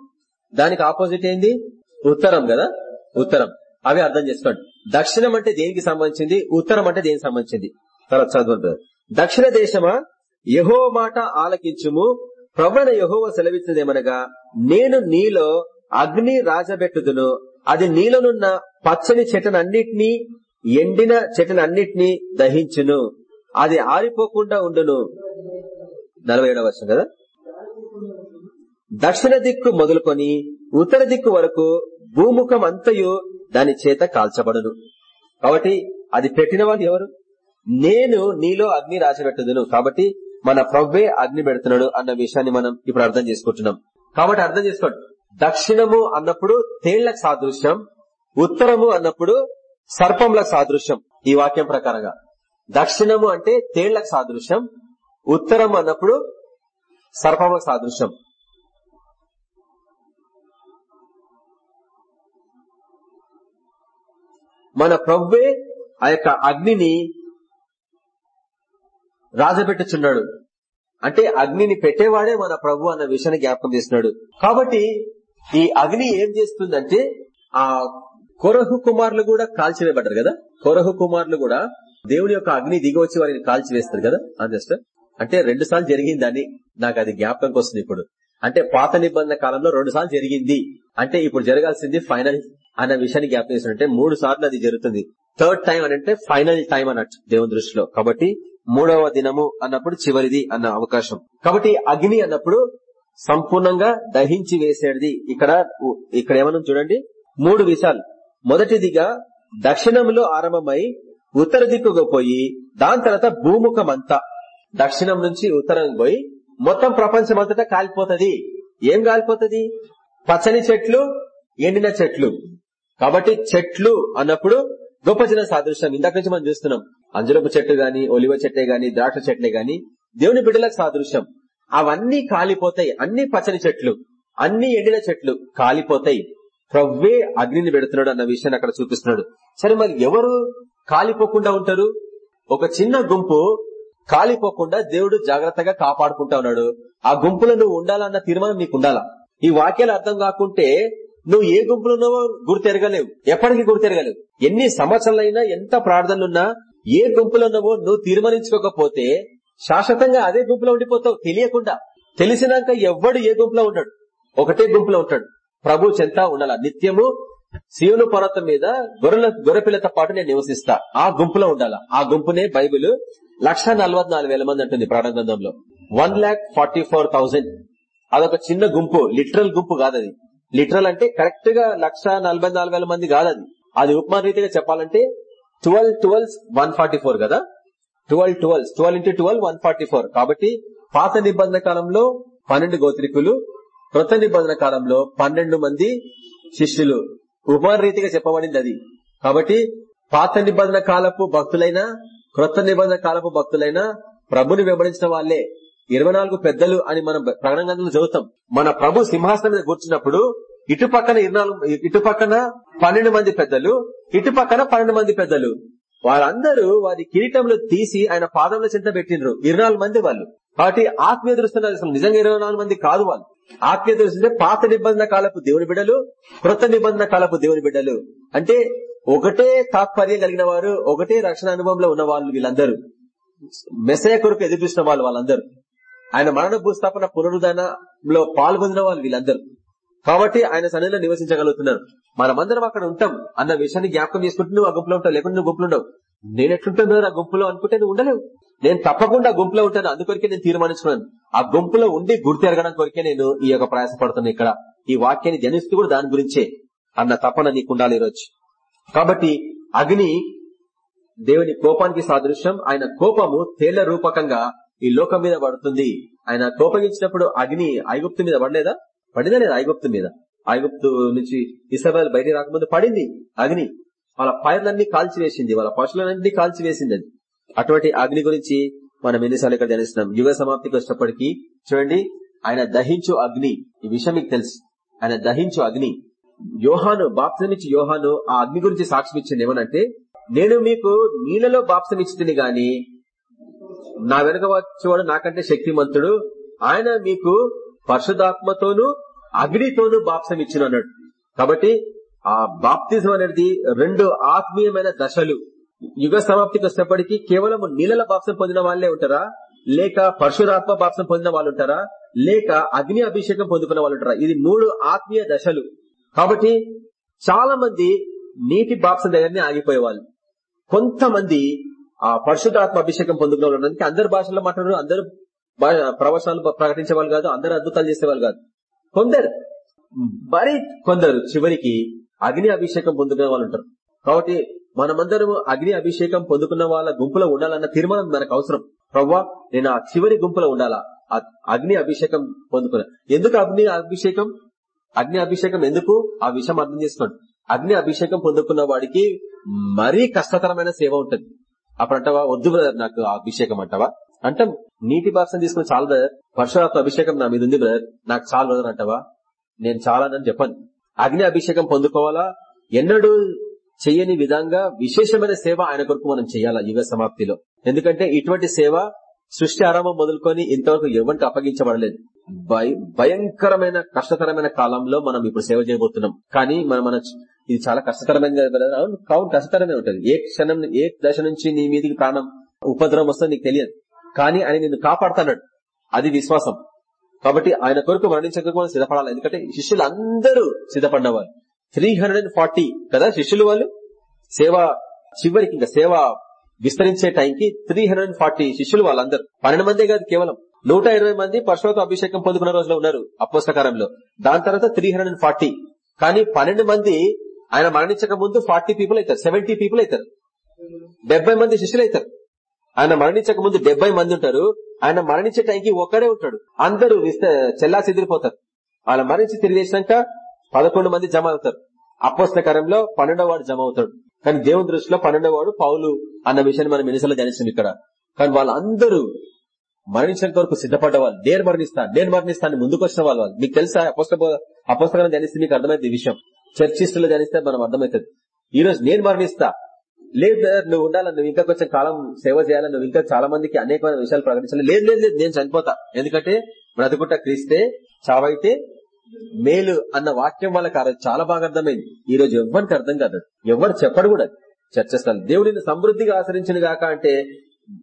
దానికి ఆపోజిట్ ఏంది? ఉత్తరం కదా? ఉత్తరం. అవి అర్థం చేసుకోండి. దక్షిణం అంటే దేనికి సంబంధించింది? ఉత్తరం అంటే దేనికి సంబంధించింది? తర్వాత చదువు దక్షిణ దేశమా? యహో మాట ఆలకించుము ప్రవణ యహోవ సెలవిచ్చినదేమనగా నేను నీలో అగ్ని రాజబెట్టుదును అది నీలోనున్న పచ్చని చెట్లనన్నిటినీ ఎండిన చెట్లనన్నిటినీ దహించును అది ఆరిపోకుండా ఉండును. నలభై ఏడవ వర్షం కదా? దక్షిణ దిక్కు మొదలుకొని ఉత్తర దిక్కు వరకు భూముఖం అంతయు దాని చేత కాల్చబడును. కాబట్టి అది పెట్టిన వాళ్ళు ఎవరు? నేను నీలో అగ్ని రాసిపెట్టుదును కాబట్టి మన ప్రవ్వే అగ్ని పెడుతున్నాడు అన్న విషయాన్ని మనం ఇప్పుడు అర్థం చేసుకుంటున్నాం. కాబట్టి అర్థం చేసుకోండి. దక్షిణము అన్నప్పుడు తేళ్ళకు సాదృశ్యం ఉత్తరము అన్నప్పుడు సర్పంలకు సాదృశ్యం ఈ వాక్యం ప్రకారంగా. దక్షిణము అంటే తేళ్ళకు సాదృశ్యం ఉత్తరం అన్నప్పుడు సర్పములకు సాదృశ్యం. మన ప్రవ్వే ఆ యొక్క అగ్నిని రాజబెట్టుచున్నాడు అంటే అగ్నిని పెట్టేవాడే మన ప్రభు అన్న విషయాన్ని జ్ఞాపకం చేస్తున్నాడు. కాబట్టి ఈ అగ్ని ఏం చేస్తుందంటే ఆ కొరహు కుమారులు కూడా కాల్చివేయబడ్డారు కదా? కొరహు కుమారులు కూడా దేవుని యొక్క అగ్ని దిగవచ్చి వారిని కాల్చివేస్తారు కదా? అంజస్ట్ అంటే రెండు సార్లు జరిగిందని నాకు అది జ్ఞాపకంకి వస్తుంది ఇప్పుడు. అంటే పాత నిబంధన కాలంలో రెండు సార్లు జరిగింది. అంటే ఇప్పుడు జరగాల్సింది ఫైనల్ అన్న విషయాన్ని జ్ఞాపకం చేస్తున్నారు అంటే మూడు సార్లు అది జరుగుతుంది. థర్డ్ టైం అని అంటే ఫైనల్ టైం అన్నట్టు దేవుని దృష్టిలో. కాబట్టి మూడవ దినము అన్నప్పుడు చివరిది అన్న అవకాశం. కాబట్టి అగ్ని అన్నప్పుడు సంపూర్ణంగా దహించి వేసేది. ఇక్కడ ఇక్కడ ఏమన్నా చూడండి? మూడు విషయాలు మొదటిదిగా దక్షిణంలో ఆరంభమై ఉత్తర దిక్కుకు పోయి దాని తర్వాత భూముఖం అంతా దక్షిణం నుంచి ఉత్తరం పోయి మొత్తం ప్రపంచం అంతటా కాలిపోతుంది. ఏం కాలిపోతుంది? పచ్చని చెట్లు ఎండిన చెట్లు. కాబట్టి చెట్లు అన్నప్పుడు గొప్ప జన సాదృశ్యం. ఇందాక నుంచి మనం చూస్తున్నాం. అంజరపు చెట్టు గాని ఒలివ చెట్టే గాని ద్రాక్ష చెట్లే గాని దేవుని బిడ్డలకు సాదృశ్యం. అవన్నీ కాలిపోతాయి. అన్ని పచ్చని చెట్లు అన్ని ఎండిన చెట్లు కాలిపోతాయి. ప్రవ్వే అగ్నిని పెడుతున్నాడు అన్న విషయాన్ని అక్కడ చూపిస్తున్నాడు. సరే మరి ఎవరు కాలిపోకుండా ఉంటారు? ఒక చిన్న గుంపు కాలిపోకుండా దేవుడు జాగ్రత్తగా కాపాడుకుంటా ఉన్నాడు. ఆ గుంపులో నువ్వు ఉండాలన్న తీర్మానం నీకు ఉండాలా ఈ వాక్యాలు అర్థం కాకుంటే నువ్వు ఏ గుంపులోనో ఉన్నావో గుర్తెరగలేవు. ఎప్పటికీ గుర్తెరగలేవు. ఎన్ని సంవత్సరాలైనా ఎంత ప్రార్థనలున్నా ఏ గుంపులో ఉన్నావో నువ్వు తీర్మానించుకోకపోతే శాశ్వతంగా అదే గుంపులో ఉండిపోతావు తెలియకుండా. తెలిసినాక ఎవ్వడు ఏ గుంపులో ఉంటాడు ఒకటే గుంపులో ఉంటాడు. ప్రభు చెంత ఉండాల? నిత్యము శివును పర్వతం మీద గొర్రెల గొర్రెపిల్లతో పాటు నేను నివసిస్తా. ఆ గుంపులో ఉండాలా? ఆ గుంపునే బైబిల్ లక్ష వేల మంది అంటుంది ప్రాణగ్రంథంలో one lakh forty four thousand అదొక చిన్న గుంపు లిటరల్ గుంపు కాదది. లిటరల్ అంటే కరెక్ట్గా లక్ష నలభై నాలుగు వేల మంది కాదది. అది అది ఉపమాన రీతిగా చెప్పాలంటే twelve twelve one forty four కదా? Twelve twelve twelve into twelve one forty four కాబట్టి పాత నిబంధన కాలంలో పన్నెండు గోత్రికులు కృత నిబంధన కాలంలో పన్నెండు మంది శిష్యులు. ఉపమాన రీతిగా చెప్పబడింది అది. కాబట్టి పాత నిబంధన కాలపు భక్తులైనా క్రొత్త నిబంధన కాలపు భక్తులైనా ప్రభుని వెంబడించిన వాళ్ళే. ఇరవై నాలుగు పెద్దలు అని మనం ప్రకటన చదువుతాం. మన ప్రభు సింహాసనం మీద కూర్చున్నప్పుడు ఇటు పక్కన ఇటు పక్కన పన్నెండు మంది పెద్దలు ఇటు పక్కన పన్నెండు మంది పెద్దలు. వారందరూ వారి కిరీటంలో తీసి ఆయన పాదంలో చింత పెట్టినరు ఇరవై మంది వాళ్ళు. కాబట్టి ఆత్మీయ దృష్టి అసలు నిజంగా ఇరవై మంది కాదు వాళ్ళు. ఆత్మీయ దృష్టి పాత నిబంధన కాలపు దేవుని బిడ్డలు కృత నిబంధన కాలపు దేవుని బిడ్డలు. అంటే ఒకటే తాత్పర్యం కలిగిన వారు ఒకటే రక్షణ అనుభవంలో ఉన్న వాళ్ళు వీళ్ళందరూ. మెసయ కొరకు ఎదురుస్తున్న వాళ్ళు వాళ్ళందరూ. ఆయన మరణ భూస్థాపన పునరుద్ధరణలో పాల్గొందిన వాళ్ళు వీళ్ళందరూ. కాబట్టి ఆయన సన్నిధిలో నివసించగలుగుతున్నారు మనమందరం అక్కడ ఉంటాం అన్న విషయాన్ని జ్ఞాపకం చేసుకుంటూ నువ్వు ఆ గుంపులో ఉంటావు లేకుంటే నువ్వు గుంపులో ఉండవు. నేను ఎట్లుంటాను ఆ గుంపులో అనుకుంటే నువ్వు ఉండలేవు. నేను తప్పకుండా గుంపులో ఉంటాను అందుకొరికే నేను తీర్మానించుకున్నాను. ఆ గుంపులో ఉండి గుర్తెరగడం కొరికే నేను ఈ యొక్క ప్రయాసపడుతున్నాను ఇక్కడ. ఈ వాక్యాన్ని జనిస్తూ కూడా దాని గురించే అన్న తపన నీకు ఉండాలి ఈరోజు. కాబట్టి అగ్ని దేవుని కోపానికి సాదృశ్యం ఆయన కోపము తేళ్ళ రూపకంగా ఈ లోకం మీద పడుతుంది. ఆయన కోపగించినప్పుడు అగ్ని ఐగుప్తు మీద పడలేదా? పడిందా లేదా ఐగుప్తు మీద? ఐగుప్తు నుంచి ఇసరాయల్ బయట రాకముందు పడింది అగ్ని. వాళ్ళ పైర్లన్నీ కాల్చివేసింది వాళ్ళ పశువులన్నీ కాల్చివేసింది అది. అటువంటి అగ్ని గురించి మనం ఎన్నిసార్లు ఇక్కడ ధ్యానిస్తున్నాం. యుగ సమాప్తికి వచ్చినప్పటికీ చూడండి ఆయన దహించు అగ్ని. ఈ విషయం మీకు తెలుసు. ఆయన దహించు అగ్ని. యోహాను బాప్సమిచ్చి యోహాను ఆ అగ్ని గురించి సాక్ష్యం ఇచ్చింది ఏమనంటే నేను మీకు నీళ్ళలో బాప్సం ఇచ్చింది గాని నా వెనుక వచ్చేవాడు నాకంటే శక్తిమంతుడు. ఆయన మీకు పరిశుధాత్మతోనూ అగ్నితోనూ బాప్సం ఇచ్చిన అన్నాడు కాబట్టి ఆ బాప్తిజం అనేది రెండు ఆత్మీయమైన దశలు. యుగ సమాప్తికి వచ్చినప్పటికీ కేవలం నీళ్ళ బాప్సం పొందిన వాళ్ళే ఉంటారా? లేక పరశురాత్మ బాప్సం పొందిన వాళ్ళు ఉంటారా? లేక అగ్ని అభిషేకం పొందుకున్న వాళ్ళు ఉంటారా? ఇది మూడు ఆత్మీయ దశలు. కాబట్టి చాలా మంది నీటి బాప్సం దగ్గరనే ఆగిపోయేవాళ్ళు. కొంతమంది ఆ పరశుధాత్మ అభిషేకం పొందుకున్న వాళ్ళు అందరు భాషల్లో మాట్లాడరు అందరు ప్రవచనాలు ప్రకటించే వాళ్ళు కాదు అందరు అద్భుతాలు చేసేవాళ్ళు కాదు. కొందరు. మరి కొందరు చివరికి అగ్ని అభిషేకం పొందుకునే వాళ్ళు ఉంటారు. కాబట్టి మనమందరం అగ్ని అభిషేకం పొందుకున్న వాళ్ళ గుంపులో ఉండాలన్న తీర్మానం మనకు అవసరం. ప్రవ్వా నేను ఆ చివరి గుంపులో ఉండాలా? అగ్ని అభిషేకం పొందుకున్నా. ఎందుకు అగ్ని అభిషేకం? అగ్ని అభిషేకం ఎందుకు? ఆ విషయం అర్థం చేసుకోండి. అగ్ని అభిషేకం పొందుకున్న వాడికి మరీ కష్టతరమైన సేవ ఉంటుంది. అప్పుడు అంటావా వద్దు బ్రదర్ నాకు ఆ అభిషేకం అంటావా? అంటే నీటి బాప్సం తీసుకుని చాలు బ్రదర్ పరశురాత్మ అభిషేకం నా మీద ఉంది బ్రదర్. నాకు చాలు బ్రదర్ అంటావా? నేను చాలానని చెప్పను. అగ్ని అభిషేకం పొందుకోవాలా? ఎన్నడూ చెయ్యని విధంగా విశేషమైన సేవ ఆయన కొరకు మనం చేయాలా యుగ సమాప్తిలో? ఎందుకంటే ఇటువంటి సేవ సృష్టి ఆరంభం మొదలుకొని ఇంతవరకు ఎవరికి అప్పగించబడలేదు. భయ- భయంకరమైన కష్టతరమైన కాలంలో మనం ఇప్పుడు సేవ చేయబోతున్నాం. కానీ మన మన ఇది చాలా కష్టతరమైన అవును కష్టతరమే ఉంటుంది. ఏ క్షణం ఏ దశ నుంచి నీ మీదకి ప్రాణం ఉపద్రవం వస్తుందో నీకు తెలియదు. కానీ ఆయన నిన్ను కాపాడుతున్నాడు. అది విశ్వాసం. కాబట్టి ఆయన కొరకు మరణించక కూడా సిద్ధపడాలి. ఎందుకంటే శిష్యులు అందరూ సిద్ధపడినవారు. త్రీ హండ్రెడ్ అండ్ ఫార్టీ కదా శిష్యులు వాళ్ళు? సేవ చివరికి ఇంకా సేవ విస్తరించే టైంకి త్రీ హండ్రెడ్ ఫార్టీ శిష్యులు వాళ్ళందరూ. పన్నెండు మందే కాదు కేవలం. నూట ఇరవై మంది పరశురాత అభిషేకం పొందుకున్న రోజులో ఉన్నారు అపోస్తకారంలో దాని తర్వాత త్రీ హండ్రెడ్ అండ్ ఫార్టీ. కానీ పన్నెండు మంది ఆయన మరణించక ముందు ఫార్టీ పీపుల్ అవుతారు. సెవెంటీ పీపుల్ అవుతారు. డెబ్బై మంది శిష్యులు అవుతారు. ఆయన మరణించక ముందు డెబ్బై మంది ఉంటారు. ఆయన మరణించే టైంకి ఒక్కడే ఉంటాడు. అందరూ చెల్లా చెదిరిపోతారు ఆయన మరణించి తిరిగి పదకొండు మంది జమ అవుతారు. అపోస్తకరంలో పన్నెండవ వాడు జమ అవుతాడు. కానీ దేవుని దృష్టిలో పన్నెండవ వాడు పౌలు అన్న విషయాన్ని మనం మినిసలో ధ్యానిస్తాం ఇక్కడ. కానీ వాళ్ళందరూ మరణించడం వరకు సిద్ధపడ్డ వాళ్ళు. నేను మరణిస్తా నేను మరణిస్తా అని ముందుకు వచ్చిన వాళ్ళు. వాళ్ళు. మీకు తెలుసా? అపోస్త అపోస్తకరం ధ్యానిస్తే మీకు అర్థమైంది ఈ విషయం. చర్చిస్టులో ధ్యానిస్తే మనం అర్థమవుతుంది. ఈ రోజు నేను మరణిస్తా. లేదు బ్రదర్ నువ్వు ఉండాలని నువ్వు ఇంకా కొంచెం కాలం సేవ చేయాలని నువ్వు ఇంకా చాలా మందికి అనేకమైన విషయాలు ప్రకటించాలి. లేదు లేదు లేదు నేను చనిపోతా. ఎందుకంటే బ్రతుకుంట క్రీస్తే చావైతే మేలు అన్న వాక్యం వాళ్ళకి చాలా బాగా అర్థమైంది. ఈ రోజు ఎవరికి అర్థం కాదు. ఎవరు చెప్పడు కూడా. చర్చస్థలం దేవుడిని సమృద్ధిగా ఆచరించిన గాక అంటే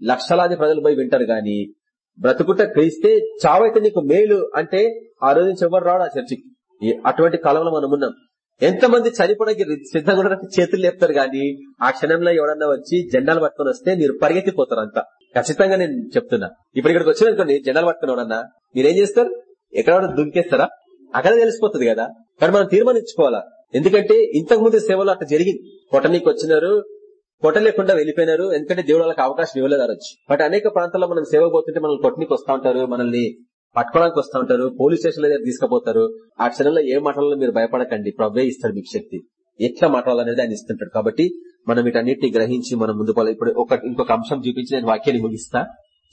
లక్షలాది ప్రజలు పోయి వింటారు గాని బ్రతుకుట క్రీస్తే చావైతే నీకు మేలు అంటే ఆ రోజు నుంచి ఎవరు రాడు ఆ చర్చికి. అటువంటి కాలంలో మనం ఉన్నాం. ఎంతమంది చనిపోవడానికి సిద్ధంగా ఉండడానికి చేతులు లేపుతారు కానీ ఆ క్షణంలో ఎవడన్నా వచ్చి జెండాలు పట్టుకొని వస్తే మీరు పరిగెత్తిపోతారు అంతా ఖచ్చితంగా నేను చెప్తున్నా. ఇప్పుడు ఇక్కడికి వచ్చిననుకోండి జెండాలు పట్టుకుని ఎవడన్నా మీరేం చేస్తారు? ఎక్కడ దుంకేస్తారా? అక్కడ తెలిసిపోతుంది కదా. కానీ మనం తీర్మానించుకోవాలా? ఎందుకంటే ఇంతకు ముందు సేవలు అట్లా జరిగింది. కొట్టనీకి వచ్చినారు కొట్టలేకుండా వెళ్ళిపోయినారు ఎందుకంటే దేవుడు వాళ్ళకి అవకాశం ఇవ్వలేదు ఆ రోజు. బట్ అనేక ప్రాంతాల్లో మనం సేవ పోతుంటే మనల్ని కొట్టనీకి వస్తా ఉంటారు మనల్ని పట్టుకోవడానికి వస్తూ ఉంటారు పోలీస్ స్టేషన్ దగ్గర తీసుకుపోతారు. ఆ క్షణంలో ఏ మాటలలో మీరు భయపడకండి. ప్రభే ఇస్తాడు మీకు శక్తి. ఎట్లా మాట్లాడాలనేది ఆయన ఇస్తుంటాడు. కాబట్టి మనం వీటన్నిటిని గ్రహించి మనం ముందు ఇప్పుడు ఒక ఇంకొక అంశం చూపించి నేను వాక్యాన్ని ముగిస్తా.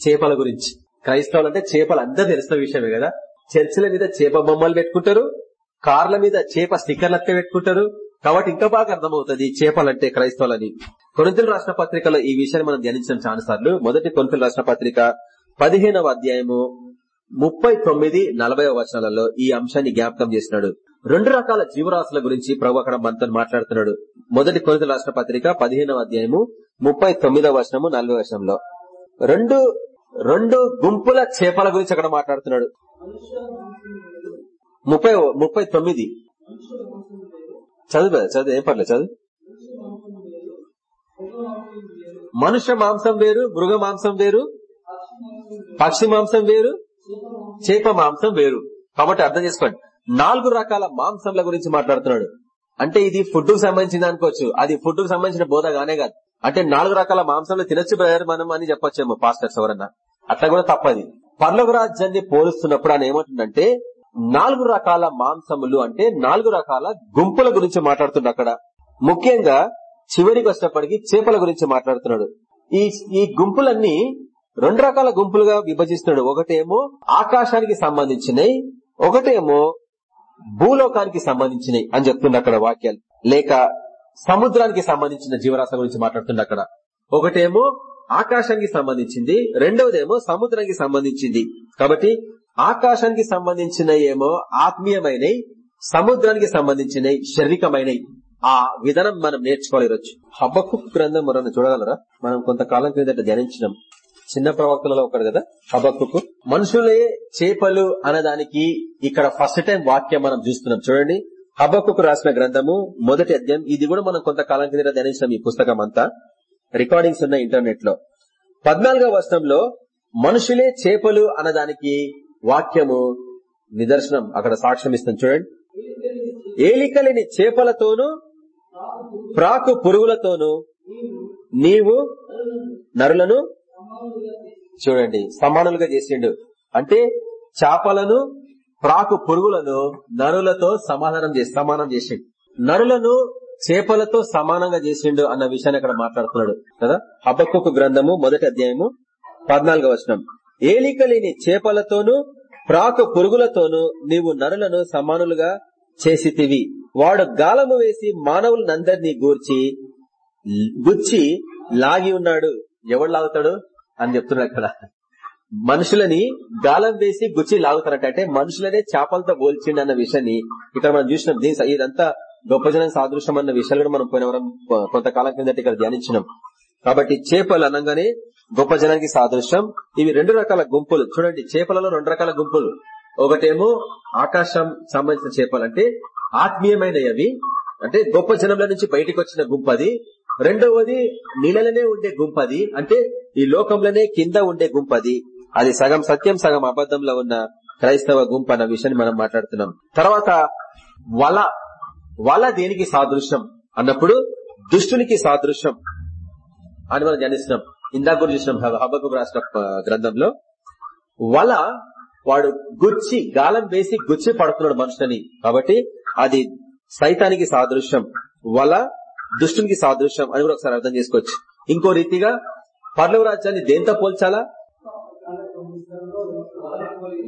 చేపల గురించి. క్రైస్తవులు అంటే చేపలు అందరూ తెలిసిన విషయమే కదా. చర్చిల మీద చేప బొమ్మలు పెట్టుకుంటారు. కార్ల మీద చేప స్టిక్కర్లు అత్తే పెట్టుకుంటారు. కాబట్టి ఇంకా బాగా అర్థమవుతుంది చేపలంటే క్రైస్తవులని. కొనుతులు రాష్ట్ర పత్రికలో ఈ విషయాన్ని మనం ధ్యానించడం చాలా సార్లు మొదటి కొనుతులు రాష్ట్ర పత్రిక పదిహేనవ అధ్యాయము ముప్పై తొమ్మిది నలభై వచనాలలో ఈ అంశాన్ని జ్ఞాపకం చేసినాడు. రెండు రకాల జీవరాశుల గురించి ప్రభు అక్కడ మనతో మాట్లాడుతున్నాడు. మొదటి కొరిత రాష్ట్ర పత్రిక పదిహేనవ అధ్యాయము ముప్పై తొమ్మిదవ వచనము నలభై వచనంలో. రెండు రెండు గుంపుల చేపల గురించి అక్కడ మాట్లాడుతున్నాడు. ముప్పై ముప్పై తొమ్మిది. చదువు చదువు ఏం పర్లేదు చదువు. మనుష్య మాంసం వేరు మృగ మాంసం వేరు పక్షి మాంసం వేరు చేప మాంసం వేరు. కాబట్టి అర్థం చేసుకోండి. నాలుగు రకాల మాంసంల గురించి మాట్లాడుతున్నాడు. అంటే ఇది ఫుడ్కు సంబంధించింది అనుకోవచ్చు. అది ఫుడ్కు సంబంధించిన బోధ గానే కాదు. అంటే నాలుగు రకాల మాంసంలో తినొచ్చు బ్రదర్ మనం అని చెప్పొచ్చేమో పాస్టర్స్ ఎవరన్నా. అట్లా కూడా తప్పది. పర్లోక రాజ్యాన్ని పోలుస్తున్నప్పుడు ఆయన ఏమంటుందంటే నాలుగు రకాల మాంసములు అంటే నాలుగు రకాల గుంపుల గురించి మాట్లాడుతున్నాడు అక్కడ. ముఖ్యంగా చివరికి వచ్చినప్పటికీ చేపల గురించి మాట్లాడుతున్నాడు. ఈ ఈ గుంపులన్నీ రెండు రకాల గుంపులుగా విభజిస్తున్నాడు. ఒకటేమో ఆకాశానికి సంబంధించినవి ఒకటేమో భూలోకానికి సంబంధించినవి అని చెప్తుండ అక్కడ వాక్యాలు. లేక సముద్రానికి సంబంధించిన జీవరాశి గురించి మాట్లాడుతుండ అక్కడ. ఒకటేమో ఆకాశానికి సంబంధించింది రెండవదేమో సముద్రానికి సంబంధించింది. కాబట్టి ఆకాశానికి సంబంధించిన ఏమో ఆత్మీయమైనవి సముద్రానికి సంబంధించినవి శారీరకమైనవి ఆ విధానం మనం నేర్చుకోవాలి ఈరోజు. హబ్బకు గ్రంథం మనం చూడగలరా? మనం కొంతకాలం క్రిందట ధ్యానించినాం. చిన్న ప్రవక్తలలో ఒకడు కదా హబక్కుకు మనుషులే చేపలు అన్నదానికి ఇక్కడ ఫస్ట్ టైం వాక్యం మనం చూస్తున్నాం. చూడండి హబక్కుకు రాసిన గ్రంథము మొదటి అధ్యాయం. ఇది కూడా మనం కొంతకాలం కింద ధ్యానించినాం ఈ పుస్తకం అంతా. రికార్డింగ్స్ ఉన్న ఇంటర్నెట్లో పద్నాలుగవ వర్షంలో మనుషులే చేపలు అన్నదానికి వాక్యము నిదర్శనం. అక్కడ సాక్ష్యం ఇస్తాం చూడండి. ఏలికలేని చేపలతోనూ ప్రాకు పురుగులతోనూ నీవు నరులను చూడండి సమానులుగా చేసిండు. అంటే చేపలను ప్రాకు పురుగులను నరులతో సమాధానం చేసి సమానం చేసిండు. నరులను చేపలతో సమానంగా చేసిండు అన్న విషయాన్ని అక్కడ మాట్లాడుతున్నాడు కదా? హబక్కు గ్రంథము మొదటి అధ్యాయము పద్నాలుగవ వచనం. ఏలికలేని చేపలతోనూ ప్రాకు పురుగులతోనూ నీవు నరులను సమానులుగా చేసితివి. వాడు గాలము వేసి మానవులందరినీ గూర్చి గుచ్చి లాగి ఉన్నాడు. ఎవడు లాగుతాడు? అని చెప్తున్నాడు అక్కడ మనుషులని గాలం వేసి గుచ్చి లాగుతారట అంటే మనుషులనే చేపలతో పోల్చిండి అన్న విషయాన్ని ఇక్కడ మనం చూసినాం. దీని ఇదంతా గొప్ప జనం సాదృశ్యం అన్న విషయాలు కూడా మనం పోయినవరం కొంతకాలం కిందట ఇక్కడ ధ్యానించినాం. కాబట్టి చేపలు అనగానే గొప్ప జనానికి సాదృశ్యం. ఇవి రెండు రకాల గుంపులు. చూడండి చేపలలో రెండు రకాల గుంపులు. ఒకటేమో ఆకాశం సంబంధించిన చేపలు అంటే ఆత్మీయమైనవి. అవి అంటే గొప్ప జనంల నుంచి బయటకు వచ్చిన గుంపు అది. రెండవది నీళ్ళలోనే ఉండే గుంపది. అంటే ఈ లోకంలోనే కింద ఉండే గుంపది. అది సగం సత్యం సగం అబద్ధంలో ఉన్న క్రైస్తవ గుంపు అన్న విషయాన్ని మనం మాట్లాడుతున్నాం. తర్వాత వల. వల దేనికి సాదృశ్యం? అన్నప్పుడు దుష్టునికి సాదృశ్యం అని మనం ధ్యానిస్తున్నాం. ఇందాక కూడా చూసినాం హబకు రాష్ట్ర గ్రంథంలో. వల వాడు గుచ్చి గాలం వేసి గుచ్చి పడుతున్నాడు మనుషులని. కాబట్టి అది సైతానికి సాదృశ్యం. వల దుష్టునికి సాదృశ్యం అని కూడా ఒకసారి అర్థం చేసుకోవచ్చు. ఇంకో రీతిగా పర్లవ రాజ్యాన్ని దేంతో పోల్చాలా?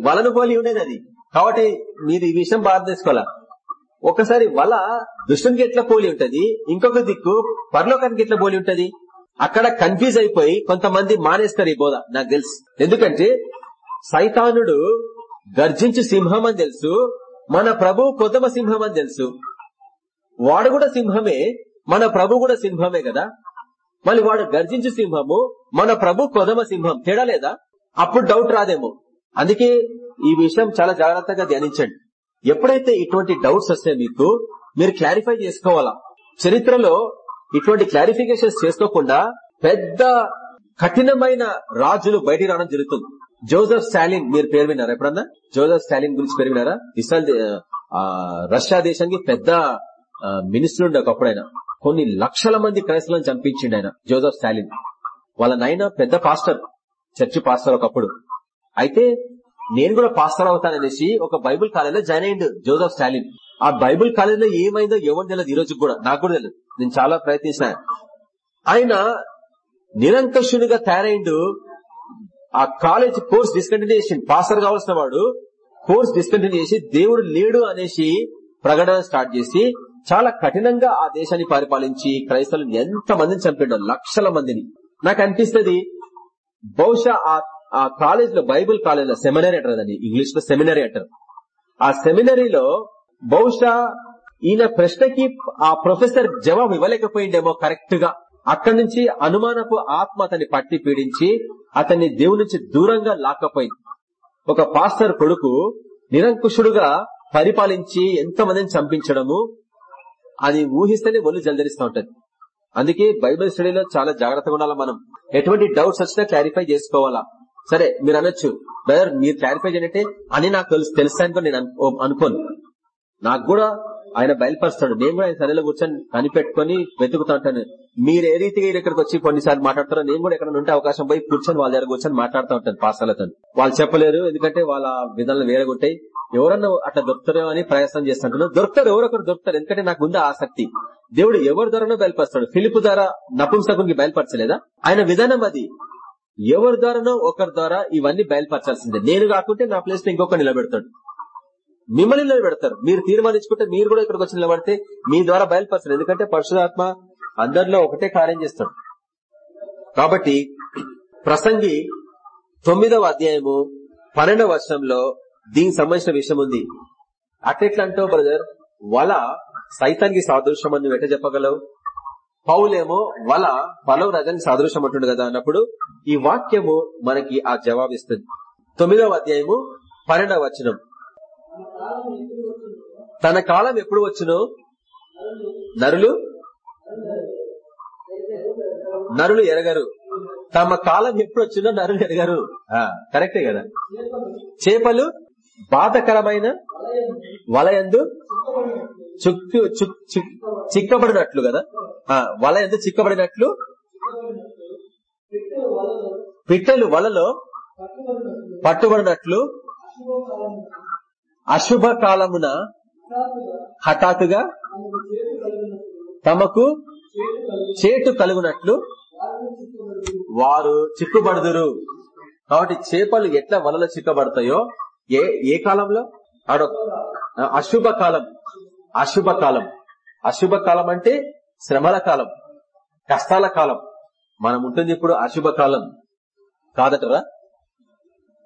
వలను పోలి ఉండేది అది. కాబట్టి మీరు ఈ విషయం బాధ చేసుకోవాలా ఒకసారి వల దుష్టునికి ఎట్లా పోలి ఉంటది? ఇంకొక దిక్కు పరలోకానికి ఎట్లా పోలి ఉంటది? అక్కడ కన్ఫ్యూజ్ అయిపోయి కొంతమంది మానేస్తారు ఈ బోధ నాకు తెలుసు. ఎందుకంటే సైతానుడు గర్జించు సింహం అని తెలుసు మన ప్రభు కొద్దమ సింహం అని తెలుసు. వాడు కూడా సింహమే మన ప్రభు కూడా సింహమే కదా? మళ్ళీ వాడు గర్జించు సింహము మన ప్రభు కొదమ సింహం తేడా లేదా? అప్పుడు డౌట్ రాదేమో. అందుకే ఈ విషయం చాలా జాగ్రత్తగా ధ్యానించండి. ఎప్పుడైతే ఇటువంటి డౌట్స్ వస్తే మీకు మీరు క్లారిఫై చేసుకోవాలా? చరిత్రలో ఇటువంటి క్లారిఫికేషన్స్ చేసుకోకుండా పెద్ద కఠినమైన రాజులు బయటికి రావడం జరుగుతుంది. జోసెఫ్ స్టాలిన్ మీరు పేరు విన్నారా ఎప్పుడన్నా? జోసెఫ్ స్టాలిన్ గురించి పేరు విన్నారా? ఇస్రాయల్ రష్యా దేశానికి పెద్ద మినిస్టర్ ఉండే ఒకప్పుడైనా. కొన్ని లక్షల మంది క్రైస్తవులను చంపించిండు ఆయన జోసఫ్ స్టాలిన్. వాళ్ళ నాయన పెద్ద పాస్టర్ చర్చి పాస్టర్ ఒకప్పుడు. అయితే నేను కూడా పాస్టర్ అవుతాననేసి ఒక బైబుల్ కాలేజీలో జాయిన్ అయ్యిండు జోసఫ్ స్టాలిన్. ఆ బైబుల్ కాలేజీలో ఏమైందో ఎవరు తెలియదు ఈ రోజు కూడా. నాకు కూడా తెలియదు. నేను చాలా ప్రయత్నించిన. ఆయన నిరంకషునిగా తయారైండు. ఆ కాలేజ్ కోర్స్ డిస్కంటిన్యూ చేసి పాస్టర్ కావాల్సిన వాడు కోర్స్ డిస్కంటిన్యూ చేసి దేవుడు లేడు అనేసి ప్రకటన స్టార్ట్ చేసి చాలా కఠినంగా ఆ దేశాన్ని పరిపాలించి క్రైస్తవులను ఎంత మందిని చంపాడు లక్షల మందిని. నాకు అనిపిస్తుంది బహుశా ఆ కాలేజ్లో బైబుల్ కాలేజ్లో సెమినరీ అంటారు దాన్ని ఇంగ్లీష్లో సెమినరీ అంటారు. ఆ సెమినరీలో బహుశా ఈయన ప్రశ్నకి ఆ ప్రొఫెసర్ జవాబు ఇవ్వలేకపోయిండేమో కరెక్ట్గా అక్కడి నుంచి అనుమానపు ఆత్మ అతన్ని పట్టి పీడించి అతన్ని దేవుని నుంచి దూరంగా లాక్కపోయింది. ఒక పాస్టర్ కొడుకు నిరంకుశుడుగా పరిపాలించి ఎంతమందిని చంపించడము అది ఊహిస్తేనే ఒళ్ళు జల్దరిస్తూ ఉంటది. అందుకే బైబిల్ స్టడీలో చాలా జాగ్రత్తగా ఉండాలి మనం. ఎటువంటి డౌట్స్ వచ్చినా క్లారిఫై చేసుకోవాలా. సరే మీరు అనొచ్చు బ్రదర్ మీరు క్లారిఫై చేయంటే అని నాకు తెలుసు తెలుస్తాను నేను అనుకోను. నాకు కూడా ఆయన బయలుపరుస్తాడు. నేను కూడా ఆయన సరిలో కూర్చొని కనిపెట్టుకుని వెతుకుతా ఉంటాను. మీరు ఏ రీతిగా ఇక్కడికి వచ్చి కొన్నిసార్లు మాట్లాడతారో నేను కూడా ఎక్కడ ఉంటే అవకాశం పోయి కూర్చొని వాళ్ళ దగ్గర కూర్చొని మాట్లాడుతూ ఉంటాను పాఠశాలతో వాళ్ళు చెప్పలేరు ఎందుకంటే వాళ్ళ విధానాలు వేరే ఉంటాయి. ఎవరన్నా అట్లా దొరుకుతారో అని ప్రయాసం చేస్తుంటాను దొరుకుతారు ఎవరొకరు దొరుకుతారు. ఎందుకంటే నాకు ముందు ఆసక్తి. దేవుడు ఎవరి ద్వారానో బయలుపరుస్తాడు. ఫిలిప్ ద్వారా నపుంసకునికి బయలుపరచలేదా? ఆయన విధానం అది. ఎవరి ద్వారానో ఒకరి ద్వారా ఇవన్నీ బయలుపరచాల్సిందే. నేను కాకుంటే నా ప్లేస్లో ఇంకొక నిలబెడతాడు. మిమ్మల్ని నిలబెడతారు. మీరు తీర్మానించుకుంటే మీరు కూడా ఇక్కడికి వచ్చి నిలబడితే మీ ద్వారా బయలుపరచరు. ఎందుకంటే పరిశుధాత్మ అందరిలో ఒకటే కార్యం చేస్తాడు. కాబట్టి ప్రసంగి తొమ్మిదవ అధ్యాయము పన్నెండవ వర్షంలో దీనికి సంబంధించిన విషయం ఉంది. అట్లెట్లా అంటావు బ్రదర్ వల సైతానికి సాదృశ్యం అని నువ్వు ఎట్లా చెప్పగలవు? పౌలేమో వల పలవ రజానికి సాదృశ్యం అంటుండు కదా అన్నప్పుడు ఈ వాక్యము మనకి ఆ జవాబిస్తుంది. తొమ్మిదవ అధ్యాయము పన్నెండవ వచనం. తన కాలం ఎప్పుడు వచ్చును? నరులు? నరులు ఎరగరు. తమ కాలం ఎప్పుడు వచ్చిందో నరులు ఎరగరు. కరెక్టే కదా? చేపలు? బాధకరమైన వలయందు చుక్కు చిక్- చిక్కబడినట్లు కదా? ఆ, వలయందు చిక్కబడినట్లు పిట్టలు వలలో పట్టుబడినట్లు అశుభ కాలమున హఠాత్తుగా తమకు చేటు కలుగునట్లు వారు చిక్కుబడుదురు. కాబట్టి చేపలు ఎట్లా వలలో చిక్కబడతాయో ఏ ఏ కాలంలో? ఆడో అశుభ కాలం. అశుభ కాలం. అశుభ కాలం అంటే శ్రమల కాలం. కష్టాల కాలం. మనం ఉంటుంది ఇప్పుడు అశుభ కాలం. కాదటరా?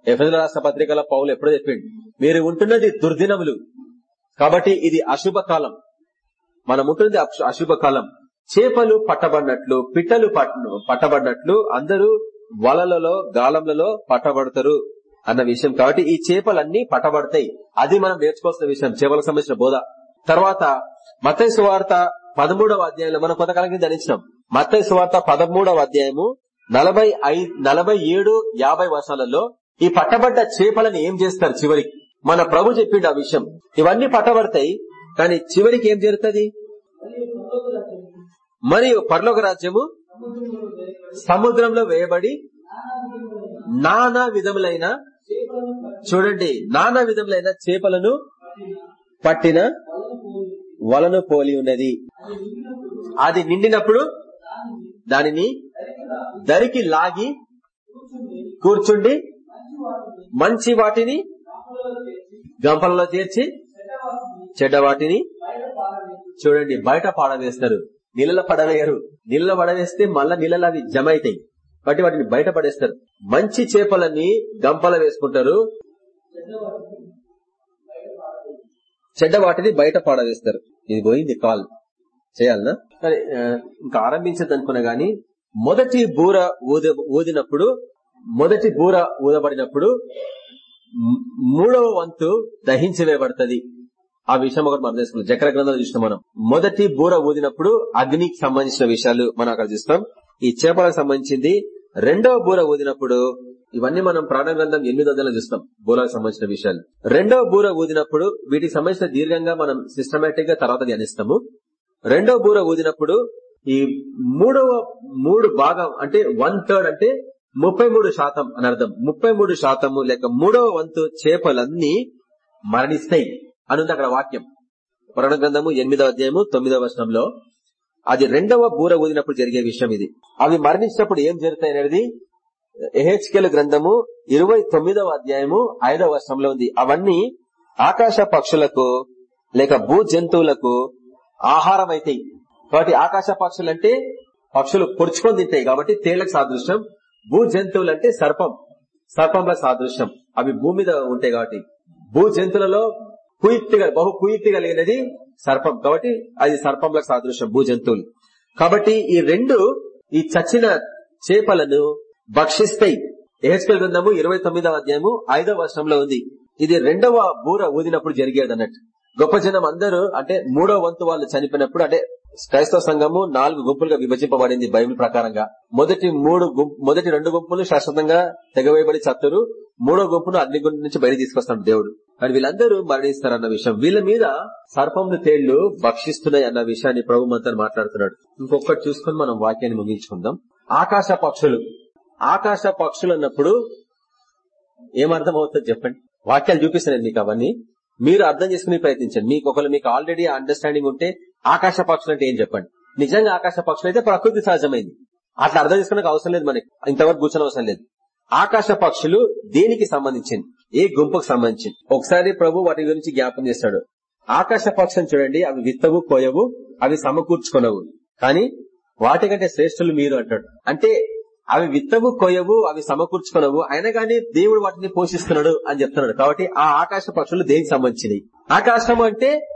ఎఫ్ఎల్ రాష్ట్ర పత్రికల పౌలు ఎప్పుడో చెప్పిండు మీరు ఉంటున్నది దుర్దినములు. కాబట్టి ఇది అశుభ కాలం. మనం ఉంటుంది అశుభ కాలం. చేపలు పట్టబడినట్లు పిట్టలు పట్టబడినట్లు అందరూ వలలలో గాలంలలో పట్టబడతారు. అన్న విషయం కాబట్టి ఈ చేపలన్నీ పట్టబడతాయి అది మనం నేర్చుకోవాల్సిన విషయం చేపలకు సంబంధించిన బోధ. తర్వాత మతయ సువార్త పదమూడవ అధ్యాయంలో మనం కొంతకాలం కింద ధరించినాం మతయ సువార్త పదమూడవ అధ్యాయము నలభై ఐదు నలభై ఏడు యాభై వర్షాలలో ఈ పట్టబడ్డ చేపలను ఏం చేస్తారు చివరికి? మన ప్రభు చెప్పిండు ఆ విషయం. ఇవన్నీ పట్టబడతాయి కానీ చివరికి ఏం జరుగుతుంది? మరియు పరలోక రాజ్యము సముద్రంలో వేయబడి నానా విధములైన చూడండి నానా విధములైన చేపలను పట్టిన వలను పోలి ఉన్నది. అది నిండినప్పుడు దానిని దరికి లాగి కూర్చుండి మంచి వాటిని గంపలలో చేర్చి చెడ్డ వాటిని చూడండి బయట పాడవేస్తారు. నీళ్ళలో పడవేయరు. నీళ్ళలో పడవేస్తే మళ్ళా నీళ్ళలో అవి జమ అవుతాయి. కాబట్టి వాటిని బయట పడేస్తారు మంచి చేపలని గంపల వేసుకుంటారు. చెడ్డ వాటిని బయట పాడవేస్తారు. ఇది పోయింది కాల్. చేయాలనా? సరే ఇంకా ఆరంభించదు అనుకున్నా గాని మొదటి బూర ఊద ఊదినప్పుడు మొదటి బూర ఊదబడినప్పుడు మూడవ వంతు దహించివేయబడుతుంది ఆ విషయం ఒకటి మనం తెలుసుకున్నాం చక్ర గ్రంథాలు చూసినాం మనం. మొదటి బూర ఊదినప్పుడు అగ్నికి సంబంధించిన విషయాలు మనం అక్కడ చూస్తాం. ఈ చేపలకు సంబంధించింది రెండవ బూర ఊదినప్పుడు ఇవన్నీ మనం ప్రాణ గ్రంథం ఎనిమిది వందలు చూస్తాం బూరకు సంబంధించిన విషయాలు. రెండవ బూర ఊదినప్పుడు వీటికి సంబంధించిన దీర్ఘంగా మనం సిస్టమేటిక్గా తర్వాత ధ్యానిస్తాము. రెండవ బూర ఊదినప్పుడు ఈ మూడవ మూడు భాగం అంటే వన్ థర్డ్ అంటే ముప్పై మూడు శాతం అని అర్థం. ముప్పై మూడు శాతము లేక మూడవ వంతు చేపలన్నీ మరణిస్తాయి అనుంది అక్కడ వాక్యం. పురాణ గ్రంథము ఎనిమిదవ అధ్యాయము తొమ్మిదవ వర్షంలో అది రెండవ బూర ఊదినప్పుడు జరిగే విషయం ఇది. అవి మరణించినప్పుడు ఏం జరుగుతాయి అనేది ఎహెచ్కెల్ గ్రంథము ఇరవై తొమ్మిదవ అధ్యాయము ఐదవ వర్షంలో ఉంది. అవన్నీ ఆకాశ పక్షులకు లేక భూ జంతువులకు ఆహారం అయితాయి కాబట్టి ఆకాశ పక్షులు అంటే పక్షులు పొడుచుకొని తింటాయి కాబట్టి తేళ్ళకు సాదృశ్యం. భూ జంతువులు అంటే సర్పం. సర్పంల సాదృశ్యం. అవి భూమి మీద ఉంటాయి కాబట్టి. భూ జంతువులలో కుయుక్తి బహు కుయుక్తి కలిగినది సర్పం. కాబట్టి అది సర్పంలకు సాదృశ్యం భూ జంతువులు కాబట్టి ఈ రెండు ఈ చచ్చిన చేపలను భక్షిస్తాయి. ఏహెచ్కల్ గ్రంథము ఇరవై తొమ్మిదవ అధ్యాయము ఐదవ వర్షంలో ఉంది. ఇది రెండవ బూర ఊదినప్పుడు జరిగేది అన్నట్టు గొప్ప జనం అందరూ అంటే మూడో వంతు వాళ్ళు చనిపోయినప్పుడు అంటే క్రైస్తవ సంఘము నాలుగు గుంపులుగా విభజింపబడింది బైబిల్ ప్రకారంగా. మొదటి మూడు మొదటి రెండు గుంపులు శాశ్వతంగా తెగవేయబడి చత్తురు. మూడో గుంపును అగ్నిగుండం నుంచి బయట తీసుకొస్తాడు దేవుడు. కానీ వీళ్ళందరూ మరణిస్తారన్న విషయం వీళ్ళ మీద సర్పములు తేళ్ళు భక్షిస్తున్నాయి అన్న విషయాన్ని ప్రభు మనతో మాట్లాడుతున్నాడు. ఇంకొకటి చూసుకొని మనం వాక్యాన్ని ముగించుకుందాం. ఆకాశ పక్షులు. ఆకాశ పక్షులు అన్నప్పుడు ఏమర్థం అవుతుంది చెప్పండి? వాక్యాలు చూపిస్తున్నాను మీకు అవన్నీ. మీరు అర్థం చేసుకునే ప్రయత్నించండి. మీకు ఒకవేళ మీకు ఆల్రెడీ అండర్స్టాండింగ్ ఉంటే ఆకాశ పక్షులు అంటే ఏం చెప్పండి? నిజంగా ఆకాశ పక్షులు అయితే ప్రకృతి సహజమైంది. అట్లా అర్థం చేసుకోవడానికి అవసరం లేదు మనకి. ఇంతవరకు కూర్చొని అవసరం లేదు. ఆకాశ పక్షులు దేనికి సంబంధించింది? ఏ గుంపుకు సంబంధించింది. ఒకసారి ప్రభు వాటి గురించి జ్ఞాపం చేస్తాడు. ఆకాశ పక్షం చూడండి అవి విత్తవు కోయవు అవి సమకూర్చుకొనవు. కానీ వాటికంటే శ్రేష్ఠులు మీరు అంటాడు. అంటే అవి విత్తవు కొయ్యవు అవి సమకూర్చుకొనవు అయినా గానీ దేవుడు వాటిని పోషిస్తున్నాడు అని చెప్తున్నాడు. కాబట్టి ఆ ఆకాశ పక్షులు దేనికి సంబంధించినవి? ఆకాశం అంటే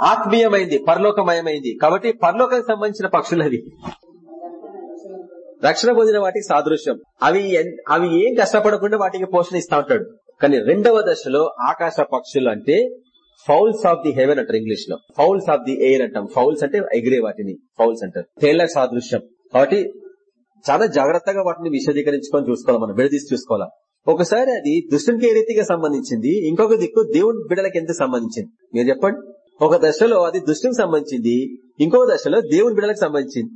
ఆత్మీయమైంది పరలోకమయమైంది. కాబట్టి పరలోకానికి సంబంధించిన పక్షులు అవి. రక్షణ పొందిన వాటికి సాదృశ్యం. అవి అవి ఏం కష్టపడకుండా వాటికి పోషణ ఇస్తా ఉంటాడు. కానీ రెండవ దశలో ఆకాశ పక్షులు అంటే ఫౌల్స్ ఆఫ్ ది హెవెన్ అంటారు ఇంగ్లీష్లో ఫౌల్స్ ఆఫ్ ది ఎయిర్ అంటాం. ఫౌల్స్ అంటే ఎగిరే వాటిని. ఫౌల్స్ అంటారు. తేళ్ళ సాదృశ్యం. కాబట్టి చాలా జాగ్రత్తగా వాటిని విశదీకరించుకొని చూసుకోవాలి మనం విడదీసి చూసుకోవాలా? ఒకసారి అది దుష్టునికి ఏ రీతిగా సంబంధించింది? ఇంకొక దిక్కు దేవుని బిడలకి ఎంత సంబంధించింది? మీరు చెప్పండి. ఒక దశలో అది దుష్టునికి సంబంధించింది. ఇంకొక దశలో దేవుని బిడలకు సంబంధించింది.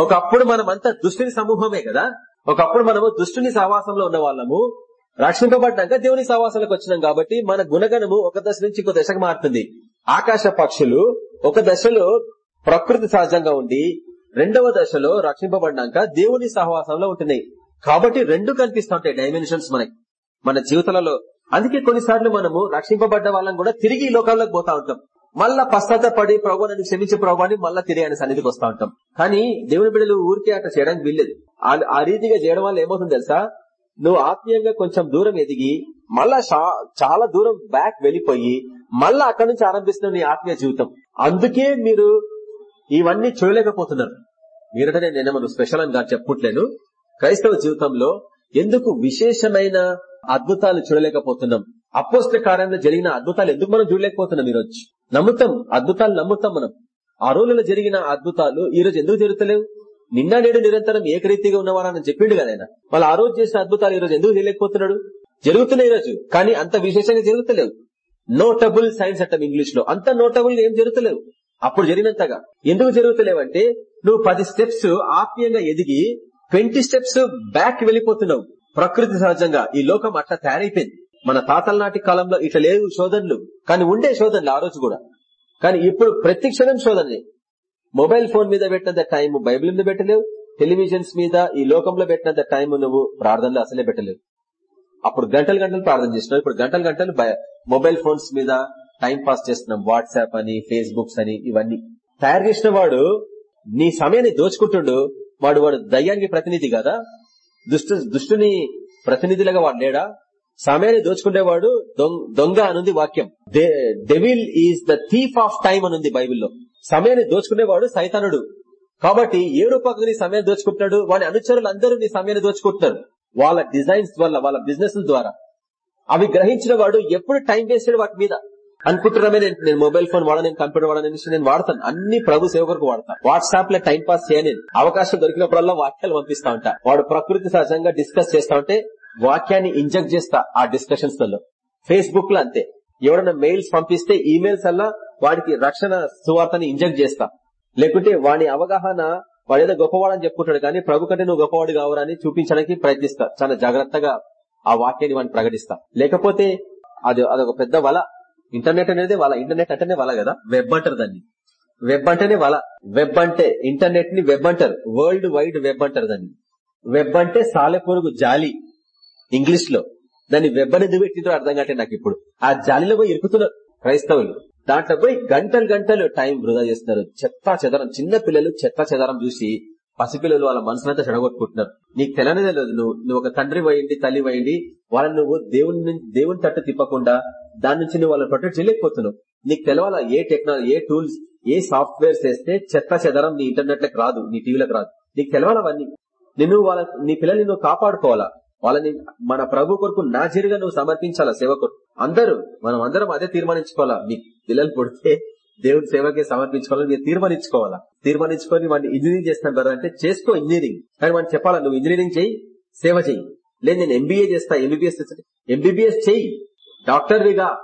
ఒకప్పుడు మనమంతా దుష్టుని సమూహమే కదా? ఒకప్పుడు మనము దుష్టుని సహవాసంలో ఉన్న వాళ్ళము. రక్షింపబడ్డాక దేవుని సహవాసాలకు వచ్చినాం కాబట్టి మన గుణగణము ఒక దశ నుంచి ఇంకో దశకు మారుతుంది. ఆకాశ పక్షులు ఒక దశలో ప్రకృతి సహజంగా ఉండి రెండవ దశలో రక్షింపబడ్డాక దేవుని సహవాసంలో ఉంటున్నాయి. కాబట్టి రెండు కనిపిస్తా ఉంటాయి డైమెన్షన్స్ మనకి మన జీవితాలలో. అందుకే కొన్నిసార్లు మనము రక్షింపబడ్డ వాళ్ళం కూడా తిరిగి ఈ లోకాల్లోకి పోతా ఉంటాం. మళ్ళా పశ్చాత్తపడి ప్రభు నన్ను క్షమించే ప్రభావాన్ని మళ్ళా తిరిగి ఆయన సన్నిధికి వస్తా ఉంటాం. కానీ దేవుని బిడ్డలు ఊరికే అట్లా చేయడానికి వీల్లేదు. ఆ రీతిగా చేయడం వల్ల ఏమవుతుంది తెలుసా? నువ్వు ఆత్మీయంగా కొంచెం దూరం ఎదిగి మళ్ళా చాలా దూరం బ్యాక్ వెళ్ళిపోయి మళ్ళా అక్కడి నుంచి ఆరంభిస్తున్న నీ ఆత్మీయ జీవితం. అందుకే మీరు ఇవన్నీ చూడలేకపోతున్నారు. మీరంటే నేను ఏమన్నా స్పెషల్ అని కాదు చెప్పుట్లేను. క్రైస్తవ జీవితంలో ఎందుకు విశేషమైన అద్భుతాలు చూడలేకపోతున్నాం? అపోస్ట కార్యంలో జరిగిన అద్భుతాలు ఎందుకు మనం చూడలేకపోతున్నాం ఈరోజు? నమ్ముతాం అద్భుతాలు నమ్ముతాం మనం. ఆ రోజుల్లో జరిగిన అద్భుతాలు ఈ రోజు ఎందుకు జరుగుతలేవు? నిన్న నేడు నిరంతరం ఏకరీతిగా ఉన్నవారని చెప్పిండు కదా ఆయన. వాళ్ళు ఆ రోజు చేసిన అద్భుతాలు ఈ రోజు ఎందుకు చేయలేకపోతున్నాడు జరుగుతున్నాయి ఈ రోజు కానీ అంత విశేషంగా జరుగుతలేవు. నోటబుల్ సైన్స్ అంటాం ఇంగ్లీష్లో అంత నోటబుల్ ఏం జరుగుతలేవు. అప్పుడు జరిగినంతగా. ఎందుకు జరుగుతలేవంటే నువ్వు పది స్టెప్స్ ఆప్యంగా ఎదిగి ట్వంటీ స్టెప్స్ బ్యాక్ వెళ్ళిపోతున్నావు. ప్రకృతి సహజంగా ఈ లోకం అట్లా తయారైపోయింది. మన తాతల నాటి కాలంలో ఇట్లా లేవు శోధనలు. కానీ ఉండే శోధనలు ఆ రోజు కూడా. కానీ ఇప్పుడు ప్రతి క్షణం శోధనలే. మొబైల్ ఫోన్ మీద పెట్టినంత టైం బైబిల్ మీద పెట్టలేవు. టెలివిజన్స్ మీద ఈ లోకంలో పెట్టినంత టైం నువ్వు ప్రార్థనలు అసలే పెట్టలేవు. అప్పుడు గంటలు గంటలు ప్రార్థన చేస్తున్నావు. ఇప్పుడు గంటలు గంటలు బై- మొబైల్ ఫోన్స్ మీద టైం పాస్ చేస్తున్నాం. వాట్సాప్ అని ఫేస్బుక్స్ అని ఇవన్నీ. తయారు చేసిన వాడు నీ సమయాన్ని దోచుకుంటుండు. వాడు వాడు దయ్యానికి ప్రతినిధి కదా. దుష్టు దుష్టుని ప్రతినిధిలాగా వాడు లేడా? సమయాన్ని దోచుకునేవాడు దొంగ- దొంగ అనుంది వాక్యం. Devil is the thief of time అనుంది బైబిల్లో. సమయాన్ని దోచుకునేవాడు సైతానుడు. కాబట్టి ఏ రూపంగా నీ సమయాన్ని దోచుకుంటున్నాడు? వాడి అనుచరులు అందరూ నీ సమయాన్ని దోచుకుంటున్నారు. వాళ్ళ డిజైన్స్ వల్ల వాళ్ళ బిజినెస్ ద్వారా. అవి గ్రహించిన వాడు ఎప్పుడు టైం వేస్తాడు వాటి మీద. అనుకుంటున్నామే నేను నేను మొబైల్ ఫోన్ వాడను నేను కంప్యూటర్ వాడని నేను వాడతాను. అన్ని ప్రభు సేవకులకు వాడతాను వాట్సాప్లో టైం పాస్ చేయని అవకాశం దొరికినప్పుడల్లా వాక్యాలు పంపిస్తా ఉంటా. వాడు ప్రకృతి సహజంగా డిస్కస్ చేస్తా ఉంటే వాక్యాన్ని ఇంజెక్ట్ చేస్తా ఆ డిస్కషన్స్లలో ఫేస్బుక్లో అంతే. ఎవరైనా మెయిల్స్ పంపిస్తే ఈమెయిల్స్ అలా వాడికి రక్షణ సువార్తని ఇంజెక్ట్ చేస్తా. లేకుంటే వాడి అవగాహన వాడు ఏదో గొప్పవాడని చెప్పుకుంటాడు కానీ ప్రభు కంటే నువ్వు గొప్పవాడు కావరని చూపించడానికి ప్రయత్నిస్తా. చాలా జాగ్రత్తగా ఆ వాక్యాన్ని వాడిని ప్రకటిస్తా. లేకపోతే అది అదొక పెద్ద వల. ఇంటర్నెట్ అనేది వల. ఇంటర్నెట్ అంటేనే వల కదా? వెబ్ అంటారు దాన్ని. వెబ్ అంటేనే వల. వెబ్ అంటే ఇంటర్నెట్ని వెబ్ అంటారు. వరల్డ్ వైడ్ వెబ్ అంటారు దాన్ని. వెబ్ అంటే సాలెపురుగు జాలి. ఇంగ్లీష్లో దాన్ని వెబ్ అనేది పెట్టిందో అర్థం కాటే నాకు ఇప్పుడు. ఆ జాలిలో పోయి ఇరుకుతున్నారు క్రైస్తవులు. దాంట్లో పోయి గంటలు గంటలు టైం వృధా చేస్తున్నారు చెత్త చెదరం చిన్న పిల్లలు చెత్త చెదరం చూసి పసిపిల్లలు వాళ్ళ మనసునంతా చెడగొట్టుకుంటున్నారు. నీకు తెలనే తెలియదు నువ్వు నువ్వు ఒక తండ్రి పోయింది తల్లి పోయింది వాళ్ళని నువ్వు దేవుని దేవుని తట్టు తిప్పకుండా దాని నుంచి నువ్వు వాళ్ళని ప్రొటెక్ట్ చేయలేకపోతున్నావు. నీకు తెలవాలా ఏ టెక్నాలజీ ఏ టూల్స్ ఏ సాఫ్ట్వేర్స్ వేస్తే చెత్త చెదరం నీ ఇంటర్నెట్లకు రాదు నీ టీవీలకు రాదు. నీకు తెలవాలి అవన్నీ? నిన్ను వాళ్ళ నీ పిల్లల్ని నువ్వు కాపాడుకోవాలా? వాళ్ళని మన ప్రభు కొరకు నాజీరుగా నువ్వు సమర్పించాలా? సేవకు అందరూ మనం అందరం అదే తీర్మానించుకోవాలా? మీ పిల్లలు పుడితే దేవుడి సేవకే సమర్పించుకోవాలని మీరు తీర్మానించుకోవాలా? తీర్మానించుకొని వాడిని ఇంజనీరింగ్ చేస్తాను కదా అంటే చేసుకో ఇంజనీరింగ్. కానీ మనం చెప్పాలా? నువ్వు ఇంజనీరింగ్ చేయి సేవ చేయి. లేదు నేను ఎంబీఏ చేస్తా ఎంబీబీఎస్ ఎంబీబీఎస్ చేయి. డాక్టర్విగా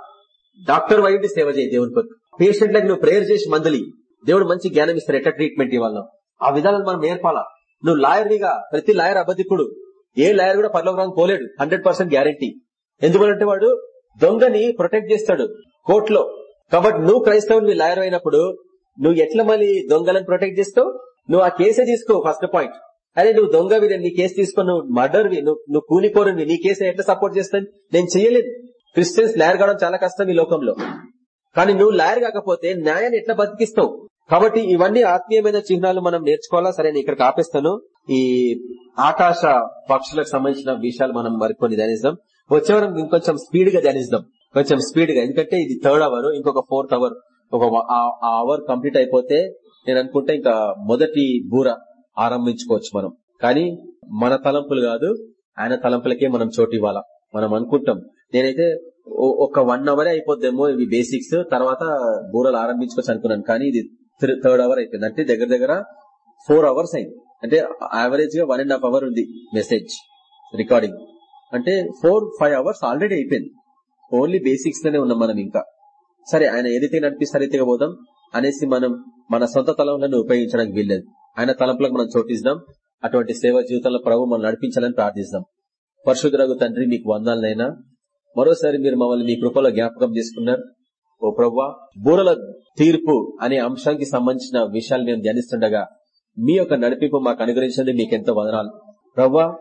డాక్టర్ వైపు సేవ చేయి దేవుని కొరకు. పేషెంట్లకు నువ్వు ప్రేయర్ చేసి మందులి దేవుడు మంచి జ్ఞానం ఇస్తారు ఎట్లా ట్రీట్మెంట్ ఇవ్వాలో. ఆ విధానాలు మనం నేర్పాలా? నువ్వు లాయర్విగా ప్రతి లాయర్ అబద్ధికుడు. ఏ లాయర్ కూడా పర్లోకరానికి పోలేడు. Hundred percent guarantee. ఎందుకంటే వాడు దొంగని ప్రొటెక్ట్ చేస్తాడు కోర్టులో. కాబట్టి నువ్వు క్రైస్తవుని లాయర్ అయినప్పుడు నువ్వు ఎట్లా మళ్ళీ దొంగలను ప్రొటెక్ట్ చేస్తావు? నువ్వు ఆ కేసే తీసుకో ఫస్ట్ పాయింట్ అరే నువ్వు దొంగవి నీ కేసు తీసుకొని నువ్వు మర్డర్వి నువ్వు కూలిపోరువి నీ కేసు ఎట్లా సపోర్ట్ చేస్తాను? నేను చేయలేదు. క్రిస్టియన్స్ లాయర్ కావడం చాలా కష్టం ఈ లోకంలో. కానీ నువ్వు లాయర్ కాకపోతే న్యాయాన్ని ఎట్లా బతికిస్తావు? కాబట్టి ఇవన్నీ ఆత్మీయమైన చిహ్నాలు మనం నేర్చుకోవాలా? సరే నేను ఇక్కడ ఆపేస్తాను. ఈ ఆకాశ పక్షులకు సంబంధించిన విషయాలు మనం మరికొన్ని ధ్యానిస్తాం వచ్చేవరం ఇంకొంచెం స్పీడ్గా ధ్యానిస్తాం కొంచెం స్పీడ్గా ఎందుకంటే ఇది థర్డ్ అవర్ ఇంకొక ఫోర్త్ అవర్ ఒక ఆ అవర్ కంప్లీట్ అయిపోతే నేను అనుకుంటే ఇంకా మొదటి బూర ఆరంభించుకోవచ్చు మనం. కానీ మన తలంపులు కాదు ఆయన తలంపులకే మనం చోటు ఇవ్వాలా? మనం అనుకుంటాం. నేనైతే ఒక వన్ అవరే అయిపోద్దేమో ఇవి బేసిక్స్ తర్వాత బూరలు ఆరంభించుకోవచ్చు అనుకున్నాను. కానీ ఇది థర్డ్ అవర్ అయిపోయింది. అంటే దగ్గర దగ్గర ఫోర్ అవర్స్ అయింది. అంటే యావరేజ్గా వన్ అండ్ హాఫ్ అవర్ ఉంది మెసేజ్ రికార్డింగ్ అంటే ఫోర్ ఫైవ్ అవర్స్ ఆల్రెడీ అయిపోయింది. ఓన్లీ బేసిక్స్లోనే ఉన్నాం మనం ఇంకా. సరే ఆయన ఏదైతే నడిపిస్తే రీతిగా పోదాం అనేసి మనం మన సొంత తలంపులను ఉపయోగించడానికి వీల్లేదు. ఆయన తలంపులకు మనం చోటిస్తాం. అటువంటి సేవ జీవితంలో ప్రభు మనం నడిపించాలని ప్రార్థిస్తాం. పరశుద్ధరాగు తండ్రి మీకు వందాలనైనా మరోసారి మీరు మమ్మల్ని మీ కృపలో జ్ఞాపకం చేసుకున్నారు. ఓ ప్రవ్వా బూరల తీర్పు అనే అంశానికి సంబంధించిన విషయాలు మేము ధ్యానిస్తుండగా మీ యొక్క నడిపింపు మాకు అనుగ్రహించండి ఎంతో వదనాలు. ప్రవ్వా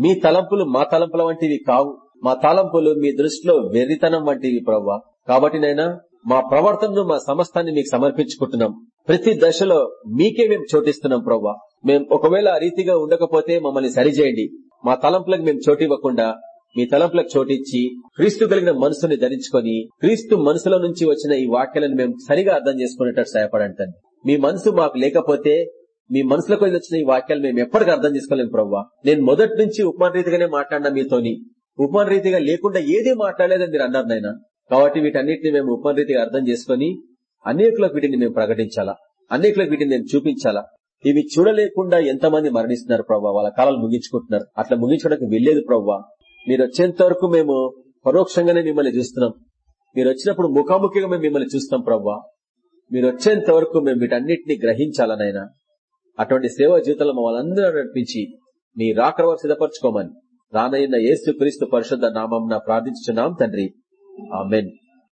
మీ తలంపులు మా తలంపుల వంటివి కావు. మా తలంపులు మీ దృష్టిలో వెర్రితనం వంటివి ప్రవ్వా. కాబట్టి నైనా మా ప్రవర్తనను మా సమస్తాన్ని మీకు సమర్పించుకుంటున్నాం. ప్రతి దశలో మీకే మేము చోటిస్తున్నాం ప్రవ్వా. మేము ఒకవేళ ఆ రీతిగా ఉండకపోతే మమ్మల్ని సరిచేయండి. మా తలంపులకు మేము చోటివ్వకుండా మీ తలంపులకు చోటిచ్చి క్రీస్తు కలిగిన మనసుని ధరించుకొని క్రీస్తు మనసులో నుంచి వచ్చిన ఈ వాక్యాలను మేము సరిగా అర్థం చేసుకునేటట్టు సహాయపడండి మీ మనసు మాకు లేకపోతే మీ మనసులోకి వచ్చిన ఈ వాక్యాలు మేము ఎప్పటికీ అర్థం చేసుకోలేము ప్రవ్వా. నేను మొదటి నుంచి ఉపమాన రీతిగానే మాట్లాడినా మీతోని ఉపమాన రీతిగా లేకుండా ఏది మాట్లాడలేదని మీరు అన్నారు నాయన. కాబట్టి వీటన్నిటిని మేము ఉపమాన రీతిగా అర్థం చేసుకుని అనేకులకు వీటిని మేము ప్రకటించాలా? అనేకులకు వీటిని మేము చూపించాలా? ఇవి చూడలేకుండా ఎంతమంది మరణిస్తున్నారు ప్రవ్వా? వాళ్ళ కాలాలు ముగించుకుంటున్నారు. అట్లా ముగించుకోవడానికి వెళ్ళేదు ప్రవ్వా. మీరు వచ్చేంత వరకు మేము పరోక్షంగానే మిమ్మల్ని చూస్తున్నాం. మీరు వచ్చినప్పుడు ముఖాముఖిగా మేము మిమ్మల్ని చూస్తాం ప్రవ్వా. మీరు వచ్చేంత వరకు మేము వీటన్నిటిని గ్రహించాలనైనా అటువంటి సేవా జీవితంలో మమ్మల్ని నడిపించి మీ రాకరవ సిద్ధపరచుకోమని రానయ్య యేసు క్రీస్తు పరిశుద్ధ నామం ప్రార్థించున్నాం తండ్రి. ఆమెన్.